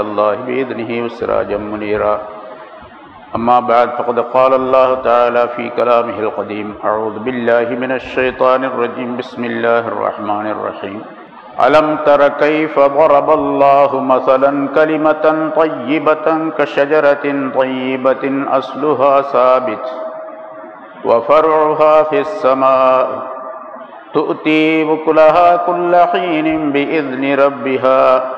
الله بإذنه وسراجا منيرا. أما بعد فقد قال الله تعالى في كلامه القديم أعوذ بالله من الشيطان الرجيم. بسم الله الرحمن الرحيم. ألم تر كيف ضرب الله مثلا كلمة طيبة كشجرة طيبة أصلها ثابت وفرعها في السماء. تؤتي بكلها كل حين بإذن ربها.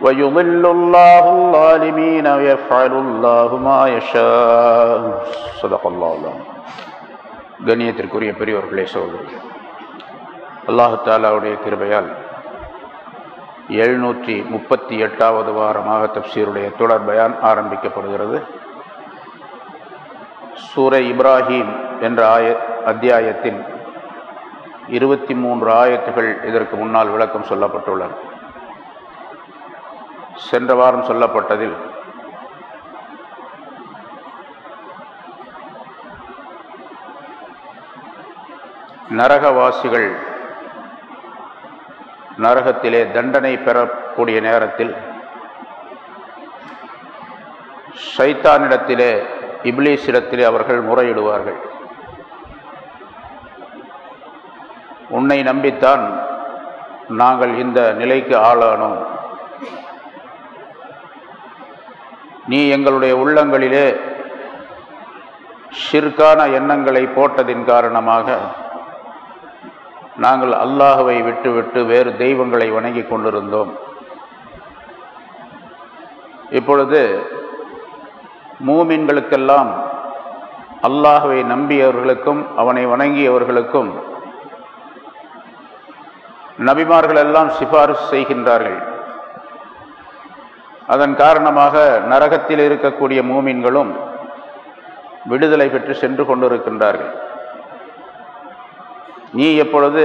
ويضل الله الظالمين ويفعل الله ما يشاء صدق الله العظيم கண்ணியத்திற்குரிய பெரியவர்களே சகோதரர்களே அல்லாஹு தாலாவுடைய கிருபையால் எழுநூற்றி முப்பத்தி எட்டாவது வாரமாக தப்சீருடைய தொடர் பயான் ஆரம்பிக்கப்படுகிறது சூரை இப்ராஹீம் என்ற ஆய அத்தியாயத்தின் இருபத்தி மூன்று ஆயத்துகள் இதற்கு முன்னால் விளக்கம் சொல்லப்பட்டுள்ளன சென்ற வாரம் சொல்லப்பட்டதில் நரகவாசிகள் நரகத்திலே தண்டனை பெறக்கூடிய நேரத்தில் ஷைத்தானிடத்திலே இப்லீஸிடத்திலே அவர்கள் முறையிடுவார்கள். உன்னை நம்பித்தான் நாங்கள் இந்த நிலைக்கு ஆளானோம். நீ எங்களுடைய உள்ளங்களிலே ஷிர்கான எண்ணங்களை போட்டதின் காரணமாக நாங்கள் அல்லாஹுவை விட்டுவிட்டு வேறு தெய்வங்களை வணங்கி கொண்டிருந்தோம். இப்பொழுது மூமின்களுக்கெல்லாம் அல்லாஹுவை நம்பியவர்களுக்கும் அவனை வணங்கியவர்களுக்கும் நபிமார்கள் எல்லாம் சிபாரிசு செய்கின்றார்கள். அதன் காரணமாக நரகத்தில் இருக்கக்கூடிய மூமின்களும் விடுதலை பெற்று சென்று கொண்டிருக்கின்றார்கள். நீ எப்பொழுது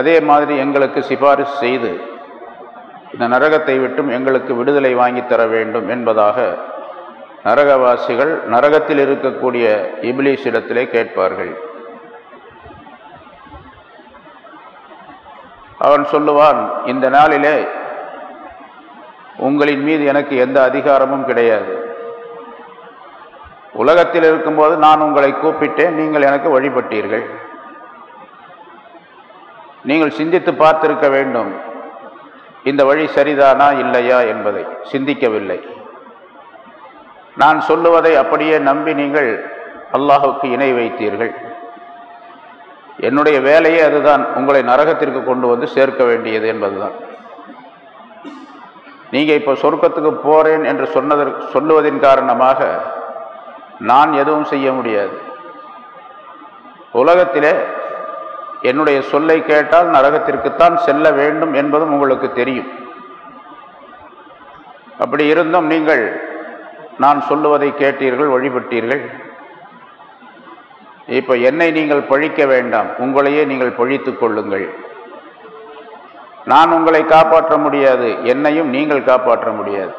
அதே மாதிரி எங்களுக்கு சிபாரிசு செய்து இந்த நரகத்தை விட்டும் எங்களுக்கு விடுதலை வாங்கித்தர வேண்டும் என்பதாக நரகவாசிகள் நரகத்தில் இருக்கக்கூடிய இபிலிஸிடத்திலே கேட்பார்கள். அவன் சொல்லுவான் இந்த நாளிலே உங்களின் மீது எனக்கு எந்த அதிகாரமும் கிடையாது. உலகத்தில் இருக்கும்போது நான் உங்களை கூப்பிட்டேன் நீங்கள் எனக்கு வழிபட்டீர்கள். நீங்கள் சிந்தித்து பார்த்திருக்க வேண்டும் இந்த வழி சரிதானா இல்லையா என்பதை சிந்திக்கவில்லை. நான் சொல்லுவதை அப்படியே நம்பி நீங்கள் அல்லாஹுக்கு இணை வைத்தீர்கள். என்னுடைய வேலையே அதுதான் உங்களை நரகத்திற்கு கொண்டு வந்து சேர்க்க வேண்டியது என்பதுதான். நீங்கள் இப்போ சொர்க்கத்துக்கு போகிறேன் என்று சொன்னதற்கு சொல்லுவதின் காரணமாக நான் எதுவும் செய்ய முடியாது. உலகத்திலே என்னுடைய சொல்லை கேட்டால் நரகத்திற்குத்தான் செல்ல வேண்டும் என்பதும் உங்களுக்கு தெரியும். அப்படி இருந்தும் நீங்கள் நான் சொல்லுவதை கேட்டீர்கள் வழிபட்டீர்கள். இப்போ என்னை நீங்கள் பழிக்க வேண்டாம். உங்களையே நீங்கள் பழித்து கொள்ளுங்கள். நான் உங்களை காப்பாற்ற முடியாது என்னையும் நீங்கள் காப்பாற்ற முடியாது.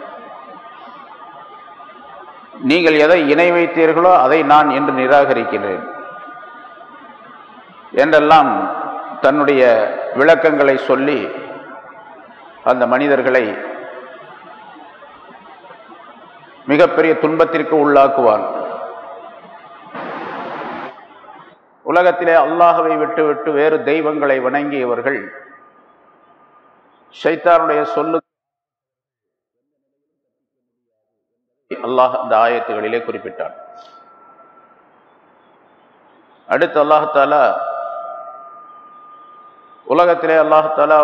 நீங்கள் எதை இணை வைத்தீர்களோ அதை நான் என்று நிராகரிக்கிறேன். என்றெல்லாம் தன்னுடைய விளக்கங்களை சொல்லி அந்த மனிதர்களை மிகப்பெரிய துன்பத்திற்கு உள்ளாக்குவான். உலகத்திலே அல்லாஹவை விட்டுவிட்டு வேறு தெய்வங்களை வணங்கியவர்கள் ஷைத்தானுடைய சொல்லு அல்லாஹ் அந்த ஆயத்துகளிலே குறிப்பிட்டான். அடுத்து அல்லாஹாலா உலகத்திலே அல்லாஹாலா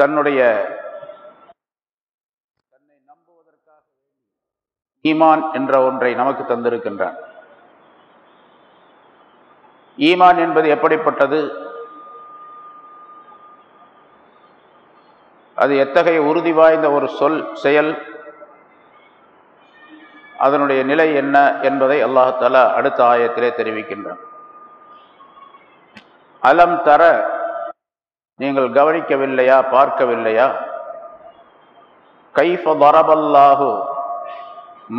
தன்னுடைய தன்னை நம்புவதற்காக ஈமான் என்ற ஒன்றை நமக்கு தந்திருக்கின்றான். ஈமான் என்பது எப்படிப்பட்டது? அது எத்தகைய உறுதி வாய்ந்த ஒரு சொல் செயல் அதனுடைய நிலை என்ன என்பதை அல்லாஹால அடுத்த ஆயத்திலே தெரிவிக்கின்றான். அலம் தர நீங்கள் கவனிக்கவில்லையா பார்க்கவில்லையா? கைஃப வரபல்லாஹு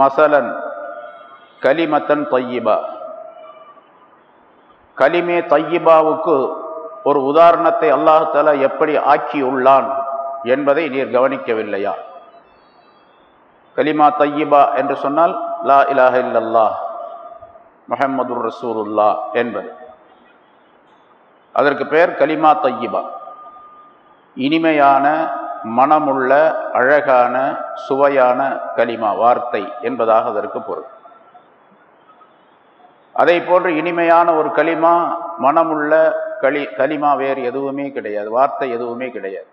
மசலன் கலிமத்தன் தையிபா கலிமே தையிபாவுக்கு ஒரு உதாரணத்தை அல்லாஹால எப்படி ஆக்கியுள்ளான்? என்பதை நீர் கவனிக்கவில்லையா? கலிமா தையிபா என்று சொன்னால் லா இலாஹ இல்லல்லாஹ் முஹம்மது ரசூலுல்லா என்பது. அதற்கு பெயர் கலிமா தையிபா இனிமையான மனமுள்ள அழகான சுவையான கலிமா வார்த்தை என்பதாக அதற்கு பொருள். அதை போன்று இனிமையான ஒரு களிமா மனமுள்ள களி கலிமா வேறு எதுவுமே கிடையாது வார்த்தை எதுவுமே கிடையாது.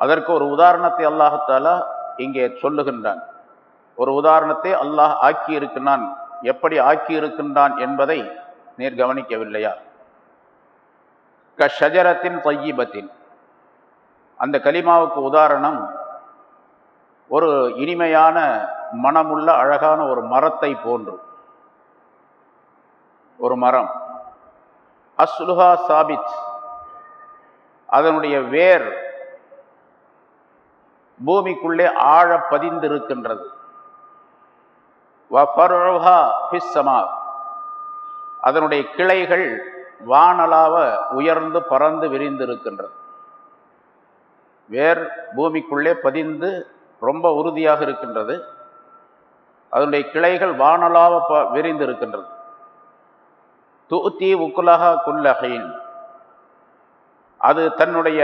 அதற்கு ஒரு உதாரணத்தை அல்லாஹத்தாலா இங்கே சொல்லுகின்றான். ஒரு உதாரணத்தை அல்லாஹ் ஆக்கி இருக்கின்றான் எப்படி ஆக்கி இருக்கின்றான் என்பதை நீர் கவனிக்கவில்லையா? க ஷஜரத்தின் அந்த கலிமாவுக்கு உதாரணம் ஒரு இனிமையான மனமுள்ள அழகான ஒரு மரத்தை போன்று. ஒரு மரம். அஸ்லுஹா சாபித். அதனுடைய வேர் பூமிக்குள்ளே ஆழ பதிந்திருக்கின்றது. அதனுடைய கிளைகள் வானலாவ உயர்ந்து பறந்து விரிந்திருக்கின்றது. வேர் பூமிக்குள்ளே பதிந்து ரொம்ப உறுதியாக இருக்கின்றது. அதனுடைய கிளைகள் வானலாவ ப விரிந்து இருக்கின்றது தூத்தி உக்குலகா குல்லகையின் அது தன்னுடைய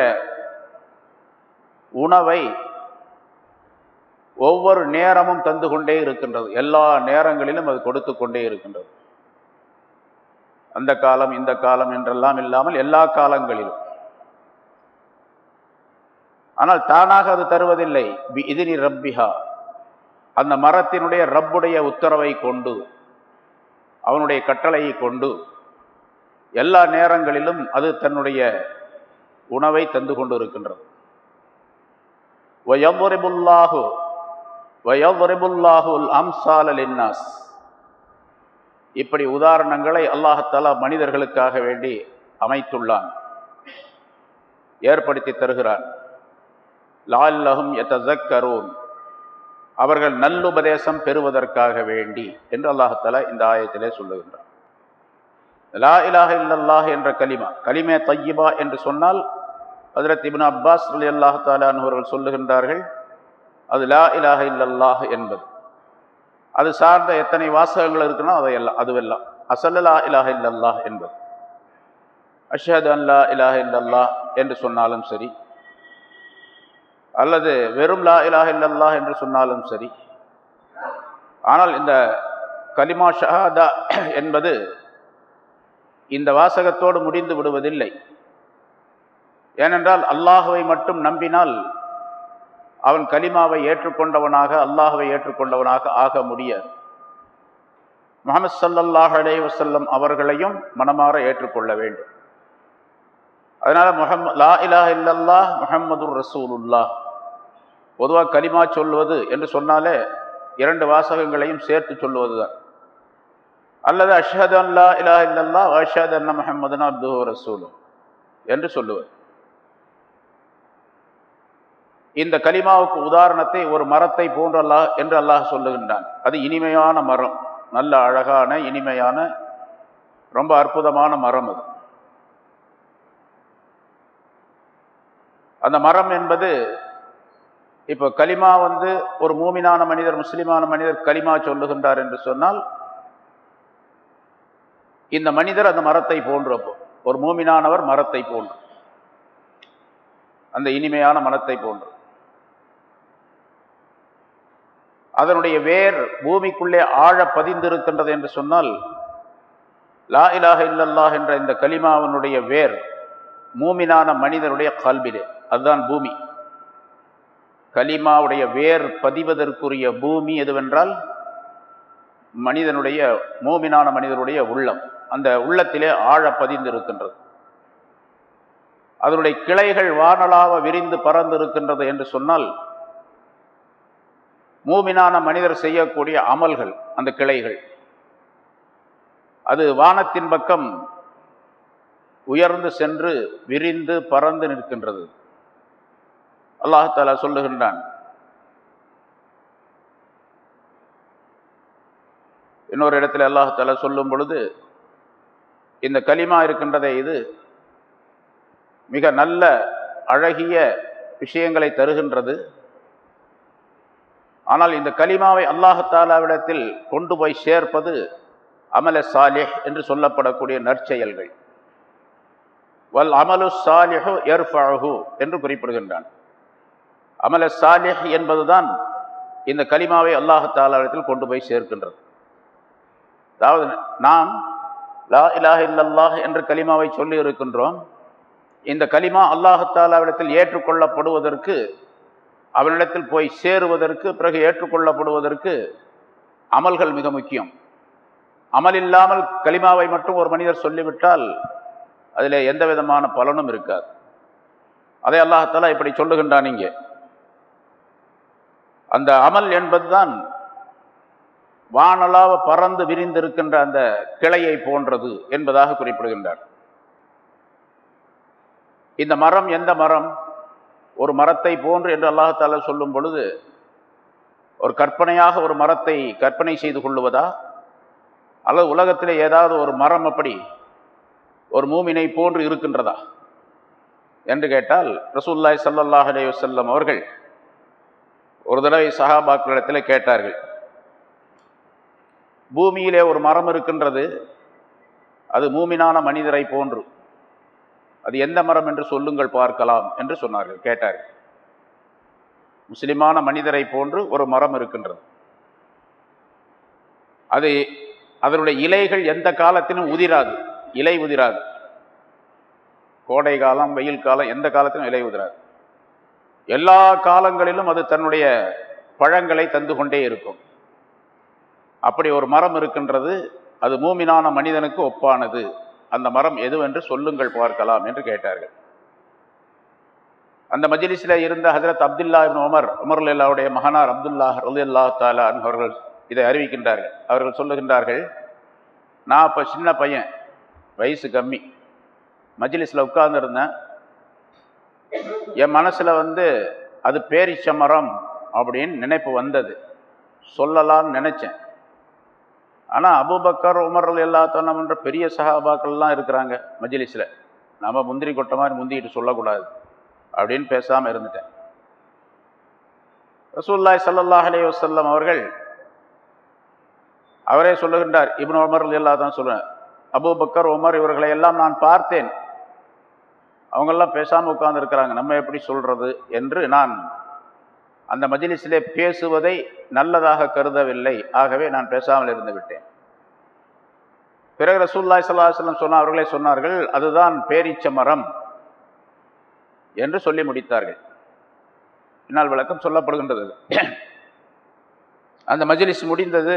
உணவை ஒவ்வொரு நேரமும் தந்து கொண்டே இருக்கின்றது. எல்லா நேரங்களிலும் அது கொடுத்து கொண்டே இருக்கின்றது. அந்த காலம் இந்த காலம் என்றெல்லாம் இல்லாமல் எல்லா காலங்களிலும். ஆனால் தானாக அது தருவதில்லை. இதினி ரப்பிஹா. அந்த மரத்தினுடைய ரப்புடைய உத்தரவை கொண்டு அவனுடைய கட்டளையை கொண்டு எல்லா நேரங்களிலும் அது தன்னுடைய உணவை தந்து கொண்டு இருக்கின்றது வயவரிபுல்லாஹு வயோதரிபுல்லாஹுல் அம்சால் இன்னாஸ் இப்படி உதாரணங்களை அல்லாஹத்தாலா மனிதர்களுக்காக வேண்டி அமைத்துள்ளான். ஏற்படுத்தி தருகிறான். லால்லஹும் எத்தக்கரூன் அவர்கள் நல்லுபதேசம் பெறுவதற்காக வேண்டி என்று அல்லாஹத்தாலா இந்த ஆயத்திலே சொல்லுகின்றான். லா இலாஹ இல்லல்லாஹ் என்ற கலிமா கலிமே தையிபா என்று சொன்னால் ஹதரத் இபின் அப்பாஸ் அலி அல்லாஹாலான் அவர்கள் சொல்லுகின்றார்கள் அது லா இலாக இல்லல்லாஹ் என்பது. அது சார்ந்த எத்தனை வாசகங்கள் இருக்குன்னா அதையெல்லாம் அதுவெல்லாம். அசல்ல லா இலாக இல்லல்லாஹ் என்பது. அஷஹத் அல்லா இலாக இல்லல்லாஹ் என்று சொன்னாலும் சரி அல்லது வெறும் லா இலாக இல்லல்லாஹ் என்று சொன்னாலும் சரி ஆனால் இந்த கலிமா ஷஹாதா என்பது இந்த வாசகத்தோடு முடிந்து விடுவதில்லை. ஏனென்றால் அல்லாஹுவை மட்டும் நம்பினால் அவன் கலிமாவை ஏற்றுக்கொண்டவனாக அல்லாஹுவை ஏற்றுக்கொண்டவனாக ஆக முடியாது. முகமது சல்லல்லாஹ் அலே வசல்லம் அவர்களையும் மனமாற ஏற்றுக்கொள்ள வேண்டும். அதனால் முகம் லா இலா இல்லல்லா முஹம்மது ரசூலுல்லா பொதுவாக கலிமா சொல்வது என்று சொன்னாலே இரண்டு வாசகங்களையும் சேர்த்து சொல்லுவதுதான். அல்லது அஷ்ஹத் அல்லா இலா இல்லல்லா அஷத் அன்ன முஹம்மதுன் அப்துஹூ ரசூலு என்று சொல்லுவது. இந்த கலிமாவுக்கு உதாரணத்தை ஒரு மரத்தை போன்று அல்லாஹ் என்று அல்லாஹ் சொல்லுகின்றான். அது இனிமையான மரம். நல்ல அழகான இனிமையான ரொம்ப அற்புதமான மரம் அது. அந்த மரம் என்பது இப்போ கலிமா வந்து ஒரு மூமினான மனிதர் முஸ்லிமான மனிதர் கலிமா சொல்லுகின்றார் என்று சொன்னால் இந்த மனிதர் அந்த மரத்தை போன்றப்போ ஒரு மூமினானவர் மரத்தை போன்று அந்த இனிமையான மனத்தை போன்று. அதனுடைய வேர் பூமிக்குள்ளே ஆழ பதிந்திருக்கின்றது என்று சொன்னால் லா இலாக இல்லல்லாஹ் என்ற இந்த கலிமாவனுடைய வேர் மூமினான மனிதனுடைய கல்விலே அதுதான் பூமி. கலிமாவுடைய வேர் பதிவதற்குரிய பூமி எதுவென்றால் மனிதனுடைய மூமினான மனிதனுடைய உள்ளம். அந்த உள்ளத்திலே ஆழ பதிந்திருக்கின்றது. அதனுடைய கிளைகள் வானலாக விரிந்து பறந்து இருக்கின்றது என்று சொன்னால் மூமினான மனிதர் செய்யக்கூடிய அமல்கள் அந்த கிளைகள். அது வானத்தின் பக்கம் உயர்ந்து சென்று விரிந்து பறந்து நிற்கின்றது. அல்லாஹாலா சொல்லுகின்றான் இன்னொரு இடத்துல அல்லாஹாலா சொல்லும் பொழுது இந்த களிமா இருக்கின்றதே இது மிக நல்ல அழகிய விஷயங்களை தருகின்றது. ஆனால் இந்த கலிமாவை அல்லாஹாலாவிடத்தில் கொண்டு போய் சேர்ப்பது அமல சாலிஹ் என்று சொல்லப்படக்கூடிய நற்செயல்கள். வல் அமலு சாலிஹு எர்ஃபஹு என்று குறிப்பிடுகின்றான். அமல சாலிஹ் என்பதுதான் இந்த கலிமாவை அல்லாஹாலாவிடத்தில் கொண்டு போய் சேர்க்கின்றது. அதாவது நாம் லா இலாஹ இல்லல்லாஹ் என்று கலிமாவை சொல்லி இருக்கின்றோம். இந்த கலிமா அல்லாஹாலாவிடத்தில் ஏற்றுக்கொள்ளப்படுவதற்கு அவனிடத்தில் போய் சேருவதற்கு பிறகு ஏற்றுக்கொள்ளப்படுவதற்கு அமல்கள் மிக முக்கியம். அமல் இல்லாமல் கலிமாவை மட்டும் ஒரு மனிதர் சொல்லிவிட்டால் அதில் எந்த விதமான பலனும் இருக்காது. அதை அல்லாஹாலா இப்படி சொல்லுகின்றான் இங்கே. அந்த அமல் என்பதுதான் வானலாவ பறந்து விரிந்திருக்கின்ற அந்த கிளையை போன்றது என்பதாக குறிப்பிடுகின்றார். இந்த மரம் எந்த மரம்? ஒரு மரத்தை போன்று என்று அல்லாஹால சொல்லும் பொழுது ஒரு கற்பனையாக ஒரு மரத்தை கற்பனை செய்து கொள்ளுவதா? அல்லது உலகத்திலே ஏதாவது ஒரு மரம் அப்படி ஒரு மூமினை போன்று இருக்கின்றதா? என்று கேட்டால் ரசூல்லாய் சல்லாஹ் அலே வல்லம் அவர்கள் ஒரு தடவை சஹாபாக்களிடத்தில் கேட்டார்கள். பூமியிலே ஒரு மரம் இருக்கின்றது அது மூமினான மனிதரை போன்று. அது எந்த மரம் என்று சொல்லுங்கள் பார்க்கலாம் என்று சொன்னார்கள் கேட்டார்கள். முஸ்லிமான மனிதரை போன்று ஒரு மரம் இருக்கின்றது. அது அதனுடைய இலைகள் எந்த காலத்திலும் உதிராது இலை உதிராது. கோடை காலம் வெயில் காலம் எந்த காலத்திலும் இலை உதிராது. எல்லா காலங்களிலும் அது தன்னுடைய பழங்களை தந்து கொண்டே இருக்கும். அப்படி ஒரு மரம் இருக்கின்றது அது மூமினான மனிதனுக்கு ஒப்பானது. அந்த மரம் எதுவென்று சொல்லுங்கள் பார்க்கலாம் என்று கேட்டார்கள். அந்த மஜிலிஸில் இருந்த ஹசரத் அப்துல்லா இபின் உமர் உமர்லாவுடைய மகனார் அப்துல்லா ரலி தாலா அவர்கள் இதை அறிவிக்கின்றார்கள். அவர்கள் சொல்லுகின்றார்கள் நான் இப்போ சின்ன பையன் வயசு கம்மி. மஜிலிஸில் உட்கார்ந்துருந்தேன். என் மனசில் வந்து அது பேரிச்ச மரம் அப்படின்னு நினைப்பு வந்தது. சொல்லலான்னு நினச்சேன். ஆனால் அபுபக்கர் உமர் எல்லாத்தோன்ற பெரிய சகாபாக்கள்லாம் இருக்கிறாங்க மஜிலிஸில். நம்ம முந்திரி கொட்ட மாதிரி முந்திக்கிட்டு சொல்லக்கூடாது அப்படின்னு பேசாமல் இருந்துட்டேன். ரசூல்லாய் சல்லாஹ் அலே வசல்லம் அவர்கள் அவரே சொல்லுகின்றார் இப்னு உமர் எல்லா தான் சொல்லுவேன் அபுபக்கர் உமர் இவர்களை எல்லாம் நான் பார்த்தேன். அவங்கெல்லாம் பேசாமல் உட்கார்ந்து இருக்கிறாங்க நம்ம எப்படி சொல்றது? என்று நான் அந்த மஜிலிஸிலே பேசுவதை நல்லதாக கருதவில்லை. ஆகவே நான் பேசாமல் இருந்து விட்டேன். பிறகு ரசூல்லாய் சல்லாஹம் சொன்ன அவர்களே சொன்னார்கள் அதுதான் பேரீச்ச மரம் என்று சொல்லி முடித்தார்கள். பின்னால் விளக்கம் சொல்லப்படுகின்றது. அந்த மஜிலிஸ் முடிந்தது.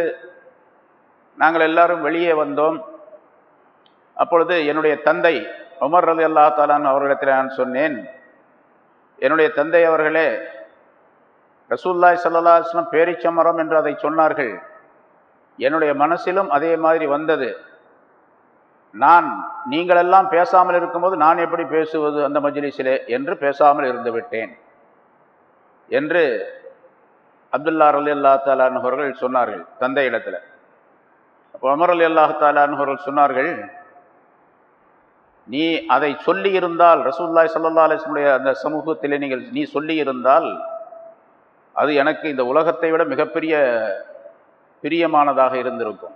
நாங்கள் எல்லாரும் வெளியே வந்தோம். அப்பொழுது என்னுடைய தந்தை உமர் ரதி அல்லா தாலான் அவர்களிடத்தில் நான் சொன்னேன் என்னுடைய தந்தை அவர்களே ரசூல்லாய் சல்லாஸ்லம் பேரிச்சமரம் என்று அதை சொன்னார்கள். என்னுடைய மனசிலும் அதே மாதிரி வந்தது. நான் நீங்களெல்லாம் பேசாமல் இருக்கும்போது நான் எப்படி பேசுவது அந்த மஜ்லிஸிலே என்று பேசாமல் இருந்து விட்டேன். என்று அப்துல்லா அலி அல்லா தாலான் சொன்னார்கள் தந்தை இடத்துல அப்போ அமர் அலி அல்லா தாலான் சொன்னார்கள் நீ அதை சொல்லி இருந்தால் ரசூல்லாய் சல்லா அலிஸ்முடைய அந்த சமூகத்திலே நீங்கள் நீ சொல்லி இருந்தால் அது எனக்கு இந்த உலகத்தை விட மிகப்பெரிய பிரியமானதாக இருந்திருக்கும்.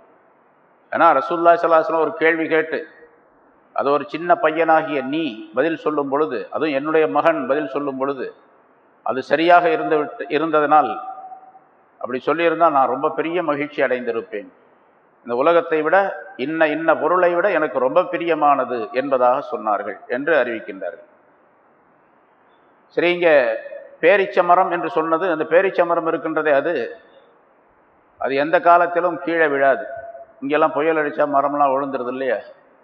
ஏன்னா ரசூல்லா சலாஹலம் ஒரு கேள்வி கேட்டு அது ஒரு சின்ன பையனாகிய நீ பதில் சொல்லும் பொழுது அதுவும் என்னுடைய மகன் பதில் சொல்லும் பொழுது அது சரியாக இருந்து விட்டு இருந்ததனால் அப்படி சொல்லியிருந்தால் நான் ரொம்ப பெரிய மகிழ்ச்சி அடைந்திருப்பேன். இந்த உலகத்தை விட இன்ன இன்ன பொருளை விட எனக்கு ரொம்ப பிரியமானது என்பதாக சொன்னார்கள் என்று அறிவிக்கின்றார்கள். சரி இங்கே பேரிச்ச மரம் என்று சொன்னது அந்த பேரிச்ச மரம் இருக்கின்றதே அது. அது எந்த காலத்திலும் கீழே விழாது. இங்கெல்லாம் புயல் அடித்தா மரம்லாம் விழுந்துருது இல்லையா?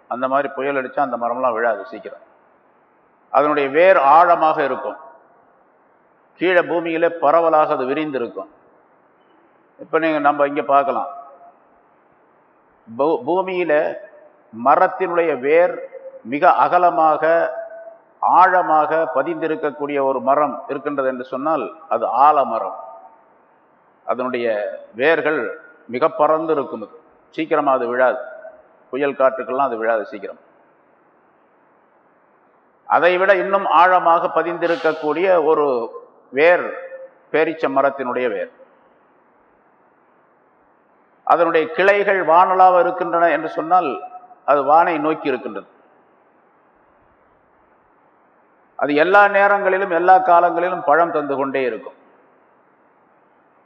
அந்த மாதிரி புயல் அடித்தா அந்த மரம்லாம் விழாது சீக்கிரம். அதனுடைய வேர் ஆழமாக இருக்கும். கீழே பூமியிலே பரவலாக அது விரிந்திருக்கும். இப்போ நீங்கள் நம்ம இங்கே பார்க்கலாம். பூ பூமியில் மரத்தினுடைய வேர் மிக அகலமாக ஆழமாக பதிந்திருக்கக்கூடிய ஒரு மரம் இருக்கின்றது என்று சொன்னால் அது ஆலமரம் அதனுடைய வேர்கள் மிக பறந்து இருக்கும் அது. சீக்கிரமாக அது விழாது. புயல் காற்றுக்கெல்லாம் அது விழாது சீக்கிரம். அதை விட இன்னும் ஆழமாக பதிந்திருக்கக்கூடிய ஒரு வேர் பேரிச்ச மரத்தினுடைய வேர். அதனுடைய கிளைகள் வானலாக இருக்கின்றன என்று சொன்னால் அது வானை நோக்கி இருக்கின்றது. அது எல்லா நேரங்களிலும் எல்லா காலங்களிலும் பழம் தந்து கொண்டே இருக்கும்.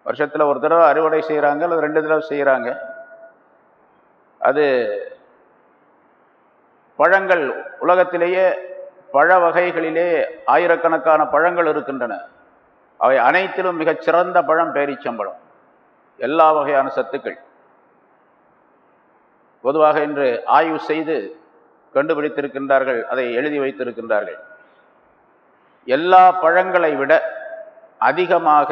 வருஷத்தில் ஒரு தடவை அறுவடை செய்கிறாங்க அல்லது ரெண்டு தடவை செய்கிறாங்க அது பழங்கள் உலகத்திலேயே பழ வகைகளிலே ஆயிரக்கணக்கான பழங்கள் இருக்கின்றன. அவை அனைத்திலும் மிகச் சிறந்த பழம் பேரீச்சம்பழம். எல்லா வகையான சத்துக்கள். பொதுவாக இன்று ஆய்வு செய்து கண்டுபிடித்திருக்கின்றார்கள் அதை எழுதி வைத்திருக்கின்றார்கள். எல்லா பழங்களை விட அதிகமாக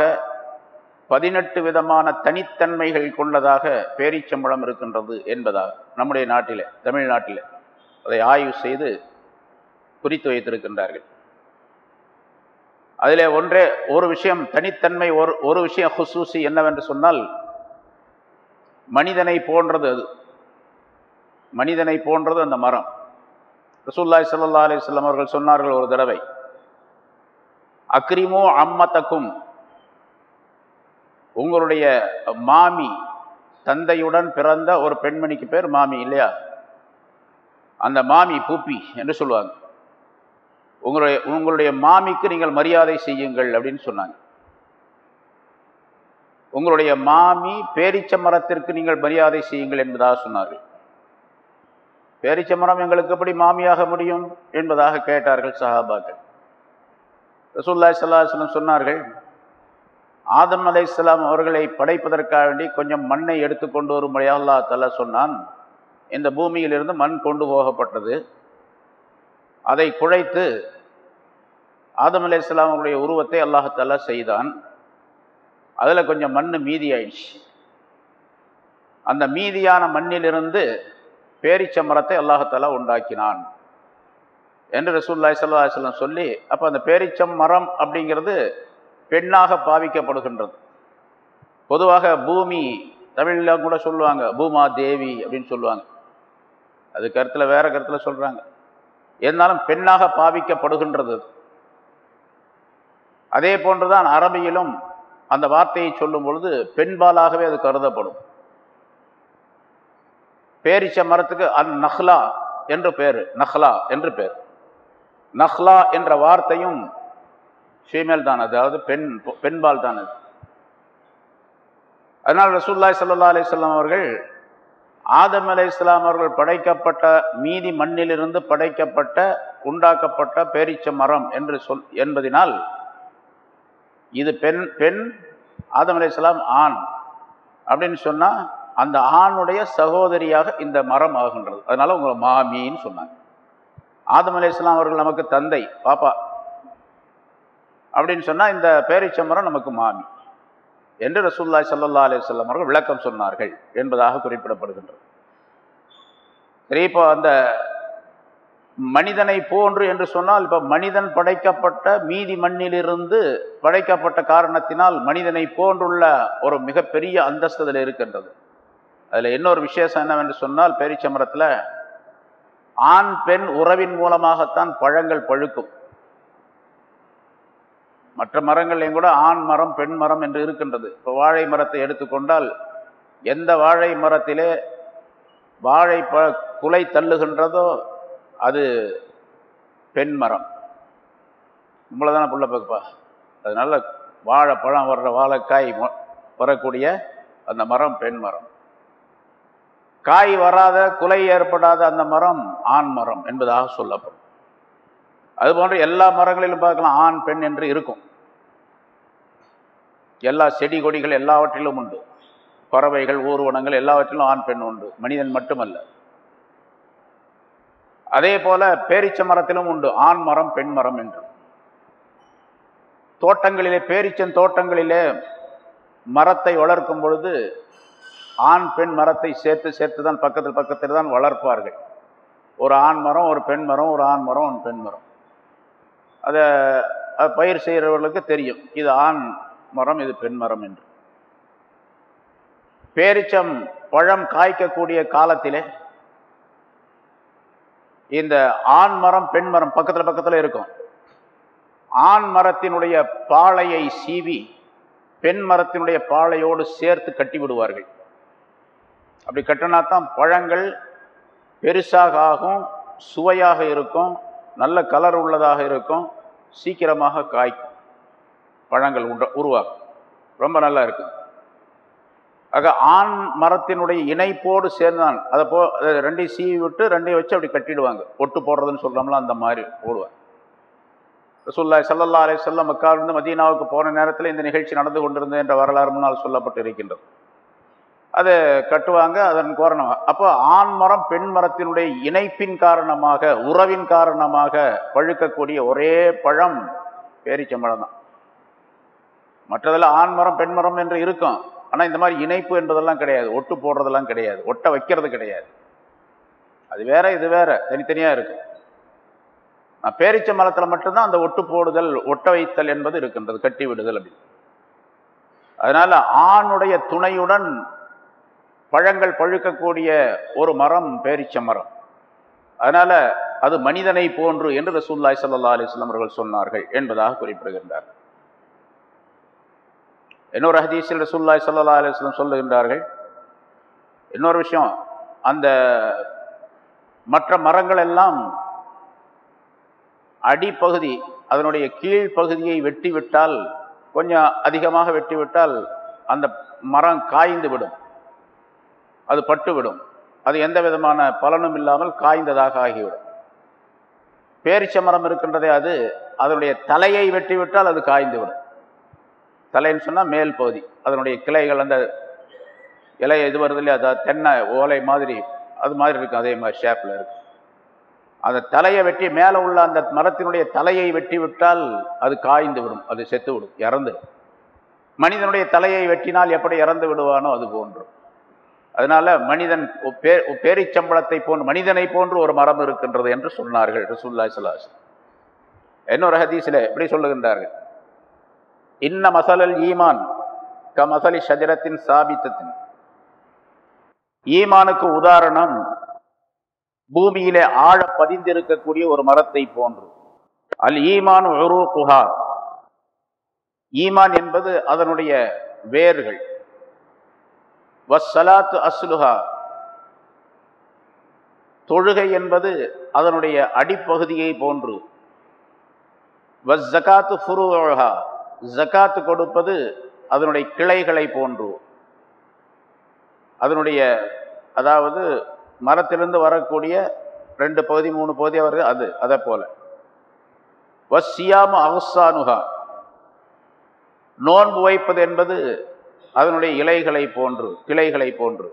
பதினெட்டு விதமான தனித்தன்மைகள் கொண்டதாக பேரிச்சம்பழம் இருக்கின்றது என்பதாக நம்முடைய நாட்டில் தமிழ்நாட்டில் அதை ஆய்வு செய்து குறித்து வைத்திருக்கின்றார்கள். அதில் ஒன்றே ஒரு விஷயம் தனித்தன்மை ஒரு ஒரு விஷயம் ஹுசூசி என்னவென்று சொன்னால் மனிதனை போன்றது அது. மனிதனை போன்றது அந்த மரம். ரசூல்லாய் சல்லா அலிஸ்லாம் அவர்கள் சொன்னார்கள் ஒரு தடவை அக்ரிமோ அம்மத்தக்கும் உங்களுடைய மாமி தந்தையுடன் பிறந்த ஒரு பெண்மணிக்கு பேர் மாமி இல்லையா? அந்த மாமி பூப்பி என்று சொல்லுவாங்க. உங்களுடைய உங்களுடைய மாமிக்கு நீங்கள் மரியாதை செய்யுங்கள் அப்படின்னு சொன்னாங்க. உங்களுடைய மாமி பேரிச்ச மரத்திற்கு நீங்கள் மரியாதை செய்யுங்கள் என்பதாக சொன்னார்கள். பேரிச்ச மரம் எங்களுக்கு எப்படி மாமியாக முடியும் என்பதாக கேட்டார்கள் சஹாபாக்கள். ரசூல்லாய் சல்லாஹலம் சொன்னார்கள் ஆதம் அலை இஸ்லாம் அவர்களை படைப்பதற்காக வேண்டி கொஞ்சம் மண்ணை எடுத்து கொண்டு வரும் அல்லா தலா சொன்னான். இந்த பூமியிலிருந்து மண் கொண்டு போகப்பட்டது. அதை குழைத்து ஆதம் அலை இஸ்லாம் அவருடைய உருவத்தை அல்லாஹாலா செய்தான். அதில் கொஞ்சம் மண் மீதி ஆயிடுச்சு. அந்த மீதியான மண்ணிலிருந்து பேரிச்ச மரத்தை அல்லாஹாலா உண்டாக்கினான். என்று ரசூல்லாய் சல்லாஹலம் சொல்லி அப்போ அந்த பேரிச்சம் மரம் அப்படிங்கிறது பெண்ணாக பாவிக்கப்படுகின்றது. பொதுவாக பூமி தமிழில் கூட சொல்லுவாங்க பூமா தேவி அப்படின்னு சொல்லுவாங்க. அது கருத்தில் வேற கருத்தில் சொல்கிறாங்க இருந்தாலும் பெண்ணாக பாவிக்கப்படுகின்றது. அதே போன்றுதான் அரபியிலும் அந்த வார்த்தையை சொல்லும் பொழுது பெண்பாலாகவே அது கருதப்படும். பேரிச்ச மரத்துக்கு அந் நஹ்லா என்று பேர் நஹ்லா என்று பேர். நஹ்லா என்ற வார்த்தையும் ஃபீமேல் தான் அது அதாவது பெண் பெண்பால் தான் அது. அதனால் ரசூல்லாய் சல்லா அலிஸ்லாம் அவர்கள் ஆதம் அலை இஸ்லாம் அவர்கள் படைக்கப்பட்ட மீதி மண்ணிலிருந்து படைக்கப்பட்ட உண்டாக்கப்பட்ட பேரிச்ச மரம் என்று சொல் என்பதினால் இது பெண் பெண் ஆதம் அலை இஸ்லாம் ஆண். அப்படின்னு சொன்னால் அந்த ஆணுடைய சகோதரியாக இந்த மரம் ஆகின்றது. அதனால் உங்களை மாமின்னு சொன்னாங்க. ஆதம் அலி இஸ்லாம் அவர்கள் நமக்கு தந்தை பாப்பா. அப்படின்னு சொன்னால் இந்த பேரிச்சமரம் நமக்கு மாமி என்று ரசூல்லாய் சல்லா அலிஸ்லாம் அவர்கள் விளக்கம் சொன்னார்கள் என்பதாக குறிப்பிடப்படுகின்றது. சரி இப்போ அந்த மனிதனை போன்று என்று சொன்னால் இப்போ மனிதன் படைக்கப்பட்ட மீதி மண்ணிலிருந்து படைக்கப்பட்ட காரணத்தினால் மனிதனை போன்றுள்ள ஒரு மிகப்பெரிய அந்தஸ்து அதில் இருக்கின்றது. அதில் இன்னொரு விசேஷம் என்னவென்று சொன்னால் பேரிச்சமரத்தில் ஆண் பெண் உறவின் மூலமாகத்தான் பழங்கள் பழுக்கும். மற்ற மரங்கள்லையும் கூட ஆண் மரம் பெண் மரம் என்று இருக்கின்றது. இப்போ வாழை மரத்தை எடுத்துக்கொண்டால் எந்த வாழை மரத்திலே வாழை ப குலை தள்ளுகின்றதோ அது பெண் மரம். நம்மளை தானே புள்ள பார்ப்பா அதனால வாழைப்பழம் வர்ற வாழைக்காய் வரக்கூடிய அந்த மரம் பெண் மரம். காய் வராத குலை ஏற்படாத அந்த மரம் ஆண் மரம் என்பதாக சொல்லப்படும். அதுபோன்று எல்லா மரங்களிலும் பார்க்கலாம் ஆண் பெண் என்று இருக்கும். எல்லா செடி கொடிகள் எல்லாவற்றிலும் உண்டு. பறவைகள் ஊர்வனங்கள் எல்லாவற்றிலும் ஆண் பெண் உண்டு. மனிதன் மட்டுமல்ல. அதே போல பேரிச்ச மரத்திலும் உண்டு. ஆண் மரம் பெண் மரம் என்று. தோட்டங்களிலே பேரிச்சன் தோட்டங்களிலே மரத்தை வளர்க்கும் பொழுது ஆண் பெண் மரத்தை சேர்த்து சேர்த்து தான் பக்கத்தில் பக்கத்தில் தான் வளர்ப்பார்கள். ஒரு ஆண் மரம் ஒரு பெண் மரம் ஒரு ஆண் மரம் ஒரு பெண் மரம். அதை பயிர் செய்கிறவர்களுக்கு தெரியும். இது ஆண் மரம் இது பெண் மரம் என்று. பேரிச்சம் பழம் காய்க்கக்கூடிய காலத்திலே இந்த ஆண் மரம் பெண் மரம் பக்கத்தில் பக்கத்தில் இருக்கும். ஆண் மரத்தினுடைய பாளையை சீவி பெண் மரத்தினுடைய பாளையோடு சேர்த்து கட்டி விடுவார்கள். அப்படி கட்டினா தான் பழங்கள் பெருசாக ஆகும் சுவையாக இருக்கும் நல்ல கலர் உள்ளதாக இருக்கும் சீக்கிரமாக காய்க்கும். பழங்கள் உண்ட உருவாகும். ரொம்ப நல்லா இருக்கும். ஆக ஆண் மரத்தினுடைய இணைப்போடு சேர்ந்தான். அதை போ அதை ரெண்டையும் சீவி விட்டு ரெண்டையும் வச்சு அப்படி கட்டிடுவாங்க. ஒட்டு போடுறதுன்னு சொல்கிறோம்ல அந்த மாதிரி போடுவாங்க. ரசூல்லாய் சல்லல்லா அலை செல்லம் மக்காலிருந்து மதீனாவுக்கு போன நேரத்தில் இந்த நிகழ்ச்சி நடந்து கொண்டிருந்தது என்ற வரலாறு முன்னால் சொல்லப்பட்டு இருக்கின்றது அதை கட்டுவாங்க அதன் காரணமாக அப்போ ஆண் மரம் பெண் மரத்தினுடைய இணைப்பின் காரணமாக உறவின் காரணமாக பழுக்கக்கூடிய ஒரே பழம் பேரிச்சம்பழம் தான். மற்றதில் ஆண் மரம் பெண் மரம் என்று இருக்கும். ஆனால் இந்த மாதிரி இணைப்பு என்பதெல்லாம் கிடையாது. ஒட்டு போடுறதெல்லாம் கிடையாது. ஒட்டை வைக்கிறது கிடையாது. அது வேற இது வேற. தனித்தனியாக இருக்கும் நான் பேரிச்ச மரத்தில் மட்டும்தான் அந்த ஒட்டு போடுதல் ஒட்ட வைத்தல் என்பது இருக்கின்றது கட்டி விடுதல் அப்படி அதனால ஆணுடைய துணையுடன் பழங்கள் பழுக்கக்கூடிய ஒரு மரம் பேரிச்ச மரம். அதனால் அது மனிதனை போன்று என்று ரசூல்லாய் சல்லா அலிஸ்லாம் அவர்கள் சொன்னார்கள் என்பதாக குறிப்பிடுகின்றார். இன்னொரு ஹதீஸில் ரசூல்லாய் சல்லா அலிஸ்லாம் சொல்லுகின்றார்கள். இன்னொரு விஷயம் அந்த மற்ற மரங்கள் எல்லாம் அடிப்பகுதி அதனுடைய கீழ்ப்பகுதியை வெட்டிவிட்டால் கொஞ்சம் அதிகமாக வெட்டி விட்டால் அந்த மரம் காய்ந்து விடும். அது பட்டுவிடும். அது எந்த விதமான பலனும் இல்லாமல் காய்ந்ததாக ஆகிவிடும். பேரிச்ச மரம் இருக்கின்றதே அது அதனுடைய தலையை வெட்டி விட்டால் அது காய்ந்து விடும் தலைன்னு சொன்னால் மேல் பகுதி. அதனுடைய கிளைகள் அந்த இலை இது வருது இல்லையா அது தென்னை ஓலை மாதிரி அது மாதிரி இருக்கும் அதே மாதிரி ஷேப்பில் இருக்கும் அந்த தலையை வெட்டி மேலே உள்ள அந்த மரத்தினுடைய தலையை வெட்டி விட்டால் அது காய்ந்து விடும் அது செத்து விடும் இறந்துடும் மனிதனுடைய தலையை வெட்டினால் எப்படி இறந்து விடுவானோ அது போன்று. அதனால மனிதன் பேரிச்சம்பளத்தை போன்று மனிதனை போன்று ஒரு மரம் இருக்கின்றது என்று சொன்னார்கள் ரசூல்லா சலாஸ் இன்னொரு ஹதீஸில் எப்படி சொல்லுகின்றார்கள். இன்ன மசலல் ஈமான் க மசலி ஷஜரத்தின் சாபித்தத்தின். ஈமானுக்கு உதாரணம் பூமியிலே ஆழ பதிந்திருக்கக்கூடிய ஒரு மரத்தை போன்று. அல் ஈமான் குஹா ஈமான் என்பது அதனுடைய வேர்கள். வசலாத்து அஸ்லுஹா. தொழுகை என்பது அதனுடைய அடிப்பகுதியை போன்று. வஸ் ஜகாத்து ஃபுருஹா. ஜகாத்து கொடுப்பது அதனுடைய கிளைகளை போன்று. அதனுடைய அதாவது மரத்திலிருந்து வரக்கூடிய ரெண்டு பகுதி மூணு பகுதி வருது அது அதை போல. வசியாம அவுசானுகா நோன்பு வைப்பது என்பது அதனுடைய இலைகளை போன்று கிளைகளை போன்று.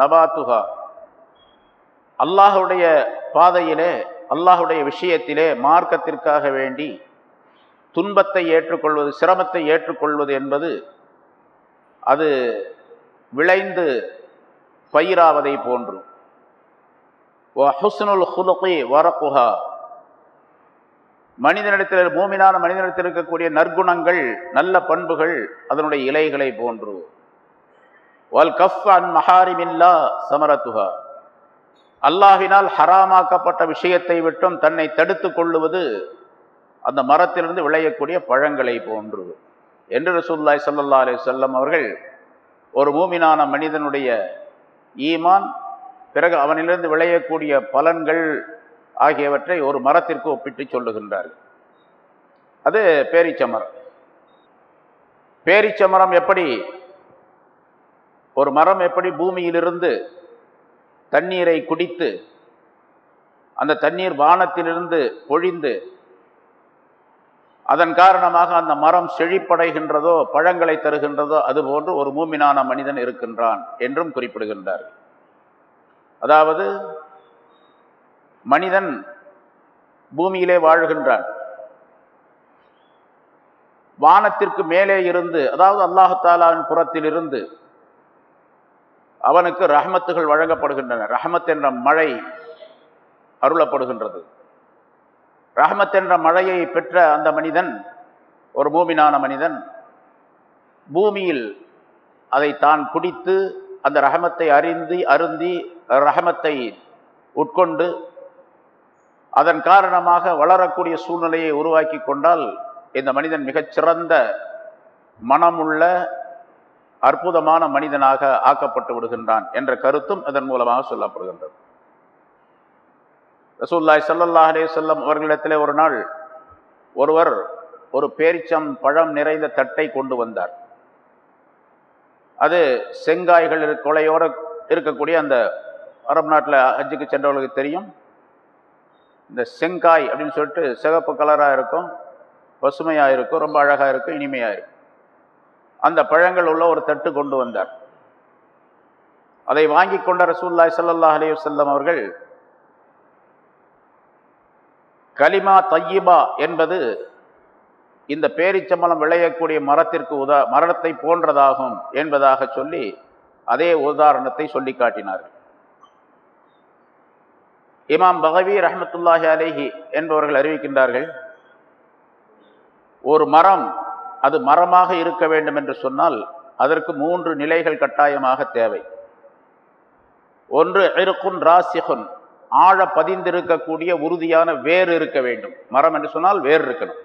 நபாத்துகா அல்லாஹுடைய பாதையிலே அல்லாஹுடைய விஷயத்திலே மார்க்கத்திற்காக வேண்டி துன்பத்தை ஏற்றுக்கொள்வது சிரமத்தை ஏற்றுக்கொள்வது என்பது அது விளைந்து பயிராவதை போன்று. ஹுஸ்னுல் ஹுலுகி வரப்புகா மனிதனிடத்தில் பூமினான மனிதனிடத்தில் இருக்கக்கூடிய நற்குணங்கள் நல்ல பண்புகள் அதனுடைய இலைகளை போன்று. வல் கஃப் அன் மஹாரிமில்லா சமரத்துகா அல்லாஹினால் ஹராமாக்கப்பட்ட விஷயத்தை விட்டும் தன்னை தடுத்து கொள்ளுவது அந்த மரத்திலிருந்து விளையக்கூடிய பழங்களை போன்று. என்று ரசூல்லாய் சல்லா அலி சொல்லம் அவர்கள் ஒரு மூமினான மனிதனுடைய ஈமான் பிறகு அவனிலிருந்து விளையக்கூடிய பலன்கள் ஆகியவற்றை ஒரு மரத்திற்கு ஒப்பிட்டு சொல்லுகின்றார்கள். அது பேரிச்சமரம். பேரிச்சமரம் எப்படி? ஒரு மரம் எப்படி பூமியிலிருந்து தண்ணீரை குடித்து அந்த தண்ணீர் வானத்திலிருந்து பொழிந்து அதன் காரணமாக அந்த மரம் செழிப்படைகின்றதோ பழங்களை தருகின்றதோ அதுபோன்று ஒரு மூமினான மனிதன் இருக்கின்றான் என்றும் குறிப்பிடுகின்றார் அதாவது மனிதன் பூமியிலே வாழ்கின்றான். வானத்திற்கு மேலே இருந்து அதாவது அல்லாஹாலாவின் புறத்தில் இருந்து அவனுக்கு ரஹமத்துகள் வழங்கப்படுகின்றன. ரஹமத் என்ற மழை அருளப்படுகின்றது. ரஹமத் என்ற மழையை பெற்ற அந்த மனிதன் ஒரு மூமினான மனிதன் பூமியில் அதை தான் குடித்து அந்த ரஹமத்தை அறிந்து அருந்தி ரஹமத்தை உட்கொண்டு அதன் காரணமாக வளரக்கூடிய சூழ்நிலையை உருவாக்கி கொண்டால் இந்த மனிதன் மிகச்சிறந்த மனமுள்ள அற்புதமான மனிதனாக ஆக்கப்பட்டு விடுகின்றான் என்ற கருத்தும் அதன் மூலமாக சொல்லப்படுகின்றது. ரசூல்லாய் சல்லல்லா அலே சொல்லம் அவர்களிடத்திலே ஒரு நாள் ஒருவர் ஒரு பேரிச்சம் பழம் நிறைந்த தட்டை கொண்டு வந்தார். அது செங்காய்கள் கொலையோடு இருக்கக்கூடிய அந்த அரபு நாட்டில் ஹஜ்ஜுக்கு சென்றவர்களுக்கு தெரியும். இந்த செங்காய் அப்படின்னு சொல்லிட்டு சிகப்பு கலராக இருக்கும் பசுமையாக இருக்கும் ரொம்ப அழகாக இருக்கும் இனிமையாக இருக்கும். அந்த பழங்கள் உள்ள ஒரு தட்டு கொண்டு வந்தார். அதை வாங்கி கொண்ட ரசூல்லாய் சல்லாஹ் அலி வல்லம் அவர்கள் கலிமா தையிபா என்பது இந்த பேரிச்சம்பளம் விளையக்கூடிய மரத்திற்கு உதா மரணத்தை போன்றதாகும் என்பதாக சொல்லி அதே உதாரணத்தை சொல்லி காட்டினார்கள். இமாம் பகவி ரஹமத்துல்லாஹி அலேஹி என்பவர்கள் அறிவிக்கின்றார்கள் ஒரு மரம் அது மரமாக இருக்க வேண்டும் என்று சொன்னால் அதற்கு மூன்று நிலைகள் கட்டாயமாக தேவை. ஒன்று இருக்கும் ராசிகுன் ஆழ பதிந்திருக்கக்கூடிய உறுதியான வேர் இருக்க வேண்டும். மரம் என்று சொன்னால் வேர் இருக்கணும்.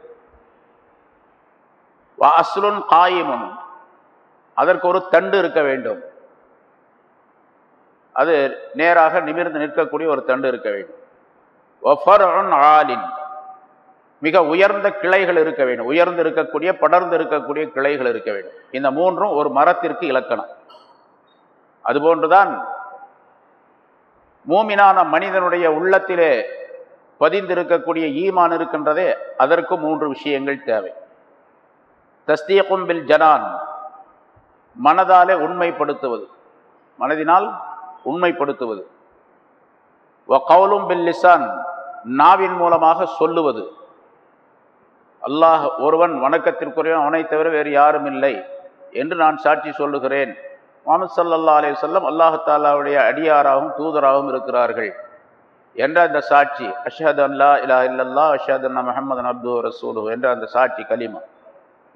அஸ்லுன் காயிமுன் அதற்கு ஒரு தண்டு இருக்க வேண்டும். அது நேராக நிமிர்ந்து நிற்கக்கூடிய ஒரு தண்டு இருக்க வேண்டும். ஆலின். மிக உயர்ந்த கிளைகள் இருக்க வேண்டும். உயர்ந்து இருக்கக்கூடிய படர்ந்து இருக்கக்கூடிய கிளைகள் இருக்க வேண்டும். இந்த மூன்றும் ஒரு மரத்திற்கு இலக்கணம். அதுபோன்றுதான் மூமினான மனிதனுடைய உள்ளத்திலே பதிந்திருக்கக்கூடிய ஈமான் இருக்கின்றதே அதற்கு மூன்று விஷயங்கள் தேவை. தஸ்தீகும் பில் ஜனான். மனதாலே உண்மைப்படுத்துவது. மனதினால் உண்மைப்படுத்துவது. கவுலும் பில்லிசான் நாவின் மூலமாக சொல்லுவது. அல்லாஹ் ஒருவன் வணக்கத்திற்குரிய அவனை தவிர வேறு யாரும் இல்லை என்று நான் சாட்சி சொல்லுகிறேன். முகமது சல்லா அலே சொல்லம் அல்லாஹாலாவுடைய அடியாராகவும் தூதராகவும் இருக்கிறார்கள் என்ற அந்த சாட்சி. அஷஹத் அல்லா இலா இல்லல்லா அஷஹத் அண்ணா முகமது அப்து ரசூலு என்ற அந்த சாட்சி கலிமா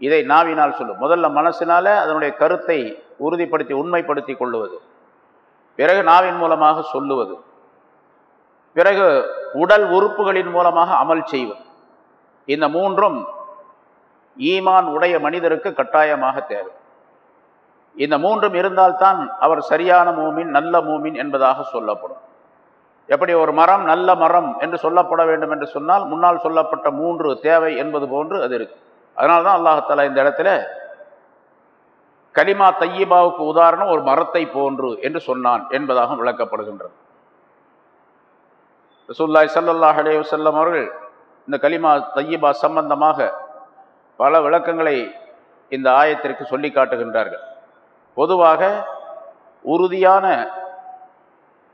இதை நாவினால் சொல்லும். முதல்ல மனசினால அதனுடைய கருத்தை உறுதிப்படுத்தி உண்மைப்படுத்தி கொள்ளுவது. பிறகு நாவின் மூலமாக சொல்லுவது. பிறகு உடல் உறுப்புகளின் மூலமாக அமல் செய்வது. இந்த மூன்றும் ஈமான் உடைய மனிதருக்கு கட்டாயமாக தேவை. இந்த மூன்றும் இருந்தால்தான் அவர் சரியான மூமின் நல்ல மூமின் என்பதாக சொல்லப்படும். எப்படி ஒரு மரம் நல்ல மரம் என்று சொல்லப்பட வேண்டும் என்று சொன்னால் முன்னால் சொல்லப்பட்ட மூன்று தேவை என்பது போன்று அது இருக்கு. அதனால தான் அல்லாஹாலா இந்த இடத்துல கலிமா தையீபாவுக்கு உதாரணம் ஒரு மரத்தை போன்று என்று சொன்னான் என்பதாக விளக்கப்படுகின்றது. ரசூல்லாய் சல்லாஹ் அலே வல்லம் அவர்கள் இந்த கலிமா தையீபா சம்பந்தமாக பல விளக்கங்களை இந்த ஆயத்திற்கு சொல்லி காட்டுகின்றார்கள். பொதுவாக உறுதியான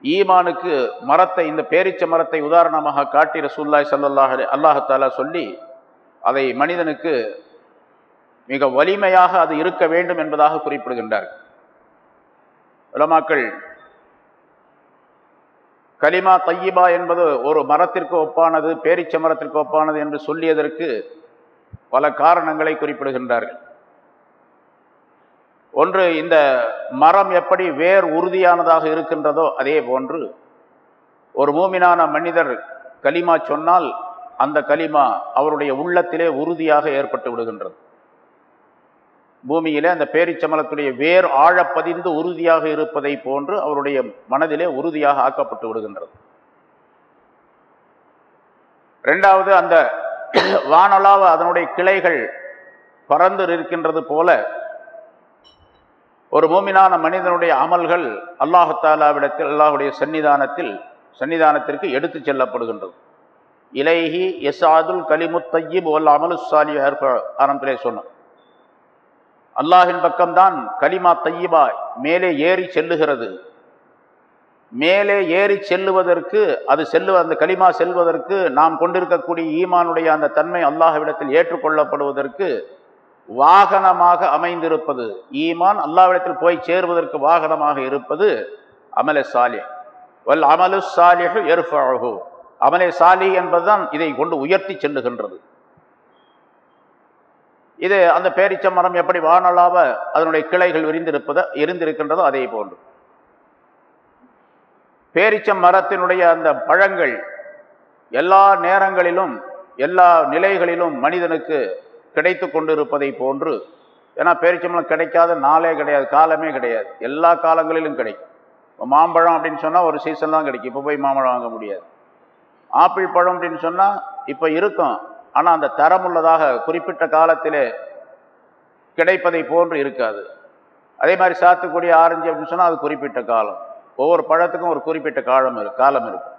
ஈமானுக்கு மரத்தை இந்த பேரிச்ச மரத்தை உதாரணமாக காட்டி ரசூல்லாய் சல்லாஹ் அல்லாஹாலா சொல்லி அதை மனிதனுக்கு மிக வலிமையாக அது இருக்க வேண்டும் என்பதாக குறிப்பிடுகின்றார். உலமாக்கள் கலிமா தையிபா என்பது ஒரு மரத்திற்கு ஒப்பானது பேரிச்ச மரத்திற்கு ஒப்பானது என்று சொல்லியதற்கு பல காரணங்களை குறிப்பிடுகின்றார்கள். ஒன்று இந்த மரம் எப்படி வேர் உறுதியானதாக இருக்கின்றதோ அதே போன்று ஒரு மூமினான மனிதர் கலிமா சொன்னால் அந்த கலிமா அவருடைய உள்ளத்திலே உறுதியாக ஏற்பட்டு விடுகின்றது. பூமியிலே அந்த பேரிச்சமலத்துடைய வேர் ஆழப்பதிந்து உறுதியாக இருப்பதை போன்று அவருடைய மனதிலே உறுதியாக ஆக்கப்பட்டு விடுகின்றது. ரெண்டாவது அந்த வானலாவ அதனுடைய கிளைகள் பறந்து இருக்கின்றது போல ஒரு மூமினான மனிதனுடைய அமல்கள் அல்லாஹாலாவிடத்தில் அல்லாஹுடைய சன்னிதானத்தில் சன்னிதானத்திற்கு எடுத்து செல்லப்படுகின்றது. இலைஹி எசாதுல் கலிமுத்தையீப் ஒல் அமலுசாலி ஆரம்பத்திலே சொன்னோம். அல்லாஹின் பக்கம்தான் கலிமா தையீபா மேலே ஏறி செல்லுகிறது. மேலே ஏறி செல்லுவதற்கு அது செல்லு அந்த களிமா செல்வதற்கு நாம் கொண்டிருக்கக்கூடிய ஈமானுடைய அந்த தன்மை அல்லாஹ்விடத்தில் ஏற்றுக்கொள்ளப்படுவதற்கு வாகனமாக அமைந்திருப்பது ஈமான் அல்லாஹ்விடத்தில் போய் சேருவதற்கு வாகனமாக இருப்பது அமல சாலிஹ். வல் அமலு சாலிஹு எர்ஃபு அமலே சாலி என்பதுதான் இதை கொண்டு உயர்த்தி செல்லுகின்றது. இது அந்த பேரிச்ச மரம் எப்படி வானலாவ அதனுடைய கிளைகள் விரிந்திருப்பதோ இருந்திருக்கின்றதோ அதே போன்று. பேரிச்ச மரத்தினுடைய அந்த பழங்கள் எல்லா நேரங்களிலும் எல்லா நிலைகளிலும் மனிதனுக்கு கிடைத்து கொண்டிருப்பதை போன்று ஏன்னா பேரிச்சம்பழம் கிடைக்காத நாளே கிடையாது காலமே கிடையாது. எல்லா காலங்களிலும் கிடைக்கும். இப்போ மாம்பழம் அப்படின்னு சொன்னால் ஒரு சீசன் தான் கிடைக்கும். இப்போ போய் மாம்பழம் வாங்க முடியாது. ஆப்பிள் பழம் அப்படின்னு சொன்னால் இப்போ இருக்கும். ஆனால் அந்த தரம் உள்ளதாக குறிப்பிட்ட காலத்திலே கிடைப்பதை போன்று இருக்காது. அதே மாதிரி சாத்துக்குடி ஆரஞ்சு அப்படின்னு சொன்னால் அது குறிப்பிட்ட காலம். ஒவ்வொரு பழத்துக்கும் ஒரு குறிப்பிட்ட காலம் இருக்கு காலம் இருக்கும்.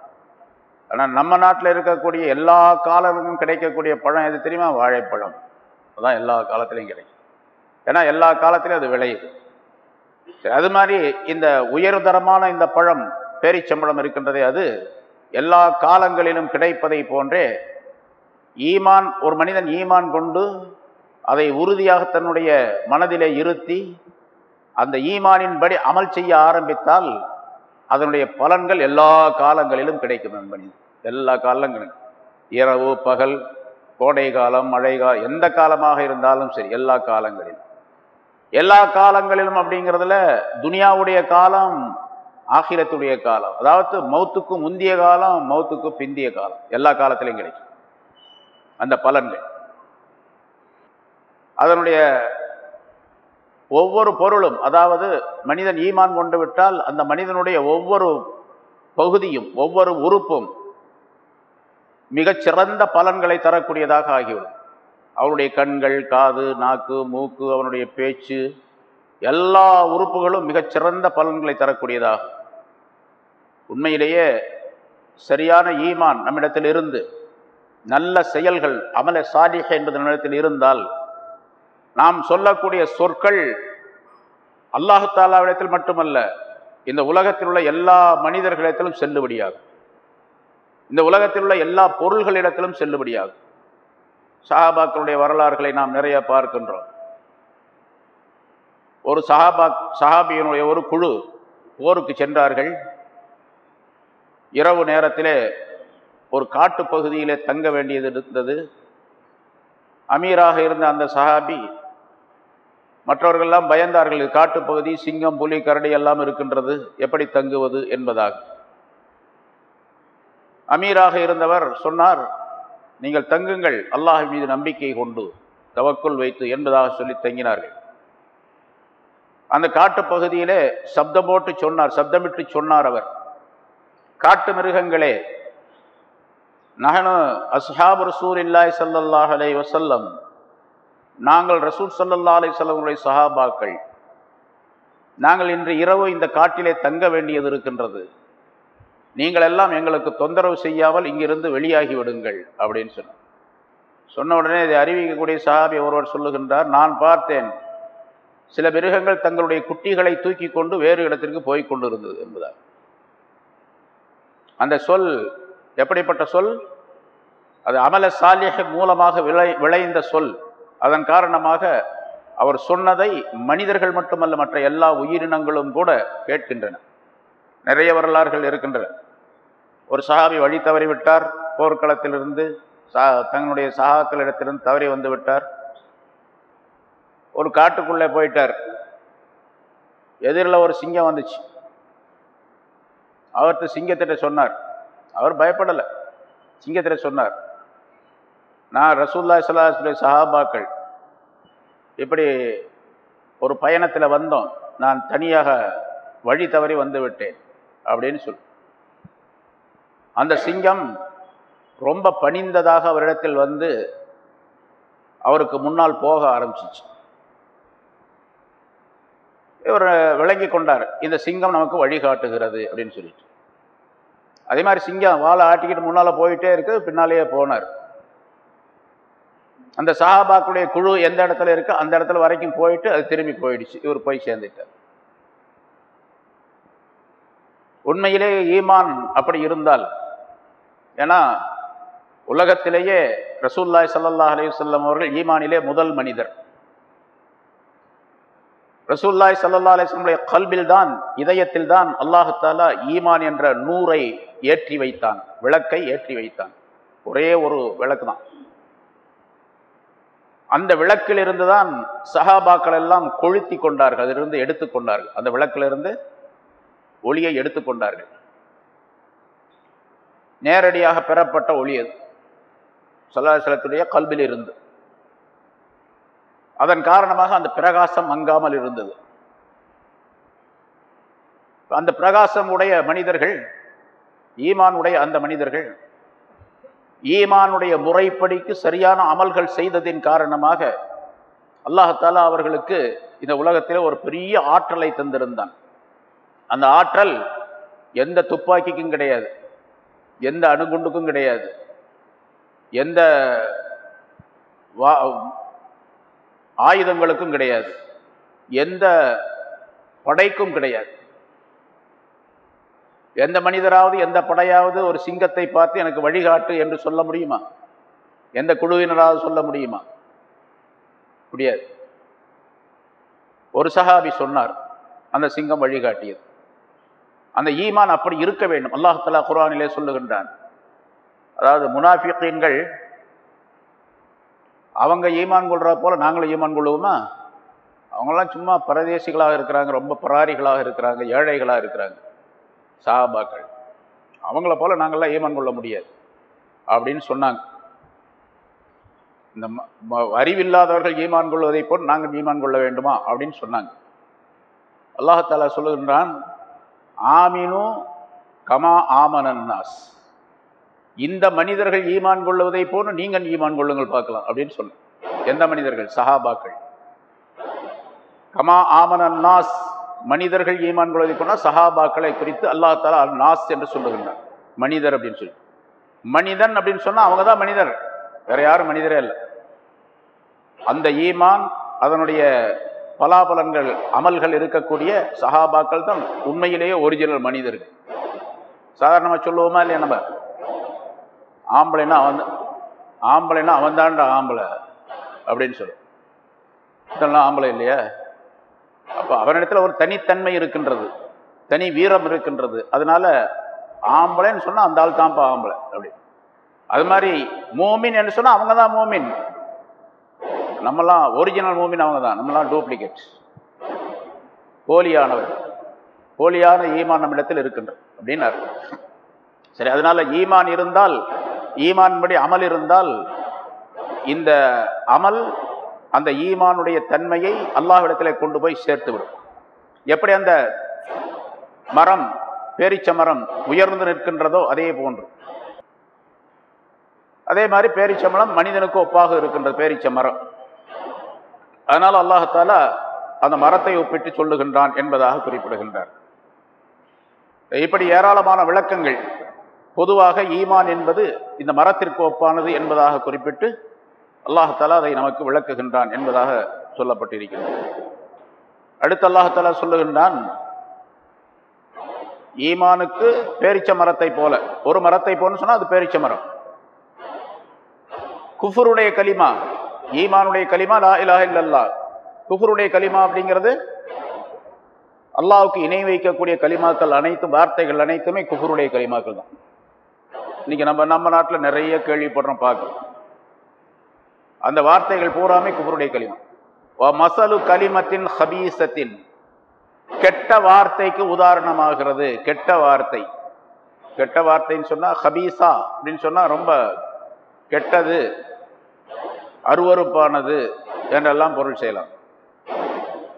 ஆனால் நம்ம நாட்டில் இருக்கக்கூடிய எல்லா காலங்களுக்கும் கிடைக்கக்கூடிய பழம் எது தெரியுமா? வாழைப்பழம். அதுதான் எல்லா காலத்திலையும் கிடைக்கும். ஏன்னா எல்லா காலத்திலையும் அது விளையுது. அது மாதிரி இந்த உயர்தரமான இந்த பழம் பேரிச்சம்பழம் இருக்கின்றதே அது எல்லா காலங்களிலும் கிடைப்பதை போன்றே ஈமான் ஒரு மனிதன் ஈமான் கொண்டு அதை உறுதியாக தன்னுடைய மனதிலே இருத்தி அந்த ஈமானின்படி அமல் செய்ய ஆரம்பித்தால் அதனுடைய பலன்கள் எல்லா காலங்களிலும் கிடைக்கும் நண்பனி. எல்லா காலங்களும் இரவு பகல் கோடை காலம் மழை காலம் எந்த காலமாக இருந்தாலும் சரி எல்லா காலங்களிலும். எல்லா காலங்களிலும் அப்படிங்கிறதுல துனியாவுடைய காலம் ஆகிரத்துடைய காலம். அதாவது மௌத்துக்கு முந்திய காலம் மௌத்துக்கு பிந்திய காலம். எல்லா காலத்திலையும் கிடைக்கும். அந்த பலன்கள். அதனுடைய ஒவ்வொரு பொருளும் அதாவது மனிதன் ஈமான் கொண்டு விட்டால் அந்த மனிதனுடைய ஒவ்வொரு பகுதியும் ஒவ்வொரு உறுப்பும் மிகச்சிறந்த பலன்களை தரக்கூடியதாக ஆகிவிடும். அவனுடைய கண்கள் காது நாக்கு மூக்கு அவனுடைய பேச்சு எல்லா உறுப்புகளும் மிகச்சிறந்த பலன்களை தரக்கூடியதாகும். உண்மையிலேயே சரியான ஈமான் நம்மிடத்தில் இருந்து நல்ல செயல்கள் அமல சாலிஹ என்பது நிலத்தில் இருந்தால் நாம் சொல்லக்கூடிய சொற்கள் அல்லாஹு தாலாவிடத்தில் மட்டுமல்ல இந்த உலகத்தில் உள்ள எல்லா மனிதர்களிடத்திலும் செல்லுபடியாகும். இந்த உலகத்தில் உள்ள எல்லா பொருள்களிடத்திலும் செல்லுபடியாகும். சஹாபாக்களுடைய வரலாறுகளை நாம் நிறைய பார்க்கின்றோம். ஒரு சஹாபா சஹாபியினுடைய ஒரு குழு போருக்கு சென்றார்கள். இரவு நேரத்திலே ஒரு காட்டு பகுதியிலே தங்க வேண்டியது இருந்தது. அமீராக இருந்த அந்த சஹாபி மற்றவர்கள்லாம் பயந்தார்கள் காட்டுப்பகுதி சிங்கம் புலி கரடி எல்லாம் இருக்கின்றது எப்படி தங்குவது என்பதாக. அமீராக இருந்தவர் சொன்னார் நீங்கள் தங்குங்கள் அல்லாஹ் மீது நம்பிக்கை கொண்டு தவக்குள் வைத்து என்பதாக சொல்லி தங்கினார்கள். அந்த காட்டு பகுதியிலே சப்தம் போட்டு சொன்னார் சப்தமிட்டு சொன்னார் அவர் காட்டு மிருகங்களே நகனு அஸ்ஹாப் ரசூல் இல்லாய் சல்லல்லாஹ் அலை வசல்லம் நாங்கள் ரசூல் சல்லல்லா அலை செல்லவங்களுடைய சஹாபாக்கள். நாங்கள் இன்று இரவு இந்த காட்டிலே தங்க வேண்டியது இருக்கின்றது. நீங்கள் எல்லாம் எங்களுக்கு தொந்தரவு செய்யாமல் இங்கிருந்து வெளியாகி விடுங்கள் அப்படின்னு சொன்ன சொன்ன உடனே இதை அறிவிக்கக்கூடிய சஹாபி ஒருவர் சொல்லுகின்றார் நான் பார்த்தேன். சில மிருகங்கள் தங்களுடைய குட்டிகளை தூக்கி கொண்டு வேறு இடத்திற்கு போய்கொண்டிருந்தது என்பதால். அந்த சொல் எப்படிப்பட்ட சொல்? அது அமல சாலிய மூலமாக விளை விளைந்த சொல். அதன் காரணமாக அவர் சொன்னதை மனிதர்கள் மட்டுமல்ல மற்ற எல்லா உயிரினங்களும் கூட கேட்கின்றன. நிறைய வரலாறுகள் இருக்கின்றன. ஒரு சஹாபி வழி தவறி விட்டார். போர்க்களத்திலிருந்து சா தன்னுடைய சகாக்களிடத்திலிருந்து தவறி வந்து விட்டார். ஒரு காட்டுக்குள்ளே போயிட்டார். எதிரில் ஒரு சிங்கம் வந்துச்சு. அவர்கிட்ட சிங்கத்திட்ட சொன்னார். அவர் பயப்படலை. சிங்கத்திட்ட சொன்னார். நான் ரசூல்லா சலாஹுடைய சஹாபாக்கள். இப்படி ஒரு பயணத்தில் வந்தோம். நான் தனியாக வழி தவறி வந்து விட்டேன் அப்படின்னு சொல். அந்த சிங்கம் ரொம்ப பணிந்ததாக அவரிடத்தில் வந்து அவருக்கு முன்னால் போக ஆரம்பிச்சிச்சு. இவர் விளங்கி கொண்டார். இந்த சிங்கம் நமக்கு வழிகாட்டுகிறது அப்படின்னு சொல்லிட்டு. அதே மாதிரி சிங்கம் வாழை ஆட்டிக்கிட்டு முன்னால் போயிட்டே இருக்கு பின்னாலேயே போனார். அந்த சஹாபாக்குடைய குழு எந்த இடத்துல இருக்கு அந்த இடத்துல வரைக்கும் போயிட்டு அது திரும்பி போயிடுச்சு. இவர் போய் சேர்ந்துட்டார். உண்மையிலே ஈமான் அப்படி இருந்தால் ஏன்னா உலகத்திலேயே ரசூல்லாய் சல்லல்லாஹ் அலையுசல்லம் அவர்கள் ஈமானிலே முதல் மனிதர். ரசூல்லாய் சல்லா அலிஸ்லமுடைய கல்வில் தான் இதயத்தில் தான் அல்லாஹாலா ஈமான் என்ற நூரை ஏற்றி வைத்தான் விளக்கை ஏற்றி வைத்தான். ஒரே ஒரு விளக்கு தான் அந்த விளக்கிலிருந்து தான் சஹாபாக்கள் எல்லாம் கொளுத்தி கொண்டார்கள் அதிலிருந்து எடுத்துக்கொண்டார்கள் அந்த விளக்கிலிருந்து ஒளியை எடுத்துக்கொண்டார்கள் நேரடியாக பெறப்பட்ட ஒளி அது. சல்லாசலத்துடைய கல்வியில் இருந்து அதன் காரணமாக அந்த பிரகாசம் மங்காமல் இருந்தது. அந்த பிரகாசம் உடைய மனிதர்கள் ஈமான் உடைய அந்த மனிதர்கள் ஈமானுடைய முறைப்படிக்கு சரியான அமல்கள் செய்ததின் காரணமாக அல்லாஹாலா அவர்களுக்கு இந்த உலகத்தில் ஒரு பெரிய ஆற்றலை தந்திருந்தான். அந்த ஆற்றல் எந்த துப்பாக்கிக்கும் கிடையாது எந்த அணுகுண்டுக்கும் கிடையாது எந்த வா ஆயுதங்களுக்கும் கிடையாது எந்த படைக்கும் கிடையாது. எந்த மனிதராவது எந்த படையாவது ஒரு சிங்கத்தை பார்த்து எனக்கு வழிகாட்டு என்று சொல்ல முடியுமா? எந்த குழுவினராவது சொல்ல முடியுமா? முடியாது. ஒரு சஹாபி சொன்னார் அந்த சிங்கம் வழிகாட்டியது. அந்த ஈமான் அப்படி இருக்க வேண்டும். அல்லாஹலா குரானிலே சொல்லுகின்றான். அதாவது முனாஃபிகீன்கள் அவங்க ஈமான் கொள்ற போல நாங்களும் ஈமான் கொள்ளுவோமா? அவங்களாம் சும்மா பரதேசிகளாக இருக்கிறாங்க ரொம்ப பராரிகளாக இருக்கிறாங்க ஏழைகளாக இருக்கிறாங்க. சாபாக்கள். அவங்கள போல நாங்கள்லாம் ஈமான் கொள்ள முடியாது. அப்படின்னு சொன்னாங்க. இந்த அறிவில்லாதவர்கள் ஈமான் கொள்வதை போல் நாங்கள் ஈமான் கொள்ள வேண்டுமா? அப்படின்னு சொன்னாங்க. அல்லாஹாலா சொல்லுகின்றான் ஆமினு கமா ஆமனன்னாஸ் இந்த மனிதர்கள் ஈமான் கொள்வதை போன்று நீங்கள் ஈமான் கொள்ளுங்கள் பார்க்கலாம் அப்படின்னு சொன்ன எந்த மனிதர்கள்? சஹாபாக்கள். கமா ஆமனன்னாஸ் மனிதர்கள் ஈமான் கொள்வதை போனால் சஹாபாக்களை குறித்து அல்லா தாலா நாஸ் என்று சொல்லுகின்றார். மனிதர் அப்படின்னு சொல்லி. மனிதன் அப்படின்னு சொன்னால் அவங்க தான் மனிதர். வேற யாரும் மனிதரே இல்லை. அந்த ஈமான் அதனுடைய பலாபலன்கள் அமல்கள் இருக்கக்கூடிய சஹாபாக்கள் தான் உண்மையிலேயே ஒரிஜினல் மனிதர்கள். சாதாரணமாக சொல்லுவோமா இல்லையா நம்ம? ஆம்பளைன்னா அவன் ஆம்பளைன்னா அவன்தான்டா ஆம்பளை அப்படின்னு சொல்லுவோம். இதெல்லாம் ஆம்பளை இல்லையா? அப்போ அவனிடத்தில் ஒரு தனித்தன்மை இருக்கின்றது. தனி வீரம் இருக்கின்றது. அதனால ஆம்பளைன்னு சொன்னால் அந்த ஆள் தான்ப்பா ஆம்பளை அப்படி அது மாதிரி மோமின் என்று சொன்னால் அவங்க தான் மோமின். நம்மலாம் ஒரிஜினல் மூமின் அவங்க தான் நம்மலாம் டூப்ளிகேட் போலியானவர் போலியான ஈமான் நம்மிடத்தில் இருக்கின்றது அப்படின்னு சரி அதனால ஈமான் இருந்தால் ஈமான் படி அமல் இருந்தால் இந்த அமல் அந்த ஈமானுடைய தன்மையை அல்லாஹிடத்தில் கொண்டு போய் சேர்த்து விடும் எப்படி அந்த மரம் பேரிச்ச மரம் உயர்ந்து நிற்கின்றதோ அதே போன்று. அதே மாதிரி பேரிச்சம்பளம் மனிதனுக்கு ஒப்பாக இருக்கின்றது பேரிச்ச மரம் அதனால் அல்லாஹால அந்த மரத்தை ஒப்பிட்டு சொல்லுகின்றான் என்பதாக குறிப்பிடுகின்றார். இப்படி ஏராளமான விளக்கங்கள். பொதுவாக ஈமான் என்பது இந்த மரத்திற்கு ஒப்பானது என்பதாக குறிப்பிட்டு அல்லாஹாலா அதை நமக்கு விளக்குகின்றான் என்பதாக சொல்லப்பட்டிருக்கிறது. அடுத்து அல்லாஹாலா சொல்லுகின்றான் ஈமானுக்கு பேரிச்ச மரத்தை போல. ஒரு மரத்தை போன்னு சொன்னா அது பேரிச்ச மரம். குஃபருடைய கலிமா ஈமானுடைய கலிமா லா இலாஹ இல்லல்லா குஃபருடைய கலிமா அப்படிங்கிறது அல்லாவுக்கு இணை வைக்கக்கூடிய கலிமாக்கள் அனைத்தும் வார்த்தைகள் அனைத்துமே குஃபருடைய கலிமாக்கள் தான். இன்னைக்கு நம்ம நம்ம நாட்டில் நிறைய கேள்விப்படுறோம் பார்க்கலாம் அந்த வார்த்தைகள் பூராமே குபருடைய கலிமா மசலு கலிமத்தின் ஹபீசத்தின். கெட்ட வார்த்தைக்கு உதாரணமாகிறது. கெட்ட வார்த்தை. கெட்ட வார்த்தைன்னு சொன்னால் ஹபீசா அப்படின்னு சொன்னால் ரொம்ப கெட்டது அருவறுப்பானது என்றெல்லாம் பொருள் செய்யலாம்.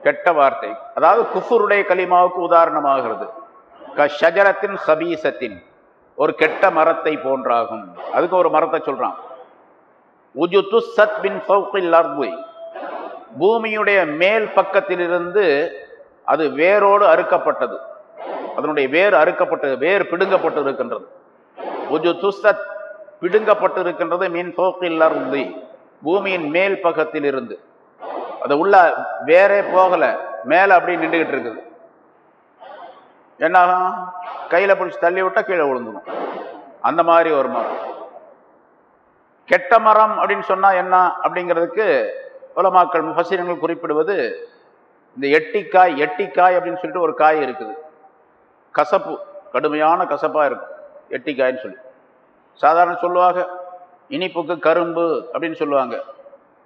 கெட்ட வார்த்தை. அதாவது குஃபுருடைய கலிமாவுக்கு உதாரணமாகிறது. க ஷஜரத்தின் ஹபீசத்தின். ஒரு கெட்ட மரத்தை போன்றாகும். அதுக்கு ஒரு மரத்தை சொல்கிறான் உஜுத்து சத் பின் ஃபவுக்கில் அர்பு பூமியுடைய மேல் பக்கத்திலிருந்து அது வேரோடு அறுக்கப்பட்டது. அதனுடைய வேர் அறுக்கப்பட்டது வேர் பிடுங்கப்பட்டு இருக்கின்றது உஜு துசத் பிடுங்கப்பட்டு இருக்கின்றது மீன் ஃபோக்கில் அர்பு பூமியின் மேல் பக்கத்தில் இருந்து அது உள்ள வேறே போகலை மேலே அப்படி நின்றுகிட்டு இருக்குது. என்னாகும் கையில் பிடிச்சி தள்ளி விட்டால் கீழே விழுந்துடும் அந்த மாதிரி ஒரு மரம். கெட்ட மரம் அப்படின்னு சொன்னால் என்ன அப்படிங்கிறதுக்கு உலமாக்கள் முஃபசிரங்கள் குறிப்பிடுவது இந்த எட்டிக்காய் எட்டிக்காய் அப்படின்னு சொல்லிட்டு ஒரு காய் இருக்குது. கசப்பு கடுமையான கசப்பாக இருக்கும். எட்டிக்காய்ன்னு சொல்லி. சாதாரண சொல்லுவாங்க. இனிப்புக்கு கரும்பு அப்படின்னு சொல்லுவாங்க.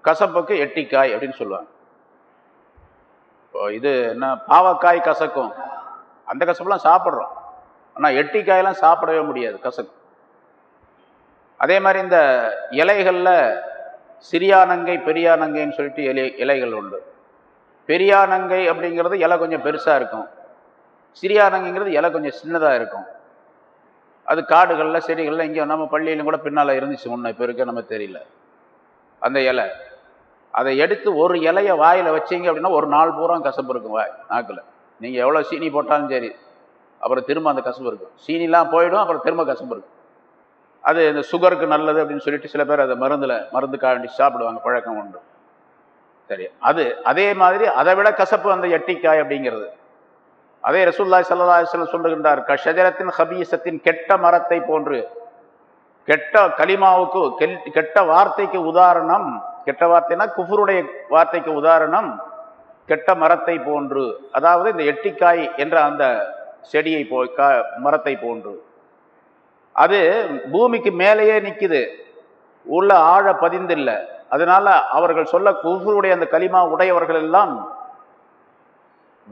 கசப்புக்கு எட்டிக்காய் அப்படின்னு சொல்லுவாங்க. இப்போ இது என்ன பாவக்காய் கசக்கும். அந்த கசப்புலாம் சாப்பிட்றோம். ஆனால் எட்டிக்காயெல்லாம் சாப்பிடவே முடியாது கசக்கும். அதே மாதிரி இந்த இலைகளில் சிறியானங்கை பெரியானங்கைன்னு சொல்லிட்டு இலை இலைகள் உண்டு. பெரியானங்கை அப்படிங்கிறது இலை கொஞ்சம் பெருசாக இருக்கும். சிறியானங்கைங்கிறது இலை கொஞ்சம் சின்னதாக இருக்கும். அது காடுகளில் செடிகளில் இங்கே நம்ம பள்ளியிலும் கூட பின்னால் இருந்துச்சு முன்ன இப்போ இருக்க நம்ம தெரியல. அந்த இலை. அதை எடுத்து ஒரு இலையை வாயில் வச்சிங்க அப்படின்னா ஒரு நாள் பூரா கசப்பு இருக்கும் வாய் நாக்கில். நீங்கள் எவ்வளோ சீனி போட்டாலும் சரி அப்புறம் திரும்ப அந்த கசப்பு இருக்கும். சீனிலாம் போயிடும் அப்புறம் திரும்ப கசப்பு இருக்கும். அது இந்த சுகருக்கு நல்லது அப்படின்னு சொல்லிட்டு சில பேர் அதை மருந்தில் மருந்து காண்டி சாப்பிடுவாங்க பழக்கம் உண்டு. சரி அது அதே மாதிரி அதை விட கசப்பு அந்த எட்டிக்காய் அப்படிங்கிறது. அதே ரசூல்லாய் சல்லாஹ் சொல்லுகின்றார் கஷஜரத்தின் ஹபீசத்தின் கெட்ட மரத்தை போன்று கெட்ட கலிமாவுக்கு கெட்ட வார்த்தைக்கு உதாரணம் கெட்ட வார்த்தைனா குஃபருடைய வார்த்தைக்கு உதாரணம் கெட்ட மரத்தை போன்று அதாவது இந்த எட்டிக்காய் என்ற அந்த செடியை போ மரத்தை போன்று. அது பூமிக்கு மேலேயே நிற்குது உள்ள ஆழ பதிந்தில்லை. அதனால அவர்கள் சொல்ல குஃபருடைய அந்த களிமா உடையவர்கள் எல்லாம்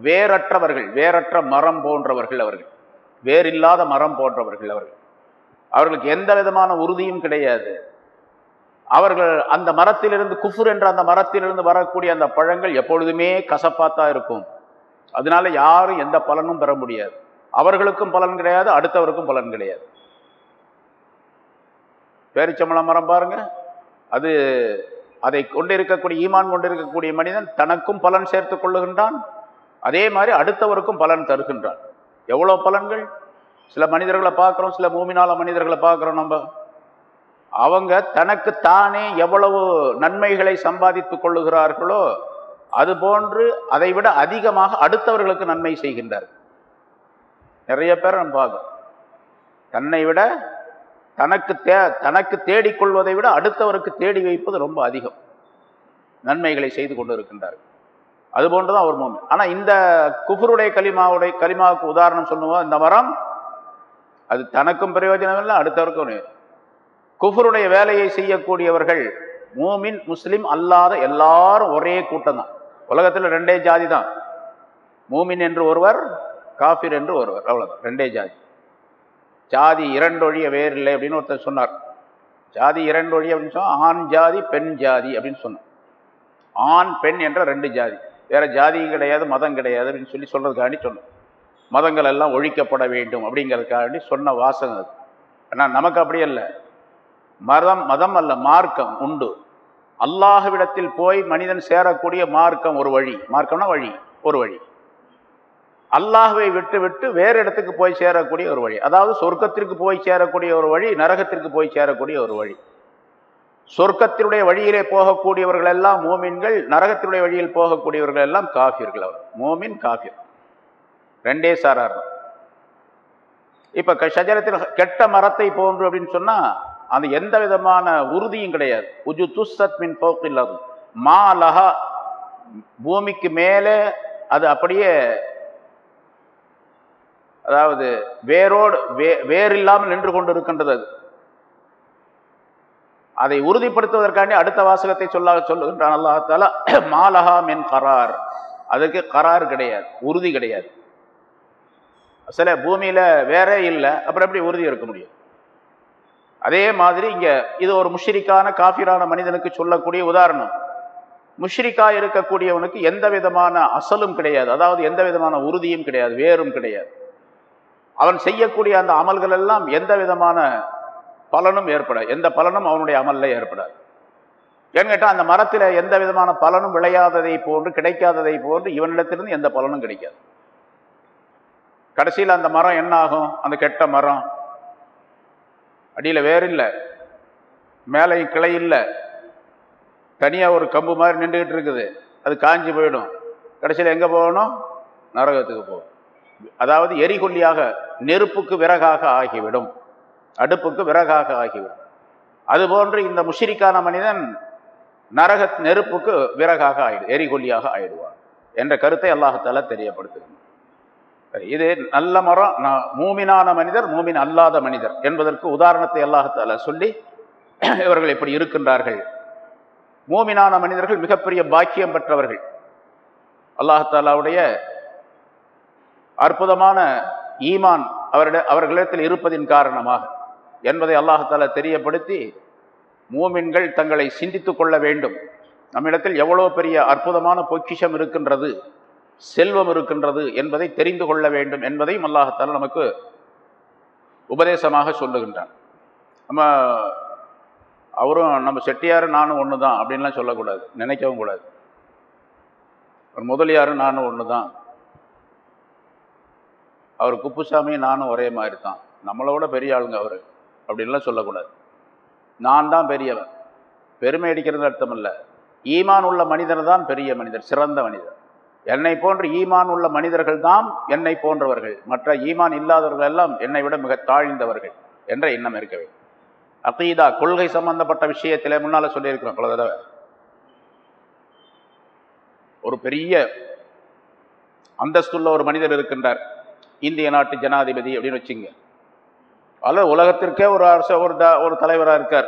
வேறற்றவர்கள் வேறற்ற மரம் போன்றவர்கள் அவர்கள். வேறில்லாத மரம் போன்றவர்கள் அவர்கள். அவர்களுக்கு எந்த விதமான உறுதியும் கிடையாது. அவர்கள் அந்த மரத்திலிருந்து குஃபுர் என்ற அந்த மரத்திலிருந்து வரக்கூடிய அந்த பழங்கள் எப்பொழுதுமே கசப்பாத்தான் இருக்கும். அதனால யாரும் எந்த பலனும் பெற முடியாது. அவர்களுக்கும் பலன் கிடையாது அடுத்தவருக்கும் பலன் கிடையாது. பேரிச்சம்பள மரம் பாருங்க. அது அதை கொண்டிருக்கக்கூடிய ஈமான் கொண்டிருக்கக்கூடிய மனிதன் தனக்கும் பலன் சேர்த்து கொள்ளுகின்றான். அதே மாதிரி அடுத்தவருக்கும் பலன் தருகின்றான். எவ்வளோ பலன்கள்? சில மனிதர்களை பார்க்குறோம் சில மூமினால மனிதர்களை பார்க்குறோம் நம்ம. அவங்க தனக்கு தானே எவ்வளவு நன்மைகளை சம்பாதித்து கொள்ளுகிறார்களோ அது போன்று அதை விட அதிகமாக அடுத்தவர்களுக்கு நன்மை செய்கின்றார் நிறைய பேர் நம்ம பார்க்கணும் தன்னை விட தனக்கு தே தனக்கு தேடிக்கொள்வதை விட அடுத்தவருக்கு தேடி வைப்பது ரொம்ப அதிகம். நன்மைகளை செய்து கொண்டு இருக்கின்றார்கள் அது போன்றுதான் ஒரு மோமி ஆனால் இந்த குஃபருடைய களிமாவுடைய களிமாவுக்கு உதாரணம் சொல்லுவோம் இந்த மரம் அது தனக்கும் பிரயோஜனம் இல்லை அடுத்தவருக்கும் குஃபருடைய வேலையை செய்யக்கூடியவர்கள் மூமின் முஸ்லீம் அல்லாத எல்லாரும் ஒரே கூட்டம் தான் உலகத்தில் ரெண்டே ஜாதி தான் மூமின் என்று ஒருவர் காஃபிர் என்று ஒருவர் அவ்வளோதான் ரெண்டே ஜாதி. ஜாதி இரண்டொழிய வேறில்லை அப்படின்னு ஒருத்தர் சொன்னார். ஜாதி இரண்டொழி அப்படின்னு சொன்னால் ஆண் ஜாதி பெண் ஜாதி அப்படின்னு சொன்னார். ஆண் பெண் என்ற ரெண்டு ஜாதி. வேறு ஜாதியும் கிடையாது மதம் கிடையாது அப்படின்னு சொல்லி சொல்றதுக்காண்டி சொன்னோம் மதங்கள் எல்லாம் ஒழிக்கப்பட வேண்டும் அப்படிங்கிறதுக்காண்டி சொன்ன வாசகம் அது. ஆனால் நமக்கு அப்படி இல்லை மதம் மதம் அல்ல மார்க்கம் உண்டு. அல்லாஹ்விடத்தில் போய் மனிதன் சேரக்கூடிய மார்க்கம் ஒரு வழி. மார்க்கம்னா வழி ஒரு வழி. அல்லாஹுவை விட்டு விட்டு வேறு இடத்துக்கு போய் சேரக்கூடிய ஒரு வழி. அதாவது சொர்க்கத்திற்கு போய் சேரக்கூடிய ஒரு வழி நரகத்திற்கு போய் சேரக்கூடிய ஒரு வழி. சொர்க்கத்தினுடைய வழியிலே போகக்கூடியவர்கள் எல்லாம் மோமின்கள் நரகத்தினுடைய வழியில் போகக்கூடியவர்கள் எல்லாம் காஃபியர்கள் அவர். மோமின் காஃபியர் ரெண்டே சாரார். இப்போ க- ஷஜரத்தில் கெட்ட மரத்தை போன்று அப்படின்னு சொன்னால் அது எந்த விதமான உறுதியும் கிடையாது. உஜு துஸ்ஸத் மின் போக்கில்லாது மா லஹா பூமிக்கு மேலே அது அப்படியே அதாவது வேரோடு வே வேறில்லாமல் நின்று கொண்டு இருக்கின்றது அது. அதை உறுதிப்படுத்துவதற்காண்டி அடுத்த வாசகத்தை சொல்ல சொல்லுகின்றான் அல்லாஹால தாலா மாலஹா கரார். அதுக்கு கரார் கிடையாது உறுதி கிடையாது. சில பூமியில வேறே இல்லை அப்புறம் எப்படி உறுதி இருக்க முடியும்? அதே மாதிரி இங்க இது ஒரு முஷ்ரிக்கான காஃபிரான மனிதனுக்கு சொல்லக்கூடிய உதாரணம். முஷ்ரிக்கா இருக்கக்கூடியவனுக்கு எந்த விதமான அசலும் கிடையாது. அதாவது எந்த விதமான உறுதியும் கிடையாது வேறும் கிடையாது. அவன் செய்யக்கூடிய அந்த அமல்கள் எல்லாம் எந்த விதமான பலனும் ஏற்படாது. எந்த பலனும் அவனுடைய அமல்ல ஏற்படாது. ஏன்னு கேட்டால் அந்த மரத்தில் எந்த விதமான பலனும் விளையாததை போன்று கிடைக்காததை போன்று இவனிடத்திலிருந்து எந்த பலனும் கிடைக்காது. கடைசியில் அந்த மரம் என்ன ஆகும் அந்த கெட்ட மரம். அடியில் வேர் இல்லை. மேலே கிளை இல்லை. தனியாக ஒரு கம்பு மாதிரி நின்றுக்கிட்டு இருக்குது. அது காஞ்சி போயிடும். கடைசியில் எங்கே போகணும்? நரகத்துக்கு போகும் அதாவது எரிகொல்லியாக நெருப்புக்கு விறகாக ஆகிவிடும். அடுப்புக்கு விறகாக ஆகிவிடும். அதுபோன்று இந்த முஷிரிக்கான மனிதன் நரக நெருப்புக்கு விறகாக ஆயிடு எரிகொல்லியாக ஆயிடுவான் என்ற கருத்தை அல்லாஹத்தால தெரியப்படுத்துகிறான் இது நல்ல மரம் மூமினான மனிதர் மூமின் அல்லாத மனிதர் என்பதற்கு உதாரணத்தை அல்லாஹத்தால சொல்லி இவர்கள் இப்படி இருக்கின்றார்கள். மூமினான மனிதர்கள் மிகப்பெரிய பாக்கியம் பெற்றவர்கள். அல்லாஹாலாவுடைய அற்புதமான ஈமான் அவரிட அவர்களிடத்தில் இருப்பதின் காரணமாக என்பதை அல்லாஹால தெரியப்படுத்தி மூமின்கள் தங்களை சிந்தித்து கொள்ள வேண்டும். நம்மிடத்தில் எவ்வளோ பெரிய அற்புதமான பொக்கிஷம் இருக்கின்றது செல்வம் இருக்கின்றது என்பதை தெரிந்து கொள்ள வேண்டும் என்பதையும் அல்லாஹால நமக்கு உபதேசமாக சொல்லுகின்றான். நம்ம அவரும் நம்ம செட்டியார் நானும் ஒன்று தான் அப்படின்லாம் சொல்லக்கூடாது நினைக்கவும் கூடாது. ஒரு முதலியாரும் நானும் ஒன்று தான் அவர் குப்புசாமி நானும் ஒரே மாதிரி தான். நம்மளோட பெரிய ஆளுங்க அவர். அப்படின்லாம் சொல்லக்கூடாது. நான் தான் பெரியவன். பெருமை அடிக்கிறது அர்த்தம் இல்லை. ஈமான் உள்ள மனிதர் தான் பெரிய மனிதர் சிறந்த மனிதர். என்னை போன்ற ஈமான் உள்ள மனிதர்கள் தான் என்னை போன்றவர்கள். மற்ற ஈமான் இல்லாதவர்கள் எல்லாம் என்னை விட மிக தாழ்ந்தவர்கள் என்ற எண்ணம் இருக்கவே வேண்டும். அகீதா கொள்கை சம்பந்தப்பட்ட விஷயத்திலே முன்னால சொல்லியிருக்கிறோம் பல தடவை. ஒரு பெரிய அந்தஸ்துள்ள ஒரு மனிதர் இருக்கின்றார். இந்திய நாட்டு ஜனாதிபதி அப்படின்னு வச்சுங்க. அல்ல உலகத்திற்கே ஒரு அரச ஒரு த- ஒரு தலைவராக இருக்கார்.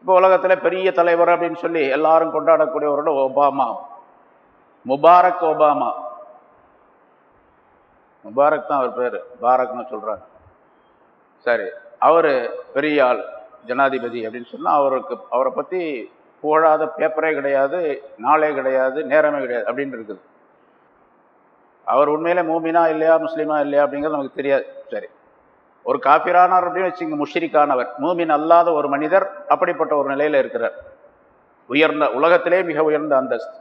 இப்போ உலகத்தில் பெரிய தலைவர் அப்படின்னு சொல்லி எல்லாரும் கொண்டாடக்கூடியவரோட ஒபாமா. Mubarak Obama. முபாரக் தான் அவர் பேர். பாரக்னு சொல்கிறாங்க சரி அவர் பெரிய ஆள் ஜனாதிபதி அப்படின்னு சொன்னால் அவருக்கு அவரை பற்றி புகழாத பேப்பரே கிடையாது நாளே கிடையாது நேரமே கிடையாது அப்படின்னு இருக்குது. அவர் உண்மையிலே மூமினா இல்லையா முஸ்லீமா இல்லையா அப்படிங்கிறது நமக்கு தெரியாது. சரி. ஒரு காபிரானார் அப்படின்னு வச்சுங்க முஷ்ரிக்கானவர். மூமின் அல்லாத ஒரு மனிதர் அப்படிப்பட்ட ஒரு நிலையில் இருக்கிறார். உயர்ந்த உலகத்திலே மிக உயர்ந்த அந்தஸ்து.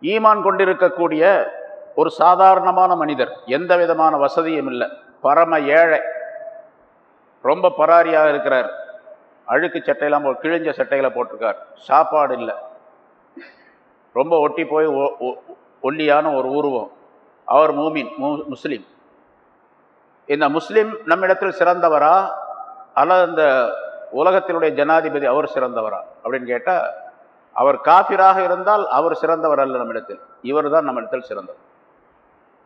ஈமான் கொண்டிருக்கக்கூடிய ஒரு சாதாரணமான மனிதர் எந்த விதமான வசதியும் இல்லை. பரம ஏழை. ரொம்ப பராரியாக இருக்கிறார். அழுக்கு சட்டையெல்லாம் போ கிழிஞ்ச சட்டைகளை போட்டிருக்கார். சாப்பாடு இல்லை. ரொம்ப ஒட்டி போய் ஒல்லியான ஒரு உருவம். அவர் மூமின் மூ முஸ்லீம். இந்த முஸ்லீம் நம்மிடத்தில் சிறந்தவரா? அல்லது இந்த உலகத்தினுடைய ஜனாதிபதி அவர் சிறந்தவரா? அப்படின்னு கேட்டால் அவர் காபிராக இருந்தால் அவர் சிறந்தவர் அல்ல நம்மிடத்தில். இவர் தான் நம்மிடத்தில் சிறந்தவர்.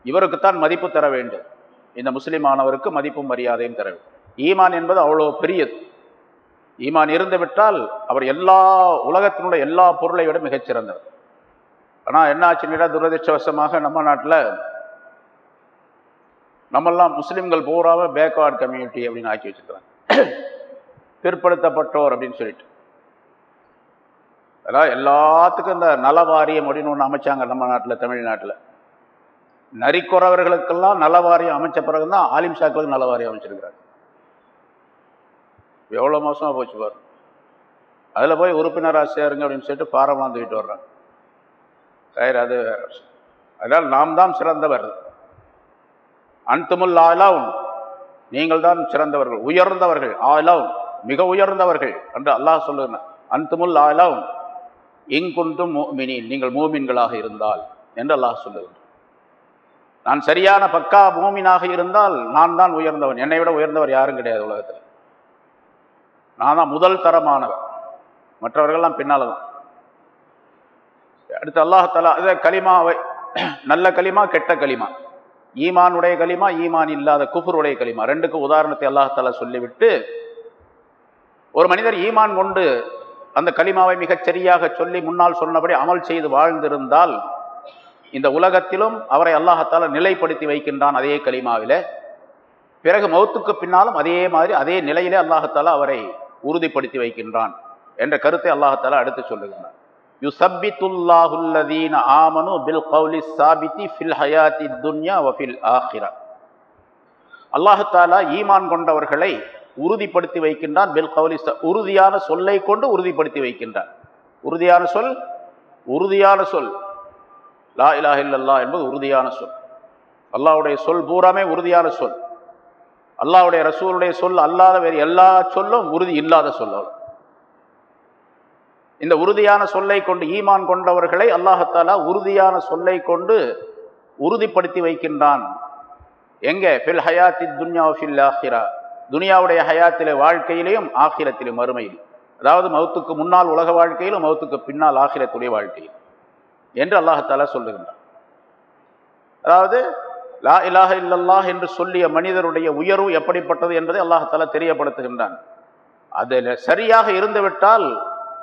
இவருக்குத்தான் மதிப்பு தர வேண்டும். இந்த முஸ்லீமானவருக்கு மதிப்பும் மரியாதையும் தர வேண்டும். ஈமான் என்பது அவ்வளோ பெரியது. ஈமான் இருந்துவிட்டால் அவர் எல்லா உலகத்தினுடைய எல்லா பொருளை விட மிகச்சிறந்தவர். ஆனால் என்ன ஆச்சுன்னா துரதிருஷ்டவசமாக நம்ம நாட்டில் நம்மெல்லாம் முஸ்லீம்கள் பூராவே பேக்வார்ட் கம்யூனிட்டி அப்படின்னு ஆக்கி வச்சுருக்காங்க பிற்படுத்தப்பட்டோர் அப்படின்னு சொல்லிட்டு. அதான் எல்லாத்துக்கும் இந்த நல வாரியம் அப்படின்னு ஒன்று அமைச்சாங்க நம்ம நாட்டில் தமிழ்நாட்டில். நரிக்குறவர்களுக்கெல்லாம் நல வாரியம் அமைச்ச பிறகு தான் ஆலிம் ஷாக்களுக்கு நல வாரியம் அமைச்சிருக்கிறாங்க. எவ்வளோ மோசமாக போச்சு பாரு. அதில் போய் உறுப்பினராக சேருங்க அப்படின்னு சொல்லிட்டு பாரம் வாழ்ந்துக்கிட்டு வர்றாங்க. அது அதனால் நாம் தான் சிறந்தவர். அன்துமுல் ஆலாவும் நீங்கள் தான் சிறந்தவர்கள் உயர்ந்தவர்கள் ஆலாவும் மிக உயர்ந்தவர்கள் என்று அல்லாஹ் சொல்லுகிறான். அன்துமுல் ஆலாவும் இங்குந்தும் மூமினின் நீங்கள் மூமின்களாக இருந்தால் என்று அல்லாஹ் சொல்லுகிறான். நான் சரியான பக்கா மூமினாக இருந்தால் நான் தான் உயர்ந்தவன். என்னை விட உயர்ந்தவர் யாரும் கிடையாது உலகத்தில். நான் தான் முதல் தரமானவன். மற்றவர்கள்லாம் பின்னால் தான் அடுத்து அல்லாஹலா அதை கலிமாவை நல்ல களிமா கெட்ட களிமா. ஈமானுடைய களிமா ஈமான் இல்லாத குஃபருடைய களிமா. ரெண்டுக்கும் உதாரணத்தை அல்லாஹாலா சொல்லிவிட்டு ஒரு மனிதர் ஈமான் கொண்டு அந்த கலிமாவை மிகச் சரியாக சொல்லி முன்னால் சொன்னபடி அமல் செய்து வாழ்ந்திருந்தால் இந்த உலகத்திலும் அவரை அல்லாஹால நிலைப்படுத்தி வைக்கின்றான் அதே களிமாவில். பிறகு மௌத்துக்கு பின்னாலும் அதே மாதிரி அதே நிலையிலே அல்லாஹத்தாலா அவரை உறுதிப்படுத்தி வைக்கின்றான் என்ற கருத்தை அல்லாஹத்தாலா அடுத்து சொல்லுகின்றான். யுசப்பித்துல்லாஹுல்லதீன ஆமனு பில் கௌலி சாபித்தி ஃபில் ஹயாத்தி துன்யா வஃபில் ஆஹிரா அல்லாஹாலா ஈமான் கொண்டவர்களை உறுதிப்படுத்தி வைக்கின்றான். பில் கௌலி உறுதியான சொல்லை கொண்டு உறுதிப்படுத்தி வைக்கின்றான். உறுதியான சொல் உறுதியான சொல். லா இலாஹ் இல்லல்லா என்பது உறுதியான சொல். அல்லாவுடைய சொல் பூராமே உறுதியான சொல். அல்லாஹ்வுடைய ரசூலுடைய சொல் அல்லாத வேறு எல்லா சொல்லும் உறுதி இல்லாத சொல் இந்த உறுதியான சொல்லை கொண்டு ஈமான் கொண்டவர்களை அல்லாஹத்தாலா உறுதியான சொல்லை கொண்டு உறுதிப்படுத்தி வைக்கின்றான். எங்கே? ஃபில் ஹயாத்தி துன்யா ஃபில் ஆஹிரா. துனியாவுடைய ஹயாத்திலே வாழ்க்கையிலையும் ஆகிரத்திலும் மறுமையில் அதாவது மௌத்துக்கு முன்னால் உலக வாழ்க்கையிலும் மௌத்துக்கு பின்னால் ஆகிரத்துடைய வாழ்க்கையில் என்று அல்லாஹாலா சொல்லுகின்றார் அதாவது லா இலாஹ இல்லல்லாஹ் என்று சொல்லிய மனிதருடைய உயர்வு எப்படிப்பட்டது என்பதை அல்லாஹாலா தெரியப்படுத்துகின்றான். அதில் சரியாக இருந்துவிட்டால்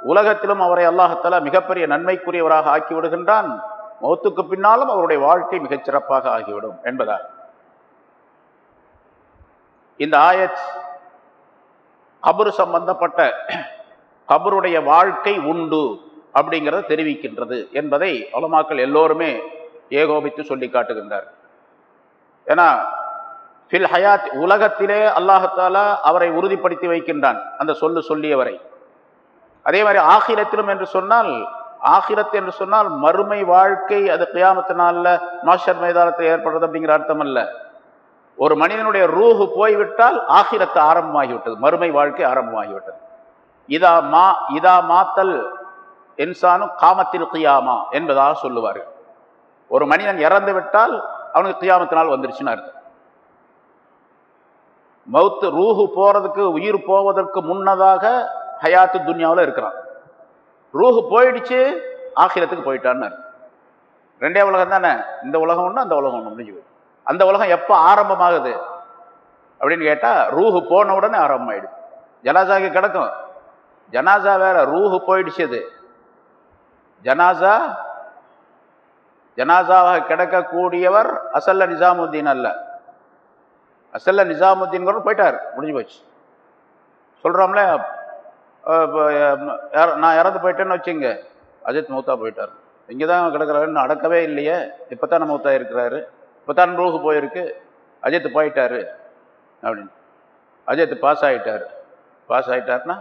உலகத்திலும் அவரை அல்லாஹாலா மிகப்பெரிய நன்மைக்குரியவராக ஆக்கி விடுகின்றான். மௌத்துக்கு பின்னாலும் அவருடைய வாழ்க்கை மிகச்சிறப்பாக ஆகிவிடும் என்பதால். இந்த ஆயத் கபரு சம்பந்தப்பட்ட கபருடைய வாழ்க்கை உண்டு அப்படிங்கிறத தெரிவிக்கின்றது என்பதை உலமாக்கள் எல்லோருமே ஏகோபித்து சொல்லி காட்டுகின்றார். ஏன்னா ஃபில் ஹயாத் உலகத்திலே அல்லாஹத்தாலா அவரை உறுதிப்படுத்தி வைக்கின்றான். அந்த சொல்லு சொல்லியவரை. அதே மாதிரி ஆகிரத்திலும் என்று சொன்னால் ஆகிரத் என்று சொன்னால் மறுமை வாழ்க்கை அது கியாமத்தினால மாஷர் மைதானத்தில் ஏற்படுறது அப்படிங்கிற அர்த்தம் அல்ல ஒரு மனிதனுடைய ரூஹு போய்விட்டால் ஆகிரத்து ஆரம்பமாகிவிட்டது மறுமை வாழ்க்கை ஆரம்பமாகிவிட்டது. இதா மா இதா மாத்தல் என்சானும் காமத்தில் கியாமா என்பதாக சொல்லுவார்கள். ஒரு மனிதன் இறந்து விட்டால் அவனுக்கு கியாமத்தினால் வந்துருச்சுன்னு அர்த்தம். மவுத்து ரூஹு போறதுக்கு உயிர் போவதற்கு முன்னதாக ஹயாத்து துன்யாவில் இருக்கிறான். ரூஹு போயிடுச்சு ஆகிரத்துக்கு போயிட்டான்னு ரெண்டே உலகம் தானே? இந்த உலகம் ஒன்று அந்த உலகம் ஒன்று முடிஞ்சு அந்த உலகம் எப்போ ஆரம்பமாகுது? அப்படின்னு கேட்டால் ரூஹு போன உடனே ஆரம்பமாயிடுது. ஜனாசாக்கு கிடக்கும். ஜனாசா வேற ரூஹு போயிடுச்சு அது. ஜனாசா ஜனாசாவாக கிடக்கக்கூடியவர் அசல்ல நிசாமுத்தீன் அல்ல. அசல்ல நிசாமுத்தீன் போயிட்டார் முடிஞ்சு போச்சு. சொல்கிறோம்ல நான் இறந்து போயிட்டேன்னு வச்சுங்க. அஜித் மௌத்தா போயிட்டார். இங்கே தான் கிடக்கிறாருன்னு அடக்கவே இல்லையே. இப்போ தான் மௌத்தா இருக்கிறாரு. இப்போ தான் ரூஹு போயிருக்கு. அஜித் போயிட்டாரு. அப்படின்னு. அஜித் பாஸ் ஆகிட்டார் பாஸ் ஆகிட்டார்னா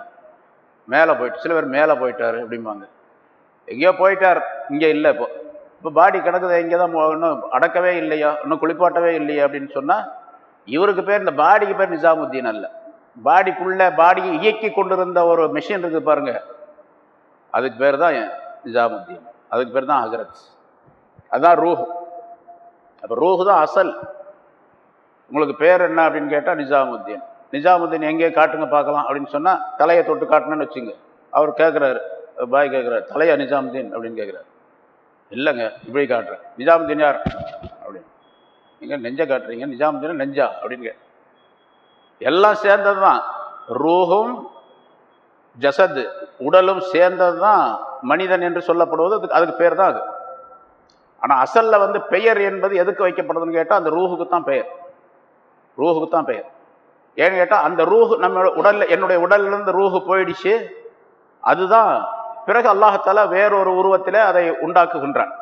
மேலே போயிட்டு சில பேர் மேலே போயிட்டார் அப்படிம்பாங்க. எங்கேயோ போயிட்டார். இங்கே இல்லை இப்போ. இப்போ பாடி கிடக்குது இங்கே தான் இன்னும் அடக்கவே இல்லையா? இன்னும் குளிப்பாட்டவே இல்லையா அப்படின்னு சொன்னால் இவருக்கு பேர் இந்த பாடிக்கு பேர் நிசாமுத்தீன் அல்ல. பாடிக்குள்ளே பாடியை இயக்கி கொண்டிருந்த ஒரு மிஷின் இருக்குது பாருங்கள் அதுக்கு பேர் தான் நிஜாமுத்தீன். அதுக்கு பேர் தான் ஹசரத். அதுதான் ரூஹு. அப்போ ரூஹு தான் அசல். உங்களுக்கு பேர் என்ன அப்படின்னு கேட்டால் நிஜாமுத்தீன். நிஜாமுத்தீன் எங்கேயே காட்டுங்க பார்க்கலாம் அப்படின்னு சொன்னால் தலையை தொட்டு காட்டணும்னு வச்சுங்க. அவர் கேட்குறாரு பாய் கேட்குறாரு தலையா நிஜாமுத்தீன் அப்படின்னு கேட்குறாரு இல்லைங்க இப்படி காட்டுறேன். நிஜாமுத்தீன் யார்? அப்படின்னு. நீங்கள் நெஞ்சை காட்டுறீங்க. நிஜாமுத்தீன் நெஞ்சா அப்படின்னு கே எல்லாம் சேர்ந்தது தான் ரூஹும் ஜசது உடலும் சேர்ந்தது தான் மனிதன் என்று சொல்லப்படுவது. அதுக்கு அதுக்கு பேர் தான் அது. ஆனால் அசலில் வந்து பெயர் என்பது எதுக்கு வைக்கப்படுதுன்னு கேட்டால் அந்த ரூஹுக்கு தான் பெயர். ரூஹுக்கு தான் பெயர். ஏன்னு கேட்டால் அந்த ரூஹு நம்ம உடலில் என்னுடைய உடல்லேருந்து ரூஹு போயிடுச்சு. அதுதான் பிறகு அல்லாஹத்தால வேறொரு உருவத்தில் அதை உண்டாக்குகின்றான்.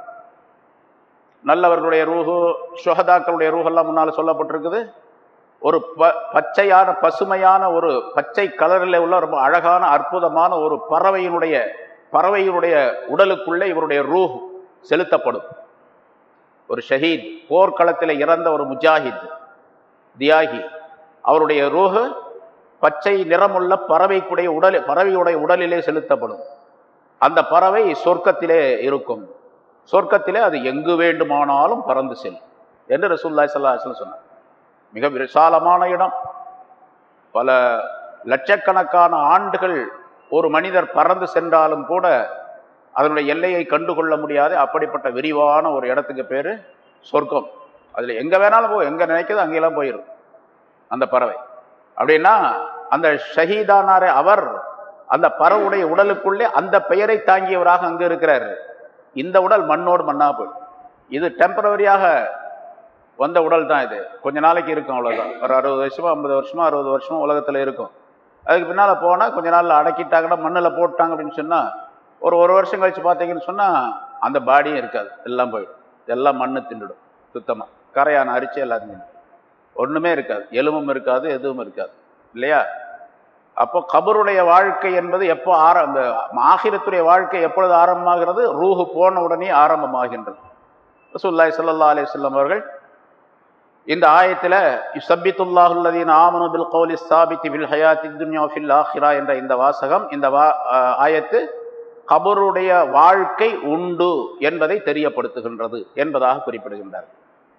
நல்லவர்களுடைய ரூஹு சுகதாக்களுடைய ரூஹெல்லாம் முன்னால் சொல்லப்பட்டிருக்குது. ஒரு ப பச்சையான பசுமையான ஒரு பச்சை கலரில் உள்ள ரொம்ப அழகான அற்புதமான ஒரு பறவையினுடைய பறவையினுடைய உடலுக்குள்ளே இவருடைய ரூஹ் செலுத்தப்படும். ஒரு ஷஹீத் போர்க்களத்தில் இறந்த ஒரு முஜாஹித் தியாகி. அவருடைய ரூஹு பச்சை நிறமுள்ள பறவைக்குடைய உடல் பறவையுடைய உடலிலே செலுத்தப்படும். அந்த பறவை சொர்க்கத்திலே இருக்கும். சொர்க்கத்திலே அது எங்கு வேண்டுமானாலும் பறந்து செல்லும். என்று ரசூல்லாய் சல்லா சொன்னார். மிக விசாலமான இடம். பல லட்சக்கணக்கான ஆண்டுகள் ஒரு மனிதர் பறந்து சென்றாலும் கூட அதனுடைய எல்லையை கண்டுகொள்ள முடியாது. அப்படிப்பட்ட விரிவான ஒரு இடத்துக்கு பேர் சொர்க்கம். அதில் எங்கே வேணாலும் போ எங்கே நினைக்கிறது அங்கெல்லாம் போயிடும் அந்த பறவை. அப்படின்னா அந்த ஷஹீதானாரே அவர் அந்த பறவுடைய உடலுக்குள்ளே அந்த பெயரை தாங்கியவராக அங்கே இருக்கிறார். இந்த உடல் மண்ணோடு மண்ணா போய் இது டெம்பரவரியாக வந்த உடல் தான் இது. கொஞ்ச நாளைக்கு இருக்கும் அவ்வளோதான் ஒரு அறுபது வருஷமா ஐம்பது வருஷமா அறுபது வருஷமா உலகத்தில் இருக்கும். அதுக்கு பின்னால் போனால் கொஞ்ச நாளில் அடக்கிட்டாங்கன்னா மண்ணில் போட்டாங்க அப்படின்னு சொன்னால் ஒரு ஒரு வருஷம் கழித்து பார்த்தீங்கன்னு சொன்னால் அந்த பாடியும் இருக்காது. எல்லாம் போயிடும். எல்லாம் மண்ணு திண்டுடும் சுத்தமாக கரையான அரிச்சு எல்லாத்தையும் ஒன்றுமே இருக்காது. எலும்பும் இருக்காது எதுவும் இருக்காது. இல்லையா? அப்போ கபருடைய வாழ்க்கை என்பது எப்போ ஆரம்ப ஆகிரத்துடைய வாழ்க்கை எப்பொழுது ஆரம்பமாகிறது? ரூஹு போன உடனே ஆரம்பமாகின்றது. ரசூல்லாய் சல்லா அலி சொல்லம் அவர்கள் இந்த ஆயத்தில் சப்பித்துல்லாஹுல்லதீன் ஆமனு பில் கௌலி சாபித்தி பில் ஹயாத்தி துன்யா ஃபில் ஆஹிரா என்ற இந்த வாசகம் இந்த வா ஆயத்து கபருடைய வாழ்க்கை உண்டு என்பதை தெரியப்படுத்துகின்றது என்பதாக குறிப்பிடுகின்றார்.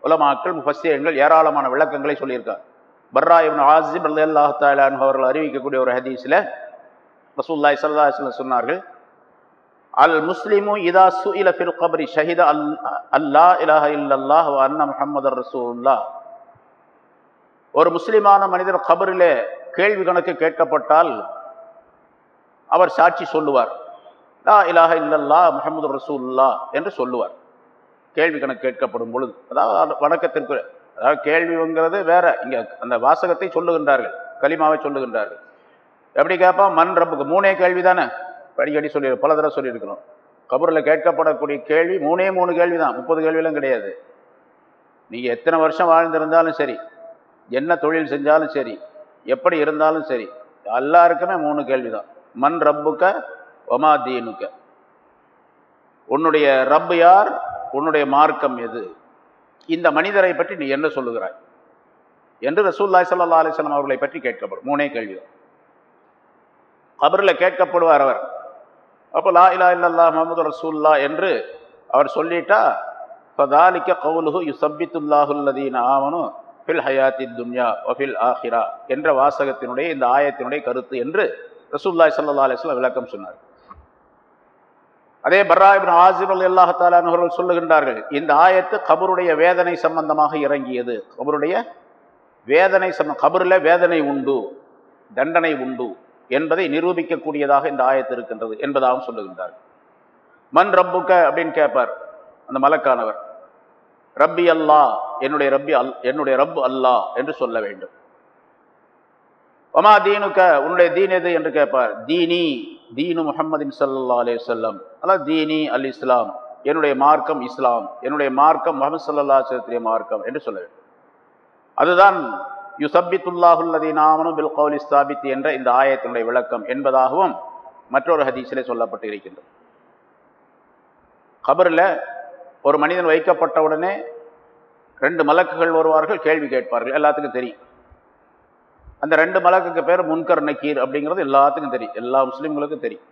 உலமாக்கள் முஃபஸ்ஸீர்கள் ஏராளமான விளக்கங்களை சொல்லியிருக்கார் பர்ரா இப்னு ஆசிப் ரலியல்லாஹு தஆலா அவர்கள் அறிவிக்கக்கூடிய ஒரு ஹதீஸில் ரசூல்லாய் சல்லாஹ் சொன்னார்கள் அல் முஸ்லிமு இதா சுஇல ஃபில் கபரி ஷஹித அல் அல்லா இலஹ இல்லல்லாஹ் அன்ன முஹம்மதர் ரசூல்லா ஒரு முஸ்லிமான மனிதர் கபரிலே கேள்வி கணக்கு கேட்கப்பட்டால் அவர் சாட்சி சொல்லுவார் லா இலாஹ இல்லல்லா முகமது ரசூல்லா என்று சொல்லுவார் கேள்வி கணக்கு கேட்கப்படும் பொழுது அதாவது வணக்கத்திற்கு அதாவது கேள்விங்கிறது வேற இங்க அந்த வாசகத்தை சொல்லுகின்றார்கள் களிமாவை சொல்லுகின்றார்கள் எப்படி கேட்பான் மண் ரப்புக்கு மூணே கேள்வி தானே அடிக்கடி சொல்லி பல தடவை சொல்லியிருக்கிறோம். கபூரில் கேட்கப்படக்கூடிய கேள்வி மூணே மூணு கேள்வி தான் முப்பது கேள்வியெல்லாம் கிடையாது. நீங்கள் எத்தனை வருஷம் வாழ்ந்திருந்தாலும் சரி என்ன தொழில் செஞ்சாலும் சரி எப்படி இருந்தாலும் சரி எல்லாருக்குமே மூணு கேள்வி தான் மண் ரப்புக்க ஒமா தீனுக்க. உன்னுடைய ரப்பு யார்? உன்னுடைய மார்க்கம் எது? இந்த மனிதரை பற்றி நீ என்ன சொல்லுகிறாய்? என்று ரசூல்லாய் சல்லா அலிஸ்லாம் அவர்களை பற்றி கேட்கப்படும். மூணே கேள்வி தான் கபரில் கேட்கப்படுவார் அவர். அப்போ லா இலா இல்லல்லா முகமது ரசூல்லா என்று அவர் சொல்லிட்டா ஃபதாலிக்க கவுலுஹு யுசப்பித்துல்லாஹுல்லதீன ஆமனு ஃபில் ஹயாத்தி துன்யா ஒஃபில் ஆஹிரா என்ற வாசகத்தினுடைய இந்த ஆயத்தினுடைய கருத்து என்று ரசூல்லாய் சல்லா அலிஸ்லாம் விளக்கம் சொன்னார். அதே பர்ராபின் ஆசிப் அலி அல்லாஹாலான் அவர்கள் சொல்லுகின்றார்கள் இந்த ஆயத்து கபருடைய வேதனை சம்பந்தமாக இறங்கியது. கபருடைய வேதனை சம்ப கபரில் வேதனை உண்டு தண்டனை உண்டு. என்பதை நிரூபிக்கக்கூடியதாக இந்த ஆயத்து இருக்கின்றது என்பதாகவும் சொல்லுகின்றார் மண் ரப்புக்க அப்படின்னு கேட்பார் அந்த மலக்கானவர். ரப்பி அல்லா என்னுடைய ரப்பி அல் என்னுடைய ரப்பு அல்லா என்று சொல்ல வேண்டும். ஒமா தீனுக்க உன்னுடைய தீன் எது என்று கேட்பார். தீனி தீனு முகமதின் சல்லா அலே சொல்லம் அதாவது தீனி அல் இஸ்லாம் என்னுடைய மார்க்கம் இஸ்லாம் என்னுடைய மார்க்கம் முகமது சல்லா சத்திரிய மார்க்கம் என்று சொல்ல வேண்டும். அதுதான் யுசப்பித்துல்லாஹுல்லதீனாமனு பில் கவுல் இஸ்தாபித் என்ற இந்த ஆயத்தினுடைய விளக்கம் என்பதாகவும் மற்றொரு ஹதீஸிலே சொல்லப்பட்டு இருக்கின்றது கபரில் ஒரு மனிதன் வைக்கப்பட்ட உடனே ரெண்டு மலக்குகள் வருவார்கள் கேள்வி கேட்பார்கள் எல்லாத்துக்கும் தெரியும். அந்த ரெண்டு மலக்குக்கு பேர் முன்கர் நக்கீர் அப்படிங்கிறது எல்லாத்துக்கும் தெரியும் எல்லா முஸ்லீம்களுக்கும் தெரியும்.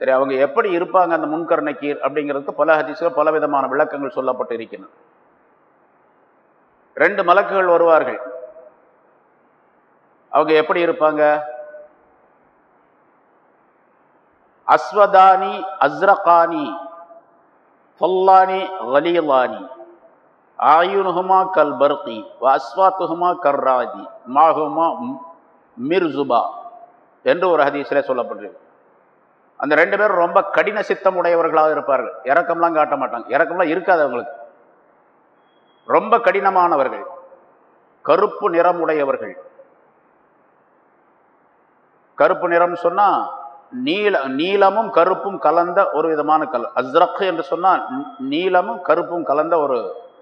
சரி அவங்க எப்படி இருப்பாங்க அந்த முன்கர் நக்கீர் அப்படிங்கிறதுக்கு பல ஹதீஸில் பல விதமான விளக்கங்கள் சொல்லப்பட்டு இருக்கின்றன ரெண்டு மலக்குகள் வருவார்கள் அவங்க எப்படி இருப்பாங்க? அஸ்வதானி அஸ்ரகானி ஃபல்லானி கலீலானி ஆயுனுஹுமா கல் பர்கி அஸ்வாத்துஹுமா கர்ராதி மாஹுமா மிர்சுபா என்று ஒரு ஹதீஸில் சொல்லப்பட்டிருக்கு. அந்த ரெண்டு பேரும் ரொம்ப கடின சித்தம் உடையவர்களாக இருப்பார்கள். இறக்கம்லாம் காட்ட மாட்டாங்க. இறக்கம்லாம் இருக்காது அவங்களுக்கு. ரொம்ப கடினமானவர்கள். கருப்பு நிறம் உடையவர்கள். கருப்பு நிறம் சொன்னால் நீல நீலமும் கருப்பும் கலந்த ஒரு விதமான கலர் அஸ்ரக் என்று சொன்னால் நீலமும் கருப்பும் கலந்த ஒரு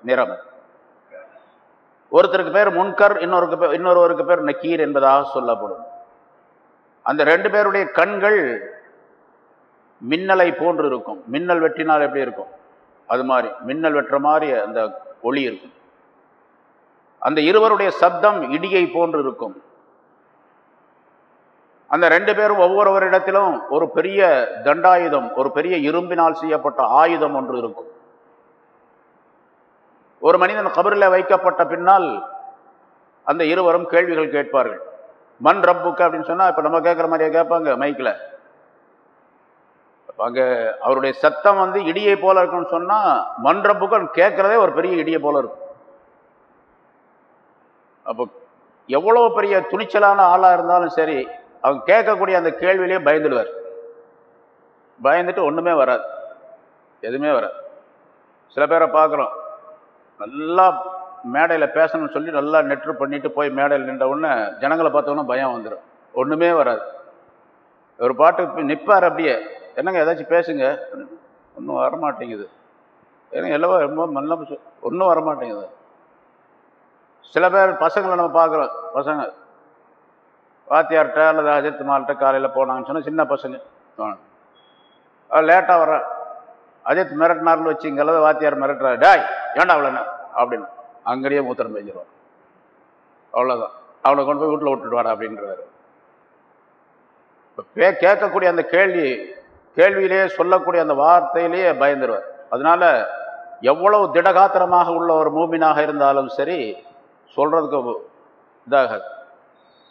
நிறம். ஒருத்தருக்கு பேர் முன்கர் இன்னொருக்கு பேர் இன்னொருவருக்கு பேர் நக்கீர் என்பதாக சொல்லப்படும். அந்த ரெண்டு பேருடைய கண்கள் மின்னலை போன்று இருக்கும். மின்னல் வெட்டினால் எப்படி இருக்கும்? அது மாதிரி மின்னல் வெட்டுற மாதிரி அந்த ஒளி இருக்கும். அந்த இருவருடைய சப்தம் இடியை போன்று இருக்கும். அந்த ரெண்டு பேரும் ஒவ்வொருவரிடத்திலும் ஒரு பெரிய தண்டாயுதம் ஒரு பெரிய இரும்பினால் செய்யப்பட்ட ஆயுதம் ஒன்று இருக்கும். ஒரு மனிதன் கபரில் வைக்கப்பட்ட பின்னால் அந்த இருவரும் கேள்விகள் கேட்பார்கள். மண் ரப்புக்கு? அப்படின்னு சொன்னால் இப்போ நம்ம கேட்குற மாதிரியே கேட்பாங்க மைக்கில் அங்கே அவருடைய சத்தம் வந்து இடியை போல இருக்கும்னு சொன்னால் மண் ரப்புக்கு? கேட்குறதே ஒரு பெரிய இடியை போல இருக்கும். அப்போ எவ்வளோ பெரிய துணிச்சலான ஆளாக இருந்தாலும் சரி அவங்க கேட்கக்கூடிய அந்த கேள்வியிலேயே பயந்துடுவார். பயந்துட்டு ஒன்றுமே வராது. எதுவுமே வராது. சில பேரை பார்க்குறோம். நல்லா மேடையில் பேசணும்னு சொல்லி நல்லா நெட்ரு பண்ணிட்டு போய் மேடையில் நின்ற உடனே ஜனங்களை பார்த்தோன்னா பயம் வந்துடும் ஒன்றுமே வராது. ஒரு பாட்டு நிற்பார் அப்படியே. என்னங்க ஏதாச்சும் பேசுங்க. ஒன்றும் வரமாட்டேங்குது. ஏன்னா எல்லாம் ரொம்ப நல்லா ஒன்றும் வரமாட்டேங்குது. சில பேர் பசங்களை நம்ம பார்க்குறோம். பசங்க வாத்தியார்கிட்ட அல்லது அஜித் மால்கிட்ட காலையில் போனாங்கன்னு சொன்னால் சின்ன பசங்க. லேட்டாக வர அஜித் மிரட்டினார்னு வச்சுங்க அல்லது வாத்தியார் மிரட்டுறாரு டாய் ஏண்டா அவ்வளோண்ணா அப்படின்னு. அங்கேயே மூத்திரம் பெஞ்சிருவான் அவ்வளோதான் அவனை கொண்டு போய் வீட்டில் விட்டுட்டு வாடா அப்படின்றாரு. இப்போ கேட்கக்கூடிய அந்த கேள்வி கேள்வியிலேயே சொல்லக்கூடிய அந்த வார்த்தையிலேயே பயந்துருவார். அதனால எவ்வளவு திடகாத்திரமாக உள்ள ஒரு மூமினாக இருந்தாலும் சரி சொல்றதுக்கு இதாகாது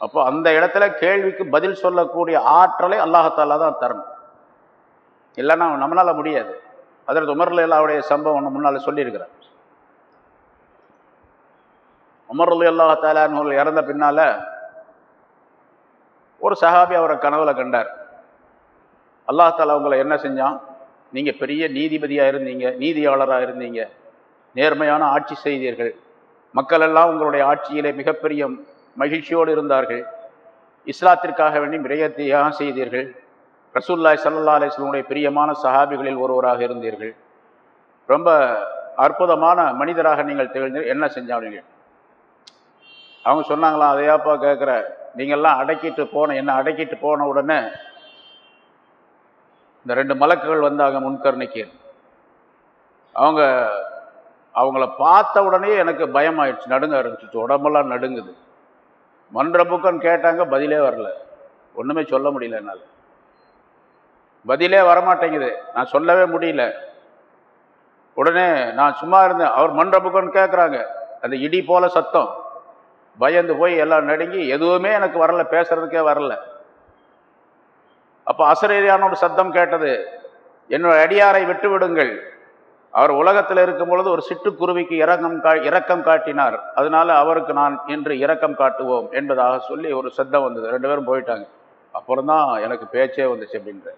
அப்போ அந்த இடத்துல கேள்விக்கு பதில் சொல்லக்கூடிய ஆற்றலை அல்லாஹாலா தான் தரணும் இல்லைன்னா நம்மளால முடியாது. அதற்கு உமர்ல அல்லாவுடைய சம்பவம் ஒன்று முன்னால் சொல்லியிருக்கிறேன் உமர்லு அல்லாஹாலான்னு இறந்த பின்னால ஒரு சஹாபி அவரை கனவுல கண்டார். அல்லாஹாலா உங்களை என்ன செஞ்சான்? நீங்க பெரிய நீதிபதியா இருந்தீங்க நீதியாளராக இருந்தீங்க நேர்மையான ஆட்சி செய்தீர்கள். மக்கள் எல்லாம் உங்களுடைய ஆட்சியிலே மிகப்பெரிய மகிழ்ச்சியோடு இருந்தார்கள். இஸ்லாத்திற்காக வேண்டி நிறைய செய்தீர்கள். ரசூல்லாய் சல்லா அலிஸ்லமுடைய பிரியமான சஹாபிகளில் ஒருவராக இருந்தீர்கள். ரொம்ப அற்புதமான மனிதராக நீங்கள் திகழ்ந்தீர்கள். என்ன செஞ்சாங்க அவங்க சொன்னாங்களா அதையாப்பா கேட்குற நீங்கள்லாம் அடக்கிட்டு போன என்ன அடக்கிட்டு போன உடனே இந்த ரெண்டு மலக்குகள் வந்தாங்க முன்கருணைக்கு. அவங்க அவங்கள பார்த்த உடனே எனக்கு பயம் ஆயிடுச்சு நடுங்க ஆரம்பிச்சிச்சு உடம்பெல்லாம் நடுங்குது. மன்ற புக்கன் கேட்டாங்க பதிலே வரல. ஒன்றுமே சொல்ல முடியல என்னால். பதிலே வரமாட்டேங்குது. நான் சொல்லவே முடியல. உடனே நான் சும்மா இருந்தேன். அவர் மன்ற புக்கன்னு கேட்குறாங்க அந்த இடி போல சத்தம். பயந்து போய் எல்லாம் நடுங்கி எதுவுமே எனக்கு வரல. பேசுறதுக்கே வரல. அப்போ அசரீதியான ஒரு சத்தம் கேட்டது. என்னோட அடியாரை விட்டு விடுங்கள் அவர் உலகத்தில் இருக்கும் பொழுது ஒரு சிட்டுக்குருவிக்கு இறக்கம் கா இரக்கம் காட்டினார். அதனால அவருக்கு நான் இன்று இரக்கம் காட்டுவோம் என்பதாக சொல்லி ஒரு சத்தம் வந்தது. ரெண்டு பேரும் போயிட்டாங்க. அப்புறம் தான் எனக்கு பேச்சே வந்துச்சு அப்படின்ற.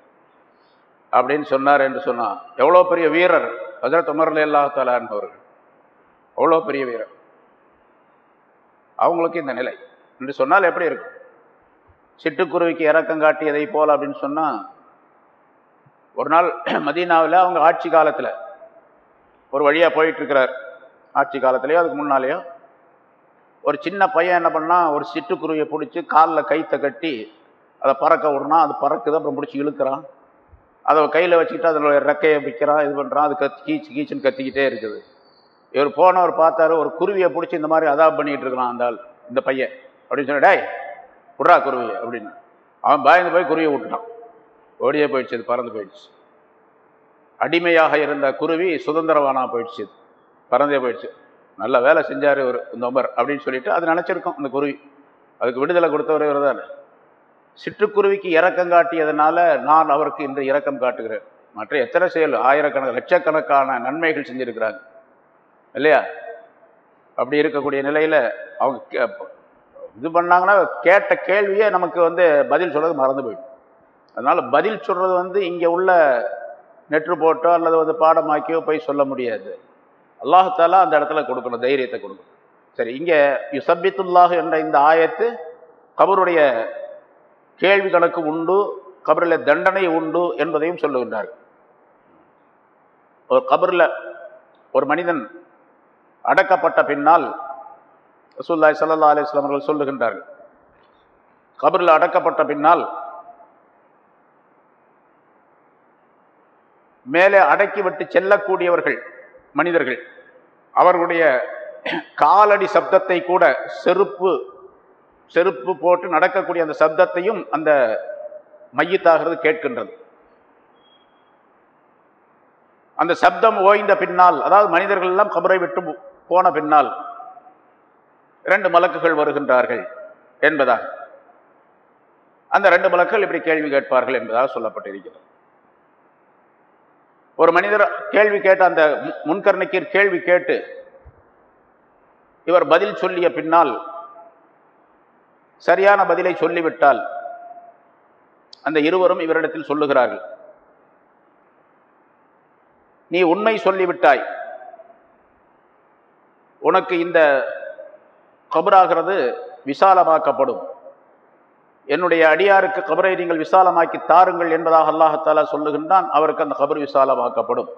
அப்படின்னு சொன்னார் என்று சொன்னான். எவ்வளோ பெரிய வீரர்? ஹசரத் உமர்ல இல்லாத்தாலா என்பவர்கள் அவ்வளோ பெரிய வீரர். அவங்களுக்கு இந்த நிலை. என்று சொன்னால் எப்படி இருக்கும்? சிட்டுக்குருவிக்கு இறக்கம் காட்டியதை போல் அப்படின்னு சொன்னால் ஒரு நாள் மதீனாவில் அவங்க ஆட்சி காலத்தில் ஒரு வழியாக போயிட்டுருக்கிறார். ஆட்சி காலத்துலேயோ அதுக்கு முன்னாலேயோ. ஒரு சின்ன பையன் என்ன பண்ணால் ஒரு சிட்டுக்குருவியை பிடிச்சி காலில் கைத்தை கட்டி அதை பறக்க விடனா அது பறக்குது அப்புறம் பிடிச்சி இழுக்கிறான். அதை கையில் வச்சுக்கிட்டு அதனுடைய ரெக்கையை விற்கிறான் இது பண்ணுறான் அது கத்தி கீச்சு கீச்சுன்னு கத்திக்கிட்டே இருக்குது. இவர் போனவர் பார்த்தாரு ஒரு குருவியை பிடிச்சி இந்த மாதிரி அதாப் பண்ணிகிட்டு இருக்கிறான் அந்த ஆள் இந்த பையன். அப்படின்னு சொன்ன டேய் விட்றா குருவியை அப்படின்னு. அவன் பயந்து போய் குருவியை விட்டுட்டான். ஓடியே போயிடுச்சு அது பறந்து போயிடுச்சு. அடிமையாக இருந்த குருவி சுதந்திரவானாக போயிடுச்சு. பறந்தே போயிடுச்சு. நல்ல வேலை செஞ்சார் இவர் இந்த உமர் அப்படின்னு சொல்லிட்டு அது நினச்சிருக்கோம் அந்த குருவி. அதுக்கு விடுதலை கொடுத்தவர் இவர் தானே. சிற்றுக்குருவிக்கு இறக்கம் காட்டியதுனால நான் அவருக்கு இன்று இறக்கம் காட்டுகிறேன். மற்ற எத்தனை செயல் ஆயிரக்கணக்கு லட்சக்கணக்கான நன்மைகள் செஞ்சுருக்கிறாங்க. இல்லையா? அப்படி இருக்கக்கூடிய நிலையில் அவங்க கே- இது பண்ணாங்கன்னா கேட்ட கேள்வியே நமக்கு வந்து பதில் சொல்கிறது மறந்து போயிடும். அதனால் பதில் சொல்கிறது வந்து இங்கே உள்ள நெற்று போட்டோ அல்லது வந்து பாடமாக்கியோ போய் சொல்ல முடியாது. அல்லாஹாலா அந்த இடத்துல கொடுக்கணும் தைரியத்தை கொடுக்கணும். சரி இங்கே யுசப்பித்துல்லாஹ் என்ற இந்த ஆயத்து கபருடைய கேள்வி கணக்கு உண்டு கபரில் தண்டனை உண்டு என்பதையும் சொல்லுகின்றார் ஒரு கபரில் ஒரு மனிதன் அடக்கப்பட்ட பின்னால் ரசூல்லாய் சல்லா அலிஸ்லாம் அவர்கள் சொல்லுகின்றார்கள் கபரில் அடக்கப்பட்ட பின்னால் மேலே அடக்கிவிட்டு செல்லக்கூடியவர்கள் மனிதர்கள். அவர்களுடைய காலடி சப்தத்தை கூட செருப்பு செருப்பு போட்டு நடக்கக்கூடிய அந்த சப்தத்தையும் அந்த மையத்தாகிறது கேட்கின்றது. அந்த சப்தம் ஓய்ந்த பின்னால் அதாவது மனிதர்கள் எல்லாம் கபரை விட்டு போன பின்னால் இரண்டு மலக்குகள் வருகின்றார்கள் என்பதாக அந்த ரெண்டு மலக்குகள் இப்படி கேள்வி கேட்பார்கள் என்பதாக சொல்லப்பட்டிருக்கிறது. ஒரு மனிதர் கேள்வி கேட்ட அந்த முன்கர்ணக்கீர் கேள்வி கேட்டு இவர் பதில் சொல்லிய பின்னால் சரியான பதிலை சொல்லிவிட்டால் அந்த இருவரும் இவரிடத்தில் சொல்லுகிறார்கள். நீ உண்மை சொல்லிவிட்டாய். உனக்கு இந்த கபராகிறது விசாலமாக்கப்படும். என்னுடைய அடியாருக்கு கபரை நீங்கள் விசாலமாக்கி தாருங்கள் என்பதாக அல்லாஹத்தாலா சொல்லுகின்றான். அவருக்கு அந்த கபர் விசாலமாக்கப்படும்.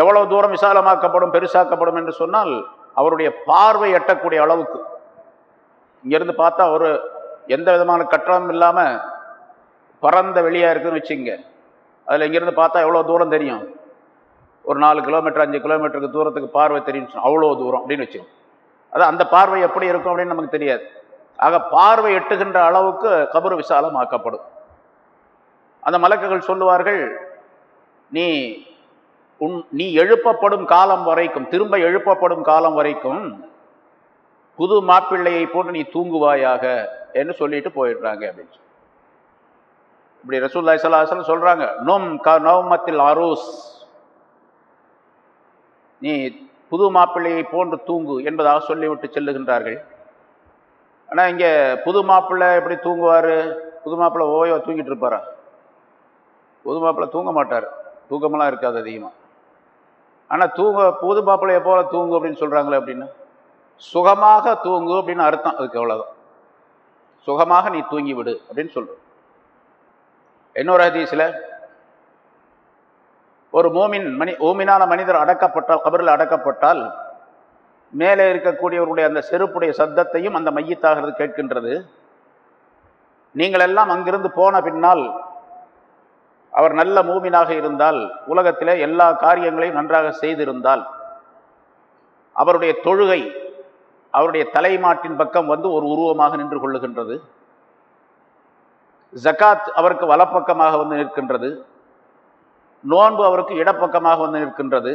எவ்வளவு தூரம் விசாலமாக்கப்படும் பெருசாக்கப்படும் என்று சொன்னால் அவருடைய பார்வை எட்டக்கூடிய அளவுக்கு. இங்கிருந்து பார்த்தா ஒரு எந்த விதமான கட்டணம் இல்லாமல் பறந்த வெளியாக இருக்குதுன்னு வச்சுங்க அதில் இங்கிருந்து பார்த்தா எவ்வளோ தூரம் தெரியும்? ஒரு நாலு கிலோமீட்டர் அஞ்சு கிலோமீட்டருக்கு தூரத்துக்கு பார்வை தெரியும் அவ்வளோ தூரம் அப்படின்னு வச்சுக்கோங்க. அது அந்த பார்வை எப்படி இருக்கும் அப்படின்னு நமக்கு தெரியாது. ஆக பார்வை எட்டுகின்ற அளவுக்கு கபரு விசாலமாக்கப்படும். அந்த மலக்குகள் சொல்லுவார்கள் நீ உன் நீ எழுப்பப்படும் காலம் வரைக்கும் திரும்ப எழுப்பப்படும் காலம் வரைக்கும் புது மாப்பிள்ளையை போன்று நீ தூங்குவாயாக என்று சொல்லிட்டு போயிடுறாங்க அப்படின்னு சொல்லி. இப்படி ரசூல்லாய் சலாஹல் சொல்கிறாங்க நோம் க நவமத்தில் அரூஸ். நீ புது மாப்பிள்ளையை போன்று தூங்கு என்பதாக சொல்லிவிட்டு செல்லுகின்றார்கள். ஆனால் இங்கே புது மாப்பிள்ளை எப்படி தூங்குவார்? புது மாப்பிள்ளை ஓய்வா தூங்கிட்டு இருப்பாரா? புது மாப்பிள்ளை தூங்க மாட்டார். தூக்கமெல்லாம் இருக்காது அதிகமாக ஆனால் தூங்க புது மாப்பிள்ளையை போல தூங்கு அப்படின்னு சொல்கிறாங்களே அப்படின்னா சுகமாக தூங்கு அப்படின்னு அர்த்தம் அதுக்கு அவ்வளோதான் சுகமாக நீ தூங்கி விடு அப்படின்னு சொல்கிறோம் இன்னொரு ஹதீஸில் ஒரு மோமின் மனி ஓமினான மனிதர் அடக்கப்பட்டால் கபரில் அடக்கப்பட்டால் மேலே இருக்கக்கூடியவருடைய அந்த செருப்புடைய சத்தத்தையும் அந்த மையத்தாகிறது கேட்கின்றது. நீங்கள் எல்லாம் அங்கிருந்து போன பின்னால் அவர் நல்ல மூமினாக இருந்தால் உலகத்தில் எல்லா காரியங்களையும் நன்றாக செய்திருந்தால் அவருடைய தொழுகை அவருடைய தலைமாட்டின் பக்கம் வந்து ஒரு உருவமாக நின்று கொள்ளுகின்றது. ஜகாத் அவருக்கு வலப்பக்கமாக வந்து நிற்கின்றது. நோன்பு அவருக்கு இடப்பக்கமாக வந்து நிற்கின்றது.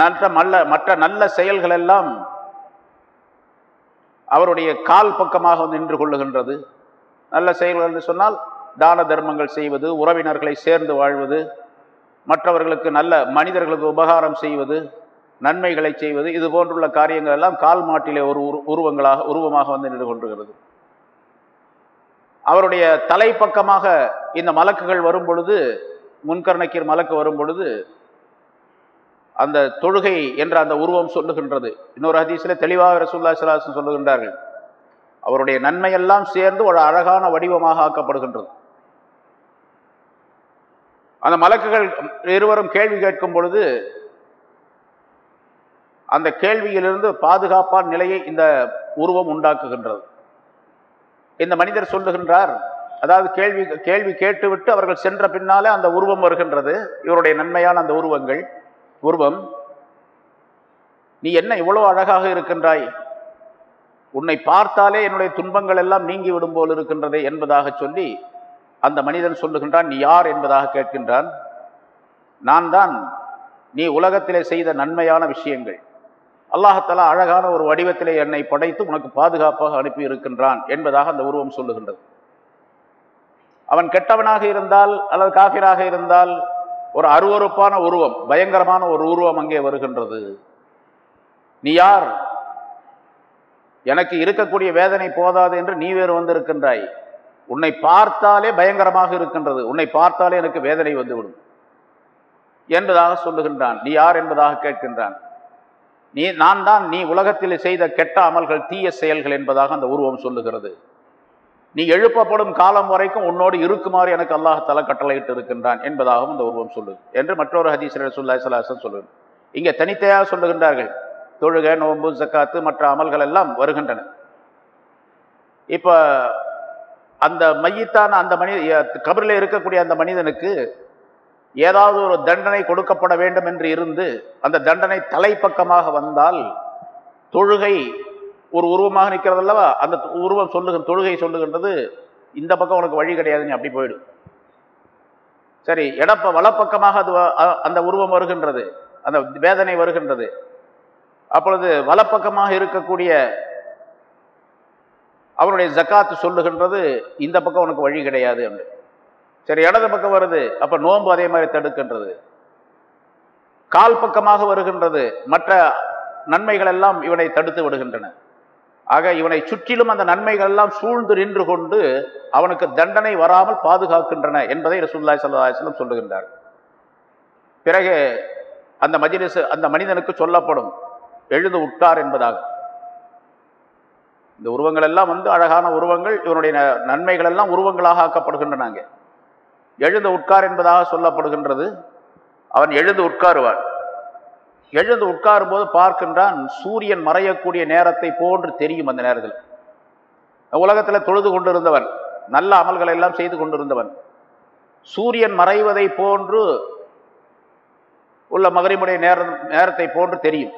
நல்ல மல்ல மற்ற நல்ல செயல்கள் எல்லாம் அவருடைய கால் பக்கமாக வந்து நின்று கொள்ளுகின்றது. நல்ல செயல்கள் என்று சொன்னால் தான தர்மங்கள் செய்வது உறவினர்களை சேர்ந்து வாழ்வது மற்றவர்களுக்கு நல்ல மனிதர்களுக்கு உபகாரம் செய்வது நன்மைகளை செய்வது இது போன்றுள்ள காரியங்கள் எல்லாம் கால் மாட்டிலே ஒரு உரு உருவங்களாக உருவமாக வந்து நின்று கொண்டுகிறது அவருடைய தலைப்பக்கமாக இந்த மலக்குகள் வரும் பொழுது முன்கர்ணக்கீர் மலக்கு வரும் பொழுது அந்த தொழுகை என்ற அந்த உருவம் சொல்லுகின்றது. இன்னொரு ஹதீஸில் தெளிவாக ரசூல்லா சலாசன் சொல்லுகின்றார்கள். அவருடைய நன்மையெல்லாம் சேர்ந்து ஒரு அழகான வடிவமாக ஆக்கப்படுகின்றது. அந்த மலக்குகள் இருவரும் கேள்வி கேட்கும் பொழுது அந்த கேள்வியிலிருந்து பாதுகாப்பான நிலையை இந்த உருவம் உண்டாக்குகின்றது. இந்த மனிதர் சொல்லுகின்றார் அதாவது கேள்வி கேள்வி கேட்டுவிட்டு அவர்கள் சென்ற பின்னாலே அந்த உருவம் வருகின்றது. இவருடைய நன்மையான அந்த உருவங்கள். உருவம் நீ என்ன இவ்வளோ அழகாக இருக்கின்றாய்? உன்னை பார்த்தாலே என்னுடைய துன்பங்கள் எல்லாம் நீங்கிவிடும் போல் இருக்கின்றதே என்பதாக சொல்லி அந்த மனிதன் சொல்லுகின்றான் நீ யார்? என்பதாக கேட்கின்றான். நான் தான். நீ உலகத்திலே செய்த நன்மையான விஷயங்கள். அல்லாஹத்தலா அழகான ஒரு வடிவத்திலே என்னை படைத்து உனக்கு பாதுகாப்பாக அனுப்பி இருக்கின்றான் என்பதாக அந்த உருவம் சொல்லுகின்றது. அவன் கெட்டவனாக இருந்தால் அல்லது காஃபிராக இருந்தால் ஒரு அருவறுப்பான உருவம் பயங்கரமான ஒரு உருவம் அங்கே வருகின்றது. நீ யார்? எனக்கு இருக்கக்கூடிய வேதனை போதாது என்று நீ வேறு வந்திருக்கின்றாய். உன்னை பார்த்தாலே பயங்கரமாக இருக்கின்றது. உன்னை பார்த்தாலே எனக்கு வேதனை வந்துவிடும் என்பதாக சொல்லுகின்றான். நீ யார் என்பதாக கேட்கின்றான். நீ நான் தான் நீ உலகத்தில் செய்த கெட்ட அமல்கள் தீய செயல்கள் என்பதாக அந்த உருவம் சொல்லுகிறது. நீ எழுப்பப்படும் காலம் வரைக்கும் உன்னோடு இருக்குமாறு எனக்கு அல்லாஹால கட்டளையிட்டு இருக்கின்றான் என்பதாகவும் இந்த உருவம் சொல்லுது. என்று மற்றொரு ஹதீஸ்வரர் சொல்லா சலாசன் சொல்லுது. இங்கே தனித்தையாக சொல்லுகின்றார்கள். தொழுக நோம்பு ஜக்காத்து மற்ற அமல்கள் எல்லாம் வருகின்றன. இப்போ அந்த மையத்தான அந்த மனித கபரில் இருக்கக்கூடிய அந்த மனிதனுக்கு ஏதாவது ஒரு தண்டனை கொடுக்கப்பட வேண்டும் என்று இருந்து அந்த தண்டனை தலைப்பக்கமாக வந்தால் தொழுகை ஒரு உருவமாக நிற்கிறது அல்லவா அந்த உருவம் சொல்லுகிற தொழுகை சொல்லுகின்றது இந்த பக்கம் உனக்கு வழி கிடையாது நீ அப்படி போயிடும் சரி இடப்ப வலப்பக்கமாக அது அந்த உருவம் வருகின்றது அந்த வேதனை வருகின்றது. அப்பொழுது வலப்பக்கமாக இருக்கக்கூடிய அவனுடைய ஜக்காத்து சொல்லுகின்றது இந்த பக்கம் உனக்கு வழி கிடையாது என்று சரி இடது பக்கம் வருது அப்போ நோன்பு அதே மாதிரி தடுக்கின்றது. கால் பக்கமாக வருகின்றது மற்ற நன்மைகள் எல்லாம் இவனை தடுத்து விடுகின்றன. ஆக இவனை சுற்றிலும் அந்த நன்மைகள் எல்லாம் சூழ்ந்து நின்று கொண்டு அவனுக்கு தண்டனை வராமல் பாதுகாக்கின்றன என்பதை ரசூல்லாய் சல்லாஹம் சொல்லுகின்றார். பிறகு அந்த மஜிலிசு அந்த மனிதனுக்கு சொல்லப்படும் எழுந்து உட்கார் என்பதாக. இந்த உருவங்கள் எல்லாம் வந்து அழகான உருவங்கள் இவனுடைய நன்மைகள் எல்லாம் உருவங்களாக ஆக்கப்படுகின்றன எழுந்து உட்கார் என்பதாக சொல்லப்படுகின்றது. அவன் எழுந்து உட்காருவான். எழுந்து உட்காரும் போது பார்க்கின்றான் சூரியன் மறையக்கூடிய நேரத்தை போன்று தெரியும் அந்த நேரத்தில். உலகத்தில் தொழுது கொண்டிருந்தவன் நல்ல அமல்களை எல்லாம் செய்து கொண்டிருந்தவன். சூரியன் மறைவதை போன்று உள்ள மகரிமுடைய நேர நேரத்தை போன்று தெரியும்.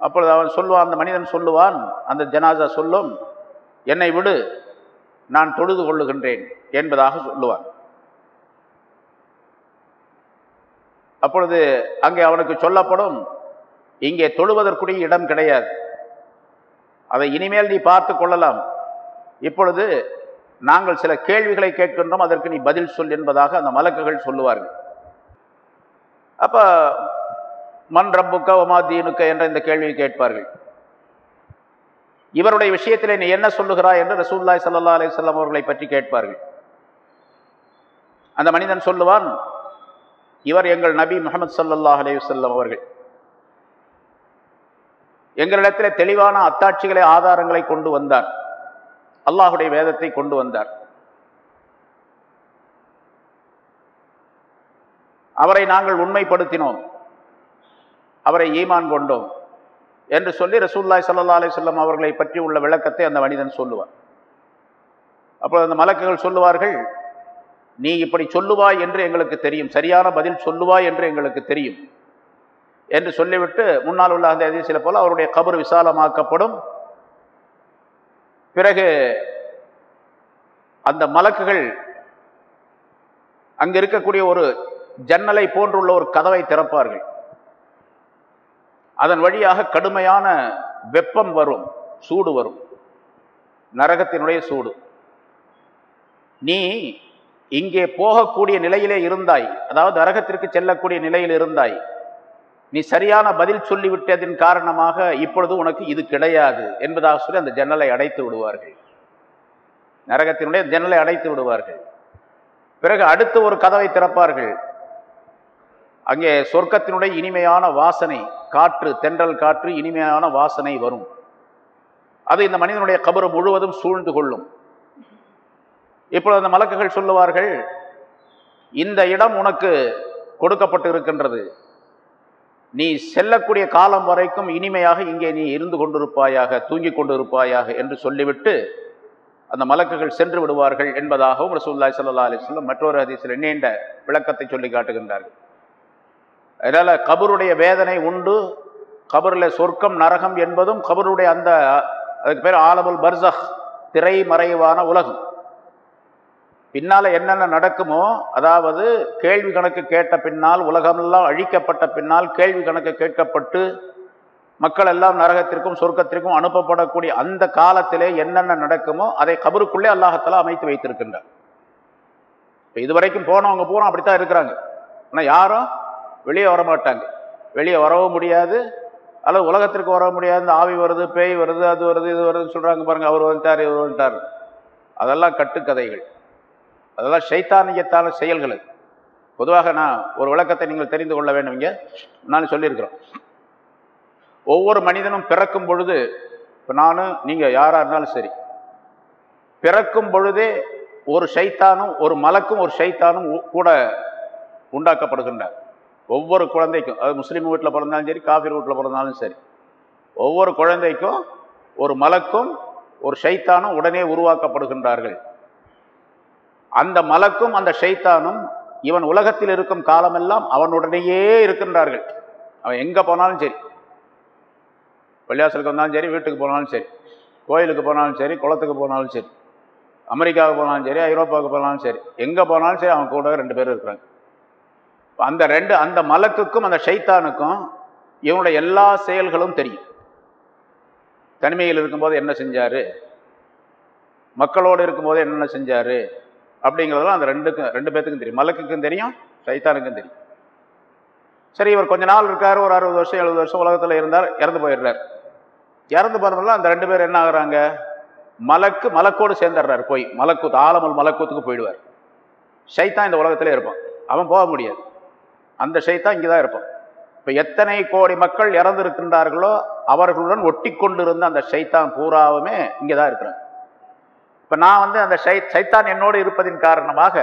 அப்பொழுது அவன் சொல்லுவான் அந்த மனிதன் சொல்லுவான் அந்த ஜனாசா சொல்லும் என்னை விடு நான் தொழுது கொள்ளுகின்றேன் என்பதாக சொல்லுவான். அப்பொழுது அங்கே அவனுக்கு சொல்லப்படும் இங்கே தொழுவதற்குரிய இடம் கிடையாது. அதை இனிமேல் நீ பார்த்து கொள்ளலாம். இப்பொழுது நாங்கள் சில கேள்விகளை கேட்கின்றோம் அதற்கு நீ பதில் சொல் என்பதாக அந்த மலக்குகள் சொல்லுவார்கள். அப்ப மண் ரப்புக்க ஒமா தீனுக்க என்ற இந்த கேள்வியை கேட்பார்கள். இவருடைய விஷயத்தில் நீ என்ன சொல்லுகிறாய் என்று ரசூல்லாய் சல்லா அலிசல்லாம் அவர்களை பற்றி கேட்பார்கள். அந்த மனிதன் சொல்லுவான் இவர் எங்கள் நபி முகமது சல்லாஹ் அலையுசல்லம் அவர்கள். எங்களிடத்தில் தெளிவான அத்தாட்சிகளை ஆதாரங்களை கொண்டு வந்தார். அல்லாஹுடைய வேதத்தை கொண்டு வந்தார். அவரை நாங்கள் உண்மைப்படுத்தினோம். அவரை ஈமான் கொண்டோம். என்று சொல்லி ரசூல்லாய் சல்லா அலிசல்லம் அவர்களை பற்றி உள்ள விளக்கத்தை அந்த மனிதன் சொல்லுவார். அப்போ அந்த மலக்குகள் சொல்லுவார்கள் நீ இப்படி சொல்லுவாய் என்று எங்களுக்கு தெரியும். சரியான பதில் சொல்லுவாய் என்று எங்களுக்கு தெரியும். என்று சொல்லிவிட்டு முன்னால் உள்ள அந்த அதிசயில போல அவருடைய கபர் விசாலமாக்கப்படும். பிறகு அந்த மலக்குகள் அங்க இருக்கக்கூடிய ஒரு ஜன்னலை போன்றுள்ள ஒரு கதவை திறப்பார்கள். அதன் வழியாக கடுமையான வெப்பம் வரும் சூடு வரும். நரகத்தினுடைய சூடு. நீ இங்கே போகக்கூடிய நிலையிலே இருந்தாய். அதாவது நரகத்திற்கு செல்லக்கூடிய நிலையில் இருந்தாய். நீ சரியான பதில் சொல்லிவிட்டதின் காரணமாக இப்பொழுது உனக்கு இது கிடையாது என்பதாக சொல்லி அந்த ஜன்னலை அடைத்து விடுவார்கள். நரகத்தினுடைய ஜன்னலை அடைத்து விடுவார்கள். பிறகு அடுத்து ஒரு கதவை திறப்பார்கள். அங்கே சொர்க்கத்தினுடைய இனிமையான வாசனை காற்று தென்றல் காற்று இனிமையான வாசனை வரும். அது இந்த மனிதனுடைய கபரு முழுவதும் சூழ்ந்து கொள்ளும். இப்பொழுது அந்த மலக்குகள் சொல்லுவார்கள் இந்த இடம் உனக்கு கொடுக்கப்பட்டு இருக்கின்றது நீ செல்லக்கூடிய காலம் வரைக்கும் இனிமையாக இங்கே நீ இருந்து கொண்டிருப்பாயாக தூங்கி கொண்டிருப்பாயாக என்று சொல்லிவிட்டு அந்த மலக்குகள் சென்று விடுவார்கள் என்பதாகவும் ரசூல்லாய் சல்லா அலிஸ்லம் மற்றொரு ஹதீஸில் நீண்ட விளக்கத்தை சொல்லி காட்டுகின்றார்கள். அதனால் கபருடைய வேதனை உண்டு. கபரில் சொர்க்கம் நரகம் என்பதும் கபருடைய அந்த அதுக்கு பேர் ஆலமுல் பர்சஹ் திரை மறைவான உலகம். பின்னால் என்னென்ன நடக்குமோ அதாவது கேள்வி கணக்கு கேட்ட பின்னால் உலகமெல்லாம் அழிக்கப்பட்ட பின்னால் கேள்வி கணக்கு கேட்கப்பட்டு மக்கள் எல்லாம் நரகத்திற்கும் சொர்க்கத்திற்கும் அனுப்பப்படக்கூடிய அந்த காலத்திலே என்னென்ன நடக்குமோ அதை கபருக்குள்ளே அல்லாஹத்தில் அமைத்து வைத்திருக்கின்றார். இப்போ இதுவரைக்கும் போனவங்க பூரா அப்படித்தான் இருக்கிறாங்க. ஆனால் யாரும் வெளியே வர மாட்டாங்க வெளியே வரவும் முடியாது. அல்லது உலகத்திற்கு வர முடியாது. இந்த ஆவி வருது பேய் வருது அது வருது இது வருதுன்னு சொல்கிறாங்க பாருங்கள் அவர் வந்துட்டார் இவர் வந்துட்டார். அதெல்லாம் கட்டுக்கதைகள். அதெல்லாம் சைத்தானியத்தான செயல்கள். பொதுவாக நான் ஒரு விளக்கத்தை நீங்கள் தெரிந்து கொள்ள வேண்டும் இங்கே. நான் சொல்லியிருக்கிறோம். ஒவ்வொரு மனிதனும் பிறக்கும் பொழுது இப்போ நானும் நீங்கள் யாராக இருந்தாலும் சரி பிறக்கும் பொழுதே ஒரு சைத்தானும் ஒரு மலக்கும் ஒரு சைத்தானும் கூட உண்டாக்கப்படுகின்றார். ஒவ்வொரு குழந்தைக்கும் அது முஸ்லீம் வீட்டில் பிறந்தாலும் சரி காஃபீர் வீட்டில் பிறந்தாலும் சரி ஒவ்வொரு குழந்தைக்கும் ஒரு மலக்கும் ஒரு ஷைத்தானும் உடனே உருவாக்கப்படுகின்றார்கள். அந்த மலக்கும் அந்த ஷைத்தானும் இவன் உலகத்தில் இருக்கும் காலமெல்லாம் அவனுடனேயே இருக்கின்றார்கள். அவன் எங்கே போனாலும் சரி. பள்ளியாசலுக்கு வந்தாலும் சரி வீட்டுக்கு போனாலும் சரி கோயிலுக்கு போனாலும் சரி குளத்துக்கு போனாலும் சரி அமெரிக்காவுக்கு போனாலும் சரி ஐரோப்பாவுக்கு போனாலும் சரி எங்கே போனாலும் சரி அவன் கூட ரெண்டு பேரும் இருக்கிறாங்க. அந்த ரெண்டு அந்த மலக்குக்கும் அந்த ஷைத்தானுக்கும் இவனுடைய எல்லா செயல்களும் தெரியும். தனிமையில் இருக்கும்போது என்ன செஞ்சாரு? மக்களோடு இருக்கும்போது என்னென்ன செஞ்சாரு? அப்படிங்கிறதெல்லாம் அந்த ரெண்டுக்கும் ரெண்டு பேத்துக்கும் தெரியும். மலக்குக்கும் தெரியும் சைத்தானுக்கும் தெரியும். சரி இவர் கொஞ்ச நாள் இருக்கார் ஒரு அறுபது வருஷம் எழுபது வருஷம் உலகத்தில் இருந்தார் இறந்து போயிடுறார். இறந்து போனதெல்லாம் அந்த ரெண்டு பேர் என்ன ஆகுறாங்க? மலக்கு மலக்கோடு சேர்ந்துடுறாரு போய். மலக்கூத்து ஆலமல் மலக்கூத்துக்கு போயிடுவார். சைத்தான் இந்த உலகத்திலே இருப்பான். அவன் போக முடியாது. அந்த சைத்தான் இங்கே தான் இருப்பான். இப்போ எத்தனை கோடி மக்கள் இறந்திருக்கின்றார்களோ அவர்களுடன் ஒட்டி கொண்டிருந்த அந்த ஷைத்தான் பூராவுமே இங்கே தான் இருக்கிறான். இப்போ நான் வந்து அந்த ஷை சைத்தான் என்னோடு இருப்பதின் காரணமாக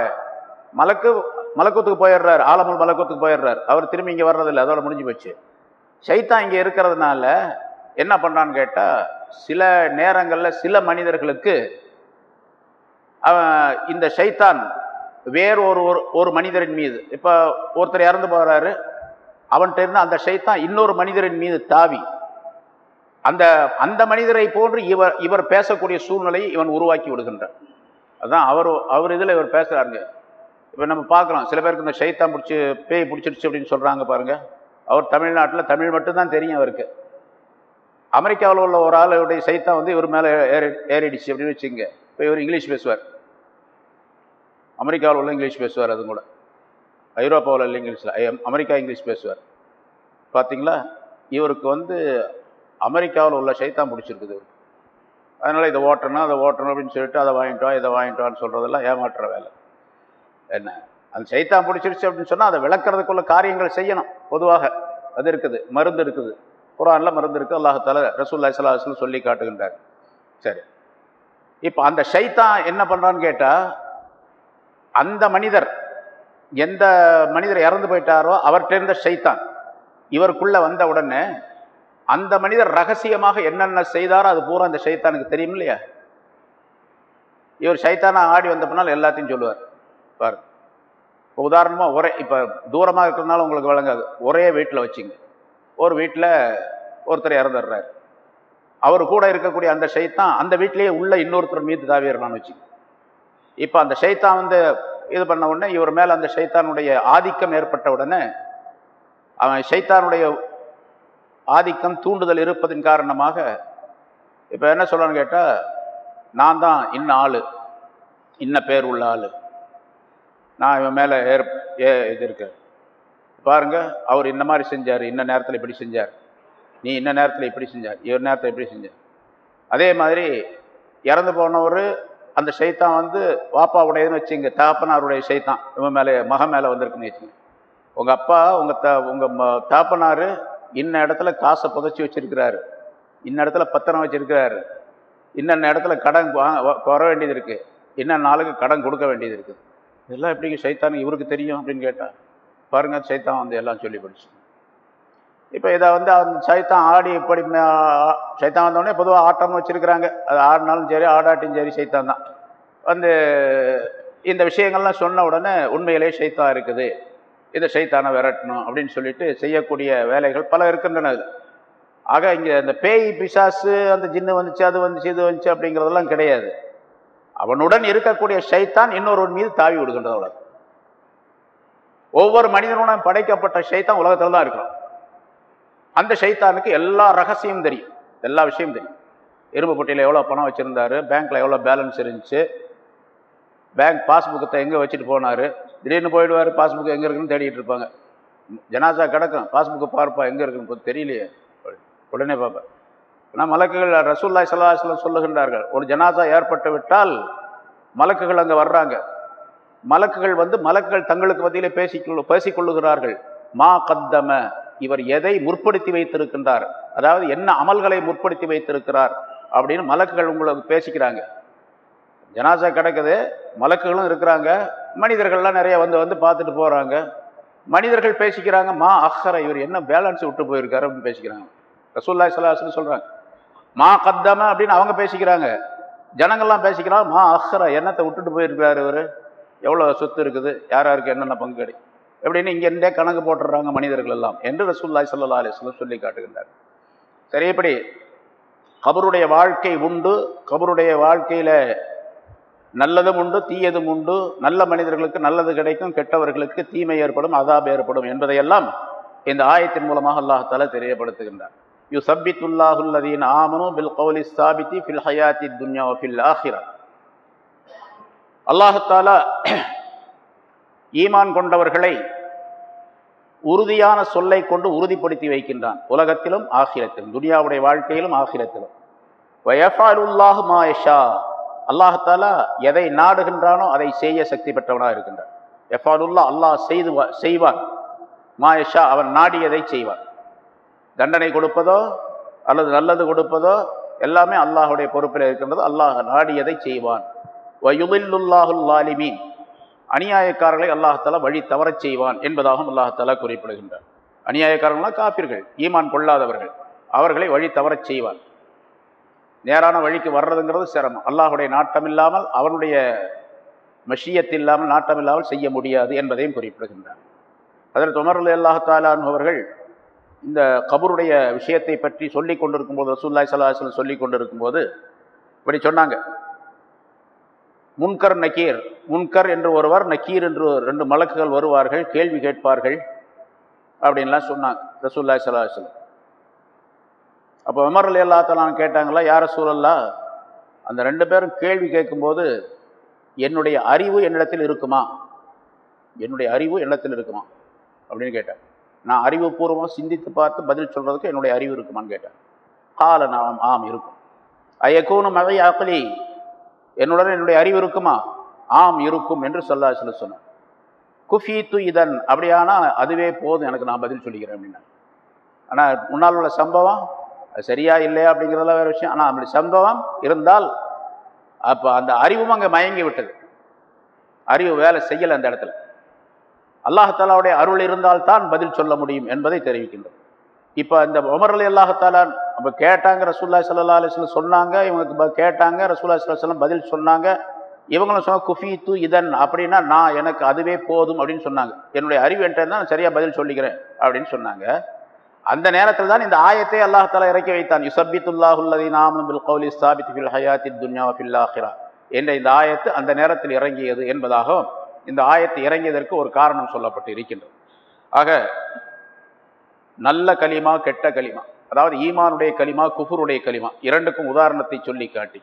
மலக்கு மலக்கூத்துக்கு போயிடுறார் ஆலமுல் மலக்கூத்துக்கு போயிடுறார். அவர் திரும்பி இங்கே வர்றதில்லை அதோட முடிஞ்சு போச்சு. சைத்தான் இங்கே இருக்கிறதுனால என்ன பண்ணுறான்னு கேட்டால் சில நேரங்களில் சில மனிதர்களுக்கு அவன் இந்த ஷைத்தான் வேறு ஒரு ஒரு மனிதரின் மீது இப்போ ஒருத்தர் இறந்து போகிறாரு அவன்கிட்ட இருந்து அந்த ஷைத்தான் இன்னொரு மனிதரின் மீது தாவி அந்த அந்த மனிதரை போன்று இவர் இவர் பேசக்கூடிய சூழ்நிலையை இவன் உருவாக்கி விடுகின்றான். அதுதான் அவர் அவர் இதில் இவர் பேசுகிறாருங்க இப்போ நம்ம பார்க்குறோம் சில பேருக்கு இந்த ஷைத்தான் பிடிச்சி பேய் பிடிச்சிருச்சு அப்படின்னு சொல்கிறாங்க பாருங்கள் அவர் தமிழ்நாட்டில் தமிழ் மட்டும்தான் தெரியும் அவருக்கு. அமெரிக்காவில் உள்ள ஒரு ஆளுடைய சைத்தான் வந்து இவர் மேலே ஏறி ஏறிடுச்சு அப்படின்னு வச்சுங்க இப்போ இவர் இங்கிலீஷ் பேசுவார். அமெரிக்காவில் உள்ள இங்கிலீஷ் பேசுவார் அது கூட. ஐரோப்பாவில் உள்ள இங்கிலீஷில் அமெரிக்கா இங்கிலீஷ் பேசுவார். பார்த்தீங்களா? இவருக்கு வந்து அமெரிக்காவில் உள்ள சைத்தான் பிடிச்சிருக்குது. அதனால் இதை ஓட்டணும் அதை ஓட்டணும் அப்படின்னு சொல்லிட்டு அதை வாங்கிட்டு வா இதை வாங்கிட்டு வான்னு சொல்கிறதெல்லாம் ஏமாற்றுற வேலை. என்ன? அந்த சைத்தான் பிடிச்சிருச்சு அப்படின்னு சொன்னால் அதை விளக்குறதுக்குள்ள காரியங்கள் செய்யணும். பொதுவாக அது இருக்குது மருந்து இருக்குது. குரானில் மருந்து இருக்குது அல்லாஹால ரசூல்லா சலாஹ்ல சொல்லி காட்டுகின்றார். சரி. இப்போ அந்த சைத்தான் என்ன பண்ணுறான்னு கேட்டால் அந்த மனிதர் எந்த மனிதர் இறந்து போயிட்டாரோ அவர்கிட்ட இருந்த சைத்தான் இவருக்குள்ளே வந்த உடனே அந்த மனிதர் ரகசியமாக என்னென்ன செய்தாரோ அது பூரா அந்த ஷைத்தானுக்கு தெரியும் இல்லையா? இவர் சைத்தானா ஆடி வந்த பின்னால் எல்லாத்தையும் சொல்லுவார். பாரு இப்போ உதாரணமாக ஒரே இப்போ தூரமாக இருக்கிறதுனால உங்களுக்கு வழங்காது ஒரே வீட்டில் வச்சுங்க. ஒரு வீட்டில் ஒருத்தர் இறந்துடுறாரு. அவர் கூட இருக்கக்கூடிய அந்த ஷைத்தான் அந்த வீட்டிலேயே உள்ள இன்னொருத்தர் மீது தாவிடுறான்னு வச்சுங்க. இப்போ அந்த ஷைத்தான் வந்து இது பண்ண உடனே இவர் மேலே அந்த ஷைத்தானுடைய ஆதிக்கம் ஏற்பட்ட உடனே அவன் ஷைத்தானுடைய ஆதிக்கம் தூண்டுதல் இருப்பதன் காரணமாக இப்போ என்ன சொல்லணும்னு கேட்டால் நான் தான் இன்ன ஆள் இன்ன பேர் உள்ள ஆள். நான் இவன் மேலே ஏற் ஏ இது இருக்கு. பாருங்கள் அவர் இந்த மாதிரி செஞ்சார் இன்ன நேரத்தில் இப்படி செஞ்சார். நீ இன்ன நேரத்தில் இப்படி செஞ்சார் இவர் நேரத்தில் இப்படி செஞ்சார். அதே மாதிரி இறந்து போனவர் அந்த சைத்தான் வந்து வாப்பாவுடையதுன்னு வச்சுங்க தாப்பனாருடைய சைத்தான். இவன் மேலே மகன் மேலே வந்திருக்குன்னு வச்சுங்க. உங்கள் அப்பா உங்கள் த உங்கள் தாப்பனார் இன்ன இடத்துல காசை புதைச்சி வச்சிருக்கிறாரு. இன்ன இடத்துல பத்திரம் வச்சிருக்கிறாரு. இன்னென்ன இடத்துல கடன் வா- வர வேண்டியது இருக்குது இன்ன நாளுக்கு கடன் கொடுக்க வேண்டியது இருக்குது இதெல்லாம் எப்படிங்க சைத்தானுக்கு இவருக்கு தெரியும் அப்படின்னு கேட்டால் பாருங்க சைத்தான் வந்து எல்லாம் சொல்லி படிச்சு இப்போ இதை வந்து அந்த சைத்தான் ஆடி இப்படி சைத்தான் வந்தோடனே பொதுவாக ஆட்டம்னு வச்சுருக்கிறாங்க. அது ஆடினாலும் சரி ஆடாட்டியும் சரி சைத்தான் தான். வந்து இந்த விஷயங்கள்லாம் சொன்ன உடனே உண்மையிலே சைத்தான் இருக்குது. இதை சைத்தானை விரட்டணும் அப்படின்னு சொல்லிட்டு செய்யக்கூடிய வேலைகள் பல இருக்கின்றன ஆக இங்கே இந்த பேய் பிசாசு அந்த ஜின்னு வந்துச்சு அது வந்துச்சு இது வந்துச்சு அப்படிங்கிறதெல்லாம் கிடையாது. அவனுடன் இருக்கக்கூடிய ஷைத்தான் இன்னொருவன் மீது தாவி விடுகின்றது அவ்வளவு ஒவ்வொரு மனிதனுடன் படைக்கப்பட்ட சைத்தான் உலகத்தில் தான் இருக்கும் அந்த ஷைத்தானுக்கு எல்லா ரகசியமும் தெரியும். எல்லா விஷயமும் தெரியும். இரும்பு பொட்டியில் எவ்வளோ பணம் வச்சுருந்தாரு பேங்க்கில் எவ்வளோ பேலன்ஸ் இருந்துச்சு பேங்க் பாஸ்புக்கத்தை எங்கே வச்சுட்டு போனார்? திடீர்னு போயிடுவார் பாஸ்புக் எங்கே இருக்குன்னு தேடிட்டு இருப்பாங்க. ஜனாசா கிடக்கும் பாஸ்புக்கை பார்ப்பா எங்கே இருக்குன்னு கொஞ்சம் தெரியலையே. உடனே பார்ப்பேன் ஆனால் மலக்குகள் ரசூல்லாய் சல்லாஹ்லம் சொல்லுகின்றார்கள் ஒரு ஜனாசா ஏற்பட்டு விட்டால் மலக்குகள் அங்கே வர்றாங்க. மலக்குகள் வந்து மலக்குகள் தங்களுக்கு மத்தியிலே பேசிக்கொள்ளு பேசிக்கொள்ளுகிறார்கள். மா கத்தம இவர் எதை முற்படுத்தி வைத்திருக்கின்றார்? அதாவது என்ன அமல்களை முற்படுத்தி வைத்திருக்கிறார்? அப்படின்னு மலக்குகள் உங்களுக்கு பேசிக்கிறாங்க. ஜனாசா கிடக்குது மலக்குகளும் இருக்கிறாங்க மனிதர்கள்லாம் நிறைய வந்து வந்து பார்த்துட்டு போகிறாங்க மனிதர்கள் பேசிக்கிறாங்க மா அஹ்ஹர இவர் என்ன பேலன்ஸ் விட்டு போயிருக்காரு? அப்படின்னு பேசிக்கிறாங்க. ரசூல்லாய் சலாஹ்னு சொல்கிறாங்க மா கத்தம அப்படின்னு அவங்க பேசிக்கிறாங்க. ஜனங்கள்லாம் பேசிக்கிறாங்க மா அஹ்ஹர என்னத்தை விட்டுட்டு போயிருக்கிறாரு இவர்? எவ்வளோ சொத்து இருக்குது? யார் யாருக்கு என்னென்ன பங்கு கிடை எப்படின்னு இங்கேருந்தே கணக்கு போட்டுடுறாங்க மனிதர்கள் எல்லாம் என்று ரசூல்லாய் சல்லா அலிஸ்லம் சொல்லி காட்டுகின்றார். சரி இப்படி கபருடைய வாழ்க்கை உண்டு. கபருடைய வாழ்க்கையில் நல்லதும் உண்டு தீயதும் உண்டு. நல்ல மனிதர்களுக்கு நல்லது கிடைக்கும் கெட்டவர்களுக்கு தீமை ஏற்படும் அதாப் ஏற்படும் என்பதையெல்லாம் இந்த ஆயத்தின் மூலமாக அல்லாஹால தெரியப்படுத்துகின்றார் யு சபித்துல்லாஹுல்லதீன் ஆமனு பில் கௌலி சாபித்தி ஃபில் ஹயாத்தி துன்யா ஃபில் ஆஹிரா. அல்லாஹாலா ஈமான் கொண்டவர்களை உறுதியான சொல்லை கொண்டு உறுதிப்படுத்தி வைக்கின்றான். உலகத்திலும் ஆகிரத்திலும் துனியாவுடைய வாழ்க்கையிலும் ஆகிரத்திலும். வயஃபாலுல்லாஹு மாயஷா அல்லாஹாலா எதை நாடுகின்றானோ அதை செய்ய சக்தி பெற்றவனாக இருக்கின்றான். எஃபாலுல்லா அல்லாஹ் செய்து செய்வான். மாயஷா அவன் நாடியதை செய்வான். தண்டனை கொடுப்பதோ அல்லது நல்லது கொடுப்பதோ எல்லாமே அல்லாஹுடைய பொறுப்பில் இருக்கின்றது. அல்லாஹ் நாடியதை செய்வான். வயுதில்லுல்லாஹுல்லாலிமீன் அநியாயக்காரர்களை அல்லாஹாலா வழி தவறச் செய்வான் என்பதாகவும் அல்லாஹாலா குறிப்பிடுகின்றார். அநியாயக்காரர்களாம் காப்பீர்கள் ஈமான் கொள்ளாதவர்கள். அவர்களை வழி தவறச் செய்வான் நேரான வழிக்கு வர்றதுங்கிறது சிரமம். அல்லாஹுடைய நாட்டம் இல்லாமல் அவனுடைய மஷியத் இல்லாமல் நாட்டம் இல்லாமல் செய்ய முடியாது என்பதையும் குறிப்பிடுகின்றார். அதில் துமர்ல அல்லாஹாலான் அவர்கள் இந்த கபருடைய விஷயத்தை பற்றி சொல்லி கொண்டிருக்கும்போது ரசூல்லாய் சல்லாஹல் சொல்லி கொண்டிருக்கும்போது இப்படி சொன்னாங்க. முன்கர் நக்கீர். முன்கர் என்று ஒருவர் நக்கீர் என்று ரெண்டு மலக்குகள் வருவார்கள் கேள்வி கேட்பார்கள் அப்படின்லாம் சொன்னாங்க ரசூல்லாய் சல்லாஹல் அப்போ உமர் அலி அல்லா தலான் கேட்டாங்களா யார சூழல்லா? அந்த ரெண்டு பேரும் கேள்வி கேட்கும்போது என்னுடைய அறிவு என்னிடத்தில் இருக்குமா? என்னுடைய அறிவு என்னிடத்தில் இருக்குமா? அப்படின்னு கேட்டேன் நான் அறிவுபூர்வமாக சிந்தித்து பார்த்து பதில் சொல்கிறதுக்கு என்னுடைய அறிவு இருக்குமான்னு கேட்டேன் கால நாம் ஆம் இருக்கும். ஐயக்கூனு மகை ஆக்கலி என்னுடன் என்னுடைய அறிவு இருக்குமா? ஆம் இருக்கும் என்று சொல்லா சொல்ல குஃபி து இதன் அப்படியானா அதுவே போதும் எனக்கு நான் பதில் சொல்லிக்கிறேன் அப்படின்னா ஆனால் முன்னால் உள்ள சம்பவம் அது சரியா இல்லையா அப்படிங்கிறதெல்லாம் வேறு விஷயம். ஆனால் அப்படி சம்பவம் இருந்தால் அப்போ அந்த அறிவும் அங்கே மயங்கி விட்டது. அறிவு வேலை செய்யலை அந்த இடத்துல. அல்லாஹாலாவுடைய அருள் இருந்தால் தான் பதில் சொல்ல முடியும் என்பதை தெரிவிக்கின்றது. இப்போ இந்த உமர் அலி அல்லாஹாலான் அப்போ கேட்டாங்க ரசூல்லா சல்லா அலிஸ்லம் சொன்னாங்க இவங்களுக்கு கேட்டாங்க ரசூல்லா சல்லாஹ் பதில் சொன்னாங்க. இவங்களும் சொன்ன தூ இதன் அப்படின்னா நான் எனக்கு அதுவே போதும் அப்படின்னு சொன்னாங்க. என்னுடைய அறிவு என்கிட்ட நான் சரியாக பதில் சொல்லிக்கிறேன் அப்படின்னு சொன்னாங்க. அந்த நேரத்தில் தான் இந்த ஆயத்தை அல்லாஹால இறக்கி வைத்தான். யுசபித்துல்லாஹுல்லதி நாமும் பில் கௌலி சாபித் ஃபில் ஹயாத்தி துன்யா ஃபில் ஆஹிரா என்ற இந்த ஆயத்து அந்த நேரத்தில் இறங்கியது என்பதாகவும் இந்த ஆயத்து இறங்கியதற்கு ஒரு காரணம் சொல்லப்பட்டு இருக்கின்றது. ஆக நல்ல களிமா கெட்ட களிமா அதாவது ஈமானுடைய களிமா குஃபுருடைய களிமா இரண்டுக்கும் உதாரணத்தை சொல்லி காட்டி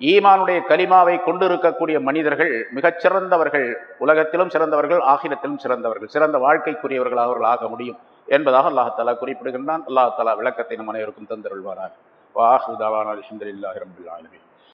ஈமானுடைய கலிமாவை கொண்டிருக்கக்கூடிய மனிதர்கள் மிகச்சிறந்தவர்கள் உலகத்திலும் சிறந்தவர்கள் ஆகிலத்திலும் சிறந்தவர்கள் சிறந்த வாழ்க்கைக்குரியவர்கள் அவர்கள் ஆக முடியும். என்பதாக அல்லாஹாலா குறிப்பிடுகின்றான். அல்லாஹாலா விளக்கத்தை நம் அனைவருக்கும் தந்தருள்வாரார் வாஹுதாவான அலமதுல்லாஹி ரபுல் ஆலமீன்.